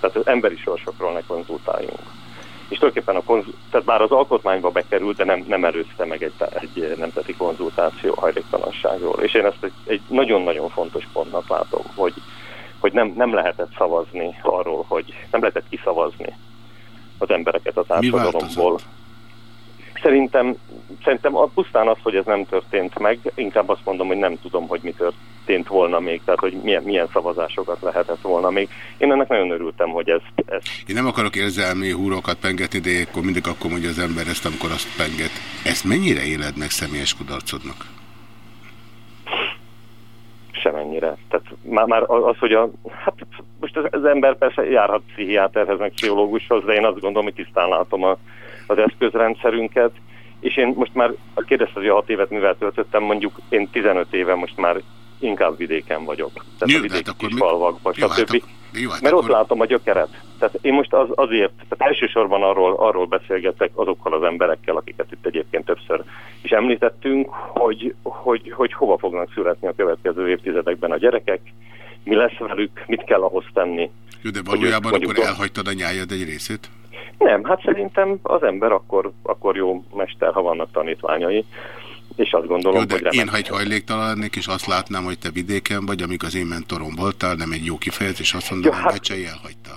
Tehát az emberi sorsokról ne konzultáljunk és tulajdonképpen a konzul, tehát bár az alkotmányba bekerült, de nem, nem előzte meg egy, egy nemzeti konzultáció hajléktalanságról. És én ezt egy nagyon-nagyon fontos pontnak látom, hogy, hogy nem, nem lehetett szavazni arról, hogy nem lehetett kiszavazni az embereket a társadalomból. Szerintem, szerintem a pusztán az, hogy ez nem történt meg, inkább azt mondom, hogy nem tudom, hogy mi történt volna még, tehát hogy milyen, milyen szavazásokat lehetett volna még. Én ennek nagyon örültem, hogy ez... ez... Én nem akarok érzelmi húrokat pengetni, de akkor mindig akkor mondja az ember ezt, amikor azt penget. Ezt mennyire éled meg személyes kudarcodnak? Semennyire. Tehát már, már az, hogy a... Hát most az, az ember persze járhat pszichiáterhez, meg pszichológushoz, de én azt gondolom, hogy tisztán látom a az eszközrendszerünket, és én most már kérdezte, hogy a hat évet mivel töltöttem, mondjuk én 15 éve most már inkább vidéken vagyok. Tehát Jó, a vidéki hát falvakban, stb. Hát jó, hát Mert akkor... ott látom a gyökeret. Tehát én most az, azért, tehát elsősorban arról, arról beszélgetek azokkal az emberekkel, akiket itt egyébként többször is említettünk, hogy, hogy, hogy hova fognak születni a következő évtizedekben a gyerekek, mi lesz velük, mit kell ahhoz tenni. Jó, de valójában hogy, akkor elhagytad a nyájad egy részét? Nem, hát szerintem az ember akkor, akkor jó mester, ha vannak tanítványai. És azt gondolom, jó, de hogy én, ha egy hajléktalan lennék, és azt látnám, hogy te vidéken vagy, amíg az én mentorom voltál, nem egy jó kifejezés, azt mondom, hogy hát, Becsei elhagyta.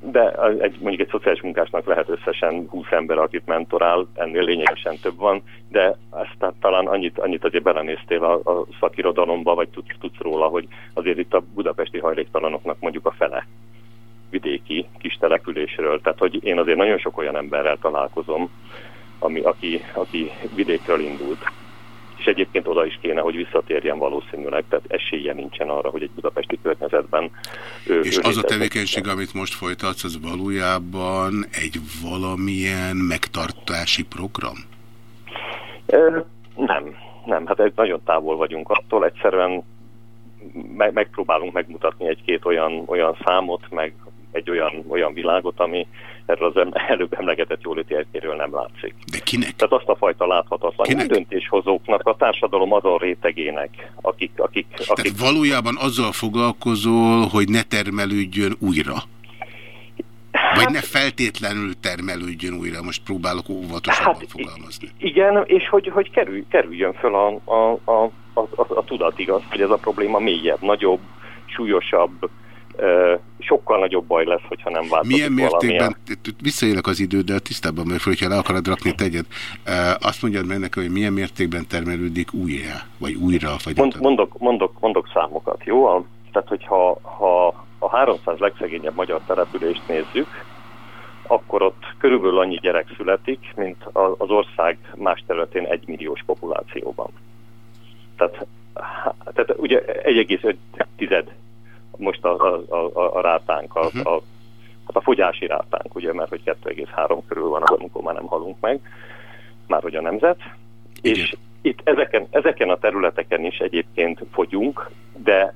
De egy, mondjuk egy szociális munkásnak lehet összesen 20 ember, akit mentorál, ennél lényegesen több van, de ezt talán annyit, annyit azért belenéztél a, a szakirodalomba, vagy tudsz, tudsz róla, hogy azért itt a budapesti hajléktalanoknak mondjuk a fele vidéki kis településről. Tehát, hogy én azért nagyon sok olyan emberrel találkozom, ami, aki, aki vidékről indult. És egyébként oda is kéne, hogy visszatérjen valószínűleg, tehát esélye nincsen arra, hogy egy budapesti környezetben ő, És ő az a tevékenység, amit most folytatsz, az valójában egy valamilyen megtartási program? Nem, nem, hát nagyon távol vagyunk attól, egyszerűen meg, megpróbálunk megmutatni egy-két olyan, olyan számot, meg egy olyan, olyan világot, ami erről az előbb emlegetett jóléti elkéről nem látszik. De kinek? Tehát azt a fajta láthatatlan kinek? döntéshozóknak, a társadalom azon rétegének, akik... akik, akik... Tehát valójában azzal foglalkozol, hogy ne termelődjön újra? Vagy ne feltétlenül termelődjön újra, most próbálok óvatosabban hát, fogalmazni. Igen, és hogy, hogy kerül, kerüljön föl a, a, a, a, a, a tudat igaz, hogy ez a probléma mélyebb, nagyobb, súlyosabb, sokkal nagyobb baj lesz, hogyha nem változik Milyen mértékben, visszaélek az időddel, tisztában mert hogyha le akarod rakni tegyed, azt mondjad meg nekem, hogy milyen mértékben termelődik újra, vagy újra? Vagy Mond, mondok, mondok, mondok számokat, jó? Tehát, hogyha ha a 300 legszegényebb magyar települést nézzük, akkor ott körülbelül annyi gyerek születik, mint az ország más területén egy milliós populációban. Tehát, tehát ugye 1,5 most a, a, a, a rátánk, a, -huh. a, hát a fogyási rátánk, ugye, mert hogy 2,3 körül van, amikor már nem halunk meg, már hogy a nemzet. Igen. És itt ezeken, ezeken a területeken is egyébként fogyunk, de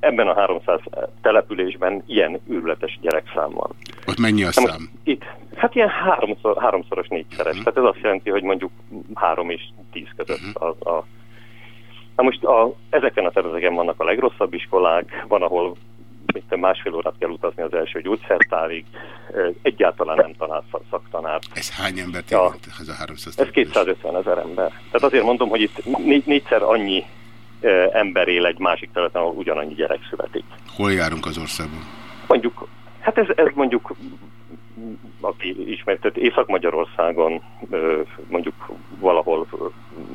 ebben a 300 településben ilyen őrületes gyerekszám van. Ott mennyi a szám? Itt, hát ilyen háromszor, háromszoros, négyszeres. Uh -huh. Tehát ez azt jelenti, hogy mondjuk három és tíz között uh -huh. a, a Na most a, ezeken a területeken vannak a legrosszabb iskolák, van, ahol mint másfél órát kell utazni az első gyógyszertárig, egyáltalán nem talál szaktanár. Ez hány ember ja, ez a 300 Ez 250 ezer ember. Tehát azért mondom, hogy itt négy, négyszer annyi ember él egy másik területen, ahol ugyanannyi gyerek születik. Hol járunk az országban? Mondjuk, hát ez, ez mondjuk aki ismertet Észak-Magyarországon, mondjuk valahol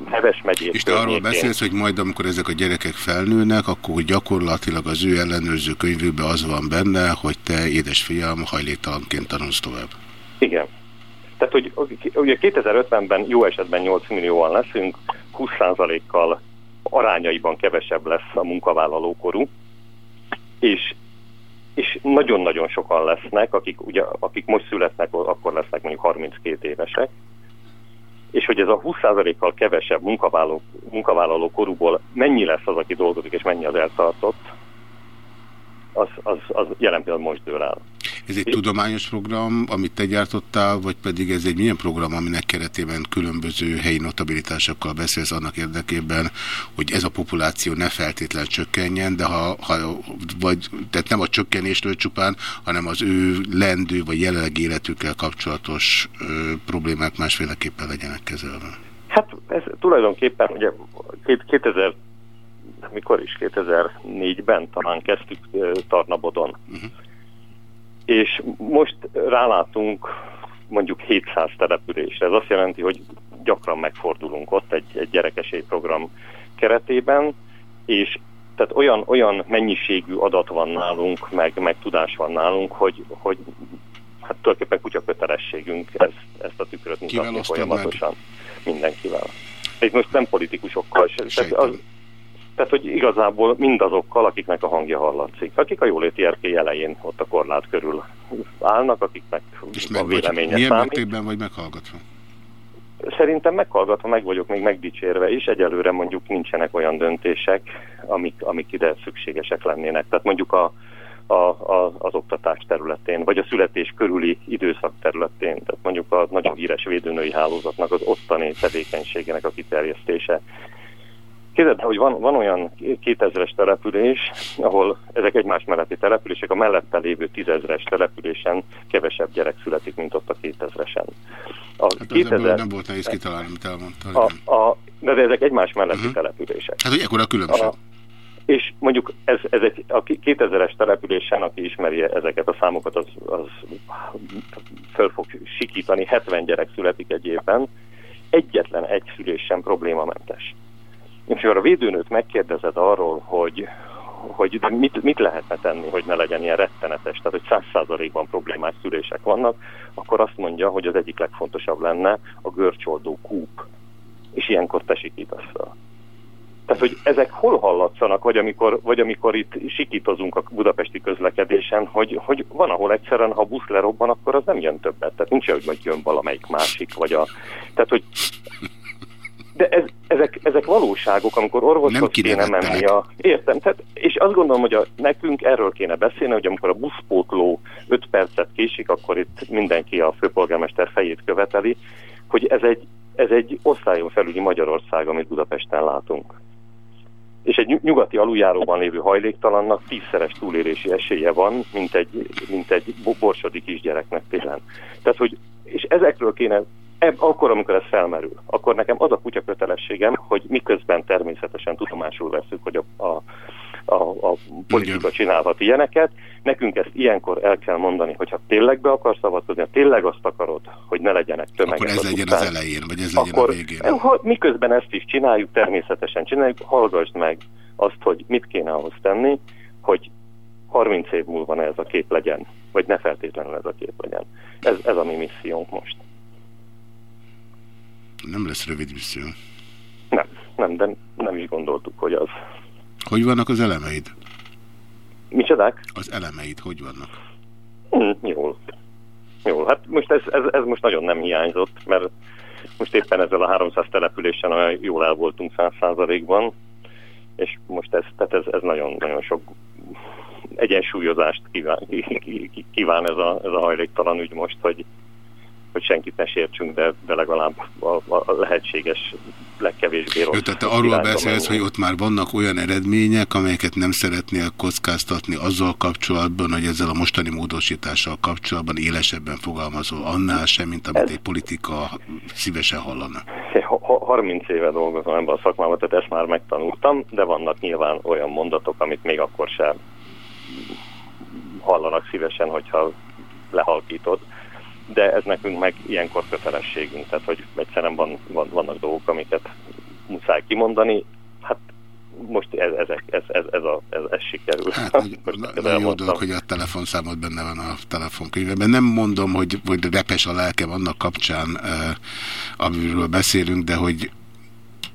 Heves megyét. És te arról beszélsz, hogy majd amikor ezek a gyerekek felnőnek, akkor gyakorlatilag az ő ellenőrző könyvükben az van benne, hogy te édesfiam hajléktalanként tanulsz tovább. Igen. Tehát, hogy ugye 2050-ben jó esetben 8 millióan leszünk, 20%-kal arányaiban kevesebb lesz a munkavállalókorú, és és nagyon-nagyon sokan lesznek, akik, ugye, akik most születnek, akkor lesznek mondjuk 32 évesek, és hogy ez a 20%-kal kevesebb munkavállaló, munkavállaló korúból mennyi lesz az, aki dolgozik, és mennyi az eltartott, az, az, az jelen pillanatban most dől el. Ez egy tudományos program, amit te gyártottál, vagy pedig ez egy milyen program, aminek keretében különböző helyi notabilitásokkal beszélsz annak érdekében, hogy ez a populáció ne feltétlen csökkenjen, de ha, ha vagy, tehát nem a csökkenéstől csupán, hanem az ő lendő vagy jelenleg életükkel kapcsolatos ö, problémák másféleképpen legyenek kezelve. Hát ez tulajdonképpen ugye 2000 mikor is 2004-ben talán kezdtük Tarnabodon. Uh -huh és most rálátunk mondjuk 700 településre. Ez azt jelenti, hogy gyakran megfordulunk ott egy, egy gyerekesélyprogram keretében, és tehát olyan, olyan mennyiségű adat van nálunk, meg, meg tudás van nálunk, hogy, hogy hát tulajdonképpen kutya kötelességünk ezt, ezt a tükröt mutatni folyamatosan. Meg? Mindenkivel. Itt most nem politikusokkal se. Tehát az, tehát, hogy igazából mindazokkal, akiknek a hangja hallatszik. Akik a jóléti erkély elején ott a korlát körül állnak, akiknek És a véleménye vagy, milyen számít. mértékben vagy meghallgatva? Szerintem meghallgatva meg vagyok még megdicsérve is. Egyelőre mondjuk nincsenek olyan döntések, amik, amik ide szükségesek lennének. Tehát mondjuk a, a, a, az oktatás területén, vagy a születés körüli időszak területén, tehát mondjuk a nagyon híres védőnői hálózatnak az ottani tevékenységének a kiterjesztése Képzeld, hogy van, van olyan 2000-es település, ahol ezek egymás melletti települések, a mellette lévő tízezres településen kevesebb gyerek születik, mint ott a 2000-esen. A hát 2000... nem volt nehéz kitalálni, amit elmondtál. A, a, de ezek egymás melletti uh-huh. települések. Hát, hogy ekkor a különbség. A, és mondjuk ez, ez egy, a 2000-es településen, aki ismeri ezeket a számokat, az, az föl fog sikítani, 70 gyerek születik egy évben, egyetlen egy szülés sem problémamentes. És amikor a védőnőt megkérdezed arról, hogy, hogy mit, mit lehetne tenni, hogy ne legyen ilyen rettenetes, tehát hogy száz százalékban problémás szülések vannak, akkor azt mondja, hogy az egyik legfontosabb lenne a görcsoldó kúp. És ilyenkor te sikítasz. Tehát, hogy ezek hol hallatszanak, vagy amikor, vagy amikor itt sikítozunk a budapesti közlekedésen, hogy, hogy van, ahol egyszerűen, ha busz lerobban, akkor az nem jön többet. Tehát nincs hogy majd jön valamelyik másik, vagy a... Tehát, hogy de ez, ezek, ezek valóságok, amikor orvoshoz kéne menni a... Értem, tehát, és azt gondolom, hogy a, nekünk erről kéne beszélni, hogy amikor a buszpótló 5 percet késik, akkor itt mindenki a főpolgármester fejét követeli, hogy ez egy, ez egy osztályon felüli Magyarország, amit Budapesten látunk. És egy nyugati aluljáróban lévő hajléktalannak tízszeres túlélési esélye van, mint egy, mint egy borsodi kisgyereknek télen. Tehát, hogy, és ezekről kéne, eb, akkor, amikor ez felmerül, akkor nekem az a kutya kötelességem, hogy miközben természetesen tudomásul veszük, hogy a, a a, a politika csinálhat ilyeneket. Nekünk ezt ilyenkor el kell mondani, hogyha tényleg be akarsz szavatkozni, ha tényleg azt akarod, hogy ne legyenek tömegek. Akkor ez legyen után, az elején, vagy ez legyen akkor, a végén. Ha, miközben ezt is csináljuk, természetesen csináljuk, hallgassd meg azt, hogy mit kéne ahhoz tenni, hogy 30 év múlva ne ez a kép legyen, vagy ne feltétlenül ez a kép legyen. Ez, ez a mi missziónk most. Nem lesz rövid misszió. Nem, nem, de nem is gondoltuk, hogy az. Hogy vannak az elemeid? Micsodák? Az elemeid hogy vannak? Mm, jól. Jól, hát most ez, ez, ez most nagyon nem hiányzott, mert most éppen ezzel a 300 településen olyan jól el voltunk 100%-ban, és most ez, tehát ez, ez nagyon, nagyon sok egyensúlyozást kíván, kíván ez, a, ez a hajléktalan ügy most, hogy, hogy senkit ne sértsünk, de, de legalább a, a lehetséges legkevésbé rossz. Jó, tehát te arról beszélsz, hogy ott már vannak olyan eredmények, amelyeket nem szeretnél kockáztatni azzal kapcsolatban, hogy ezzel a mostani módosítással kapcsolatban élesebben fogalmazol annál sem, mint amit Ez... egy politika szívesen hallana. 30 éve dolgozom ebben a szakmában, tehát ezt már megtanultam, de vannak nyilván olyan mondatok, amit még akkor sem hallanak szívesen, hogyha lehalkítod de ez nekünk meg ilyenkor kötelességünk, tehát hogy egyszerűen van, van, vannak dolgok, amiket muszáj kimondani, hát most ez, ezek, ez, ez, ez, a, ez, ez sikerül. Hát, nagyon jó dolog, hogy a telefonszámod benne van a telefonkönyvben. Nem mondom, hogy, hogy repes a lelkem annak kapcsán, eh, amiről beszélünk, de hogy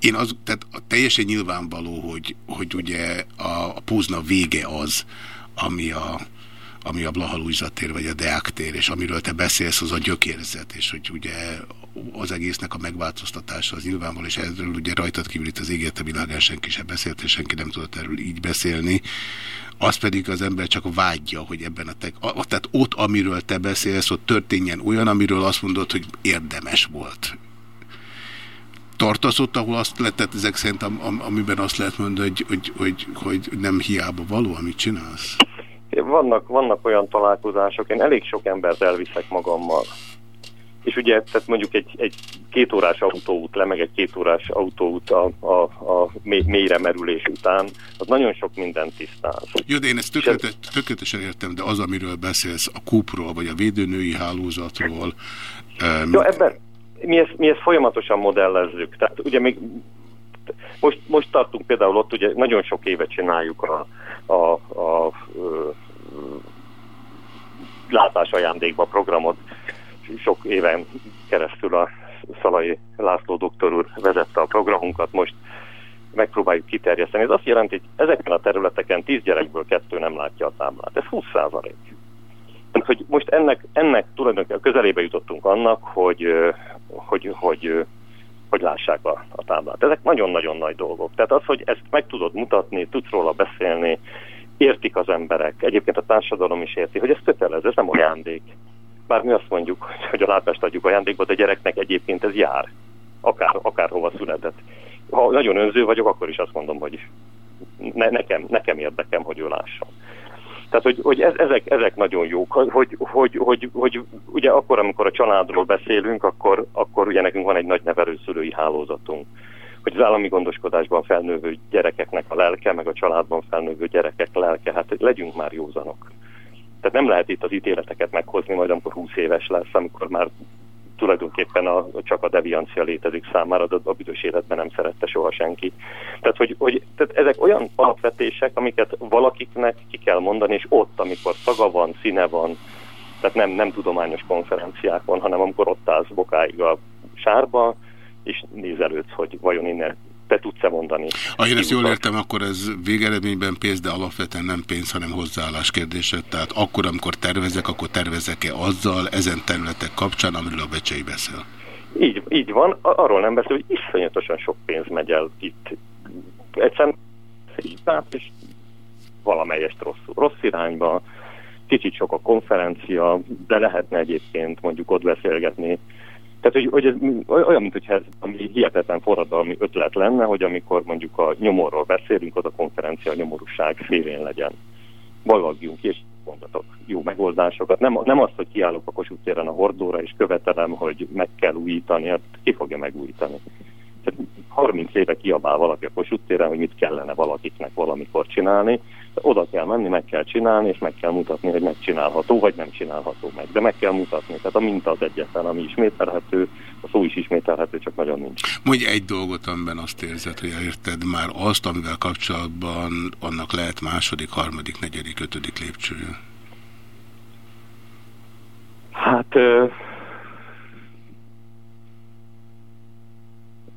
én az, tehát teljesen nyilvánvaló, hogy, hogy ugye a, a pózna vége az, ami a, ami a Blaha tér, vagy a Deák tér, és amiről te beszélsz, az a gyökérzet, és hogy ugye az egésznek a megváltoztatása az nyilvánvaló, és erről ugye rajtad kívül itt az égette világán senki sem beszélt, és senki nem tudott erről így beszélni. Az pedig az ember csak vágyja, hogy ebben a, te, a tehát ott, amiről te beszélsz, ott történjen olyan, amiről azt mondod, hogy érdemes volt. Tartasz ott, ahol azt lehet, ezek szerint, am, amiben azt lehet mondani, hogy, hogy, hogy, hogy nem hiába való, amit csinálsz? Vannak, vannak olyan találkozások, én elég sok embert elviszek magammal. És ugye, tehát mondjuk egy, egy kétórás autóút le, meg egy kétórás autóút a, a, a mélyre merülés után, az nagyon sok mindent tisztáz. Jó, de én ezt tökéletes, tökéletesen értem, de az, amiről beszélsz, a kúpról, vagy a védőnői hálózatról... Um... Jó, ebben mi ezt, mi ezt folyamatosan modellezzük. Tehát ugye még most, most tartunk például ott, ugye nagyon sok évet csináljuk a, a, a, a látásajándékba programot. Sok éven keresztül a Szalai László doktor úr vezette a programunkat, most megpróbáljuk kiterjeszteni. Ez azt jelenti, hogy ezeken a területeken 10 gyerekből kettő nem látja a táblát. Ez 20 százalék. Hogy most ennek, ennek tulajdonképpen közelébe jutottunk annak, hogy, hogy, hogy, hogy lássák a, a táblát. Ezek nagyon-nagyon nagy dolgok. Tehát az, hogy ezt meg tudod mutatni, tudsz róla beszélni, értik az emberek, egyébként a társadalom is érti, hogy ez kötelező, ez nem ajándék. Bár mi azt mondjuk, hogy a látást adjuk ajándékba, de a gyereknek egyébként ez jár, akár, akárhova született. ha nagyon önző vagyok, akkor is azt mondom, hogy ne, nekem, nekem érdekem, hogy ő lássam. Tehát, hogy, hogy ez, ezek, ezek nagyon jók, hogy, hogy, hogy, hogy, hogy ugye akkor, amikor a családról beszélünk, akkor, akkor ugye nekünk van egy nagy nevelőszülői hálózatunk hogy az állami gondoskodásban felnővő gyerekeknek a lelke, meg a családban felnővő gyerekek lelke, hát legyünk már józanok. Tehát nem lehet itt az ítéleteket meghozni majd, amikor 20 éves lesz, amikor már tulajdonképpen a, csak a deviancia létezik számára, de a büdös életben nem szerette soha senki. Tehát, hogy, hogy tehát ezek olyan alapvetések, amiket valakiknek ki kell mondani, és ott, amikor szaga van, színe van, tehát nem, nem tudományos konferenciákon, hanem amikor ott állsz bokáig a sárba, és nézelődsz, hogy vajon innen te tudsz-e mondani. Ha én ezt jól értem, akkor ez végeredményben pénz, de alapvetően nem pénz, hanem hozzáállás kérdése. Tehát akkor, amikor tervezek, akkor tervezek-e azzal ezen területek kapcsán, amiről a Becsei beszél? Így, így van. Arról nem beszél, hogy iszonyatosan sok pénz megy el itt. Egyszerűen hibát, és valamelyest rossz, rossz irányba. Kicsit sok a konferencia, de lehetne egyébként mondjuk ott beszélgetni tehát, hogy, hogy ez olyan, mint hogyha ez ami hihetetlen forradalmi ötlet lenne, hogy amikor mondjuk a nyomorról beszélünk, az a konferencia a nyomorúság szélén legyen. Balvagjunk és mondatok jó megoldásokat. Nem, nem azt, hogy kiállok a Kossuth téren a hordóra, és követelem, hogy meg kell újítani, hát ki fogja megújítani. Tehát 30 éve kiabál valaki a Kossuth téren, hogy mit kellene valakiknek valamikor csinálni, oda kell menni, meg kell csinálni, és meg kell mutatni, hogy megcsinálható, vagy nem csinálható meg. De meg kell mutatni. Tehát a minta az egyetlen, ami ismételhető, a szó is ismételhető, csak nagyon nincs. Mondj egy dolgot, amiben azt érzed, hogy érted már azt, amivel kapcsolatban annak lehet második, harmadik, negyedik, ötödik lépcsője. Hát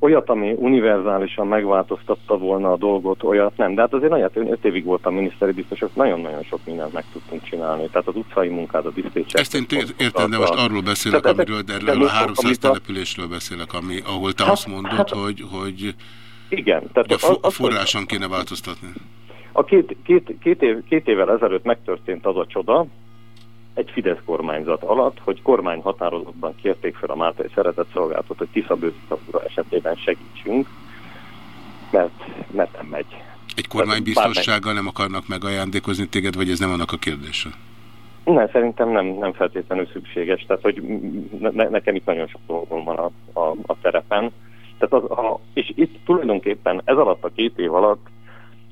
olyat, ami univerzálisan megváltoztatta volna a dolgot, olyat nem. De hát azért nagyon, öt évig voltam miniszteri biztosok, nagyon-nagyon sok mindent meg tudtunk csinálni. Tehát az utcai munkát, a diszpécser. Ezt én értem, de most arról beszélek, Tehát amiről, de erről a 300 településről beszélek, ami, ahol te hát, azt mondod, hát, hogy, hogy, igen, tehát a, a forráson kéne változtatni. A két, két, két, év, két évvel ezelőtt megtörtént az a csoda, egy Fidesz kormányzat alatt, hogy kormányhatározatban kérték fel a Máltai Szeretetszolgálatot, hogy Tisza Bőszakura esetében segítsünk, mert, mert nem megy. Egy kormánybiztossággal nem akarnak megajándékozni téged, vagy ez nem annak a kérdése? Nem, szerintem nem, nem feltétlenül szükséges. Tehát, hogy ne, nekem itt nagyon sok dolgom van a, a, a terepen. Tehát az, a, és itt tulajdonképpen ez alatt a két év alatt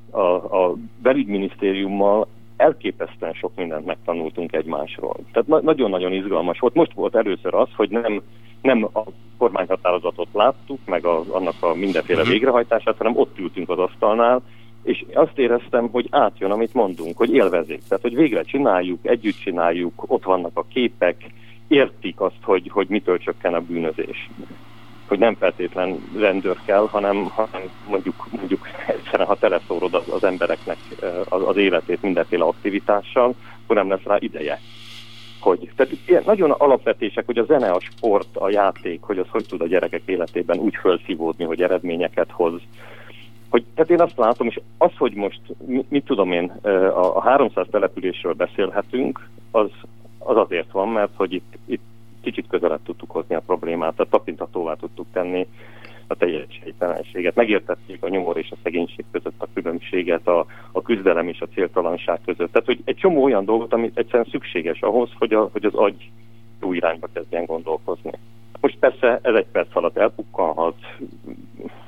a, a belügyminisztériummal elképesztően sok mindent megtanultunk egymásról. Tehát nagyon-nagyon izgalmas volt. Most volt először az, hogy nem, nem a kormányhatározatot láttuk, meg a, annak a mindenféle mhm. végrehajtását, hanem ott ültünk az asztalnál, és azt éreztem, hogy átjön, amit mondunk, hogy élvezik. Tehát, hogy végre csináljuk, együtt csináljuk, ott vannak a képek, értik azt, hogy, hogy mitől csökken a bűnözés hogy nem feltétlen rendőr kell, hanem, hanem mondjuk, mondjuk egyszerűen, ha teleszórod az, az embereknek az, az életét mindenféle aktivitással, akkor nem lesz rá ideje. Hogy, tehát ilyen nagyon alapvetések, hogy a zene, a sport, a játék, hogy az hogy tud a gyerekek életében úgy felszívódni, hogy eredményeket hoz. Hogy, tehát én azt látom, és az, hogy most, mit, tudom én, a, a 300 településről beszélhetünk, az, az azért van, mert hogy itt, itt kicsit közelebb tudtuk hozni a problémát, tehát tapintatóvá tudtuk tenni a teljességtelenséget. Megértették a nyomor és a szegénység között a különbséget, a, a küzdelem és a céltalanság között. Tehát, hogy egy csomó olyan dolgot, ami egyszerűen szükséges ahhoz, hogy, a, hogy az agy jó irányba kezdjen gondolkozni. Most persze ez egy perc alatt elpukkanhat,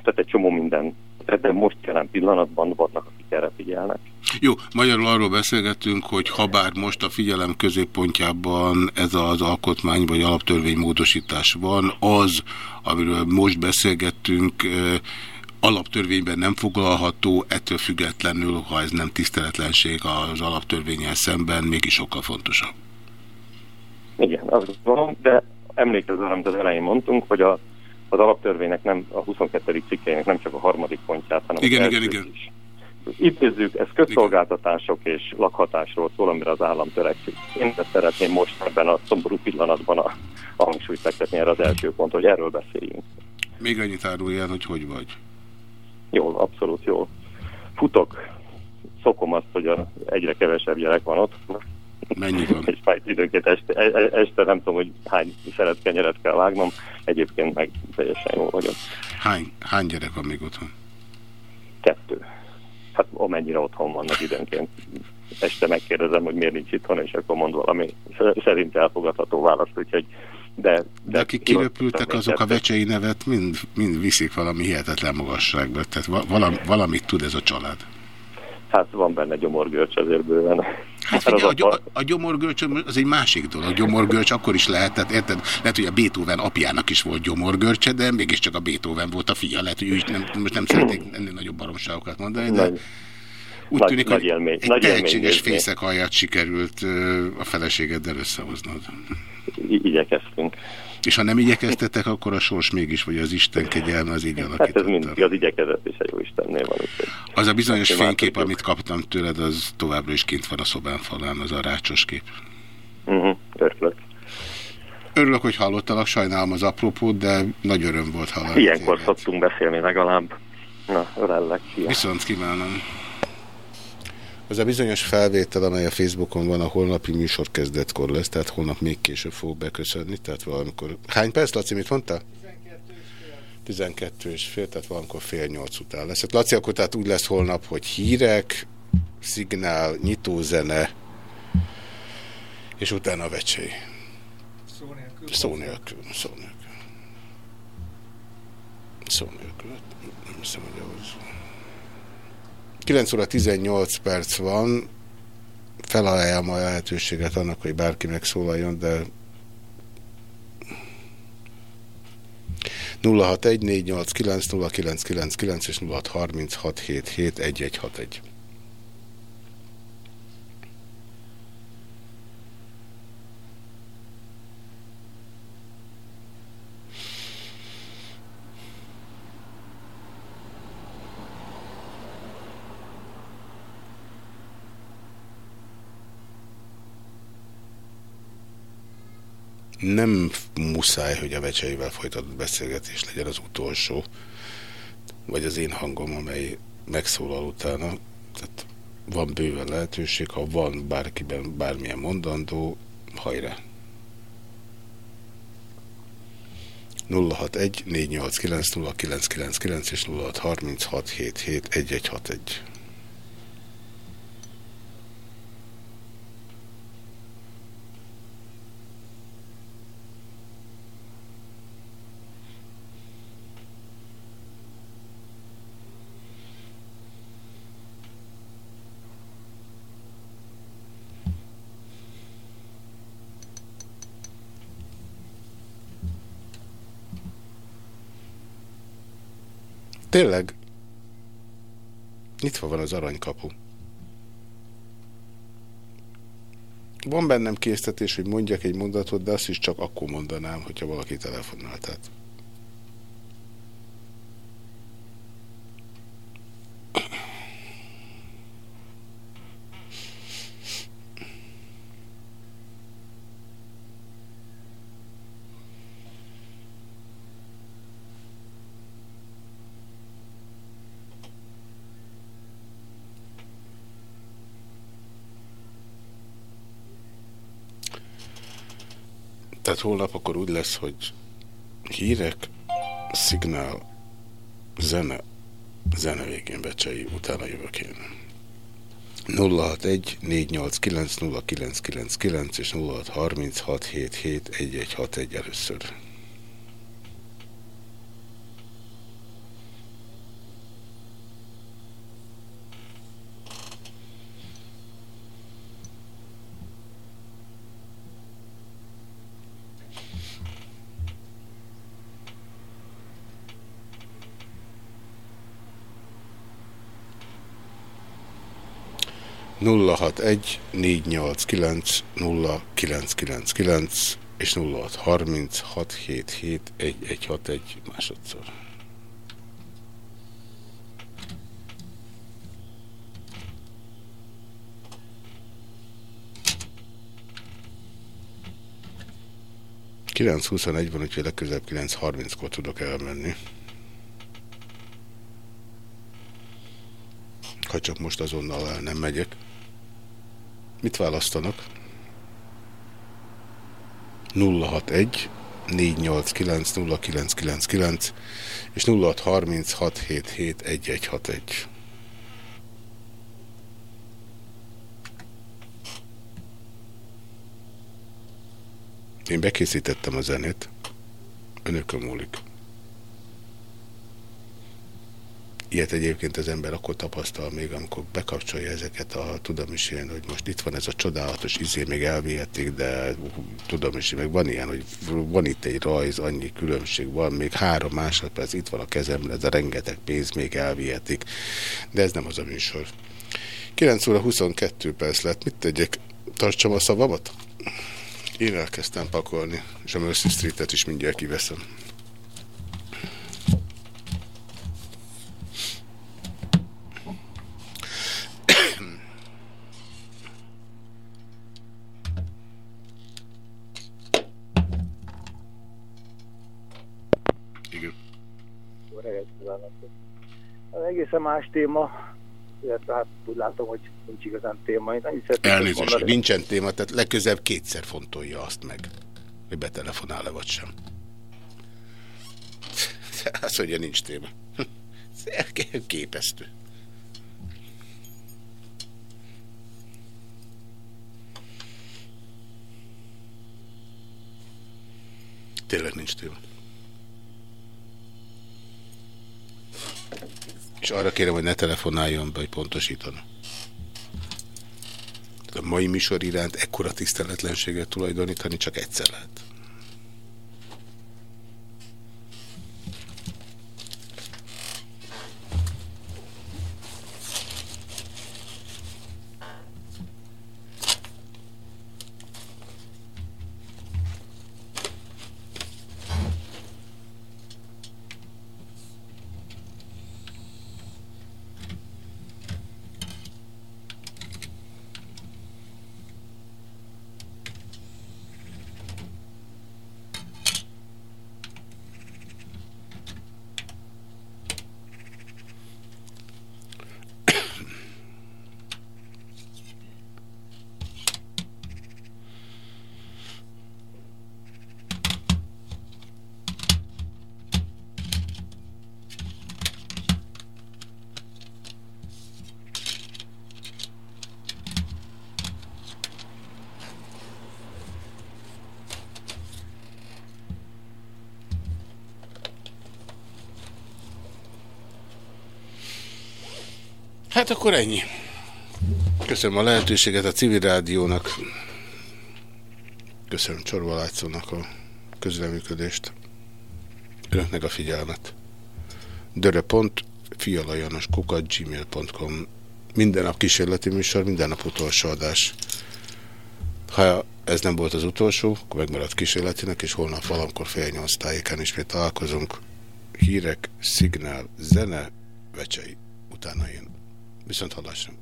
tehát egy csomó minden, de most jelen pillanatban vannak, akik erre figyelnek. Jó, magyarul arról beszélgetünk, hogy ha bár most a figyelem középpontjában ez az alkotmány vagy alaptörvény módosítás van, az, amiről most beszélgettünk, alaptörvényben nem foglalható, ettől függetlenül, ha ez nem tiszteletlenség az alaptörvényel szemben, mégis sokkal fontosabb. Igen, azt gondolom, de emlékezzel, amit az elején mondtunk, hogy a, az alaptörvénynek nem, a 22. cikkeinek nem csak a harmadik pontját, hanem igen, igen, igen. is idézzük, ez közszolgáltatások és lakhatásról szól, amire az állam törekszik. Én szeretném most ebben a szomorú pillanatban a, a hangsúlyt fektetni erre az első pont, hogy erről beszéljünk. Még annyit árulj el, hogy hogy vagy? Jól, abszolút jól. Futok, szokom azt, hogy a, egyre kevesebb gyerek van ott, Mennyi van? És majd időnként este, e- e- este nem tudom, hogy hány szeret kenyeret kell vágnom, egyébként meg teljesen jó vagyok. Hány, hány gyerek van még otthon? Kettő. Hát amennyire otthon vannak időnként. Este megkérdezem, hogy miért nincs itthon, és akkor mond valami szerint elfogadható választ, úgyhogy de, de, de akik kiröpültek, azok a vecsei nevet mind, mind viszik valami hihetetlen magasságba. Tehát valami, valamit tud ez a család. Hát van benne gyomorgörcs azért bőven. Hát figyelj, a, a, a gyomorgörcs az egy másik dolog. A gyomorgörcs akkor is lehet, tehát érted? Lehet, hogy a Beethoven apjának is volt gyomorgörcse, de mégiscsak a Beethoven volt a fia. Lehet, hogy ő is nem, most nem szeretnék ennél nagyobb baromságokat mondani, de Nagy, úgy nagy, tűnik, nagy hogy élmény, egy nagy tehetséges élmény fészekhajat sikerült a feleségeddel összehoznod. I igyekeztünk. És ha nem igyekeztetek, akkor a sors mégis, vagy az Isten kegyelme az így alakította. Hát ez mindig az igyekezet és a jó Istennél van. Úgy, az a bizonyos fénykép, amit kaptam tőled, az továbbra is kint van a szobán falán, az a rácsos kép. Uh -huh, örülök. Örülök, hogy hallottalak, sajnálom az apropót, de nagy öröm volt hallani. Ilyenkor téged. szoktunk beszélni legalább. Na, ölellek. Szia. Viszont kívánom. Az a bizonyos felvétel, amely a Facebookon van, a holnapi műsor kezdetkor lesz, tehát holnap még később fog beköszönni, tehát valamikor... Hány perc, Laci, mit mondta? 12 és fél, tehát valamikor fél nyolc után lesz. Hát Laci, akkor tehát úgy lesz holnap, hogy hírek, szignál, nyitózene, és utána a vecsei. Szó nélkül. Szó nélkül. Szó nélkül. Szó nélkül. Nem hiszem, hogy ahhoz. 9 óra 18 perc van. Felajánlom a lehetőséget annak, hogy bárki megszólaljon, de 061 0999 és 0636771161. nem muszáj, hogy a vecseivel folytatott beszélgetés legyen az utolsó, vagy az én hangom, amely megszólal utána. Tehát van bőven lehetőség, ha van bárkiben bármilyen mondandó, hajrá! 061 489 0999 és 0636771161. Tényleg? Nyitva van az aranykapu. Van bennem késztetés, hogy mondjak egy mondatot, de azt is csak akkor mondanám, hogyha valaki telefonál. Tehát Tehát holnap akkor úgy lesz, hogy hírek, szignál, zene, zene végén becsei, utána jövök én. 061 489 0999 és 0636771161 először. 061 489 0999 és 0636771161 másodszor. Kilenc huszonegy van, úgyhogy legközelebb 9.30-kor tudok elmenni. Ha csak most azonnal el nem megyek. 061-489-0999 Mit választanak? 061 489 0999 és 0636771161. Én bekészítettem a zenét. Önökön múlik. 061-489-0999 Ilyet egyébként az ember akkor tapasztal még, amikor bekapcsolja ezeket a tudom hogy most itt van ez a csodálatos izé, még elvihetik, de tudom meg van ilyen, hogy van itt egy rajz, annyi különbség van, még három másodperc itt van a kezemben, ez a rengeteg pénz még elvihetik, de ez nem az a műsor. 9 óra 22 perc lett, mit tegyek? Tartsam a szavamat? Én elkezdtem pakolni, és a Mercy Street-et is mindjárt kiveszem. Az egészen más téma, illetve hát úgy látom, hogy nincs igazán téma. Én Elnézést, hogy nincsen téma, tehát legközelebb kétszer fontolja azt meg, hogy betelefonál-e vagy sem. Azt mondja, nincs téma. Képesztő. Tényleg nincs téma. És arra kérem, hogy ne telefonáljon be, hogy pontosítana. A mai műsor iránt ekkora tiszteletlenséget tulajdonítani csak egyszer lehet. Hát akkor ennyi. Köszönöm a lehetőséget a civil rádiónak. Köszönöm Csorvalácónak a közleműködést. Önöknek a figyelmet. Dörö.pont fialajanos kukat gmail.com Minden nap kísérleti műsor, minden nap utolsó adás. Ha ez nem volt az utolsó, akkor megmaradt kísérletinek, és holnap valamikor fél nyolc tájékán ismét találkozunk. Hírek, szignál, zene, vecsei. Utána én. Viszont hallásra.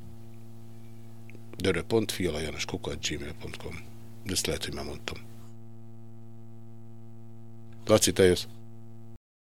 gmail.com Ezt lehet, hogy már mondtam. Laci, te jössz?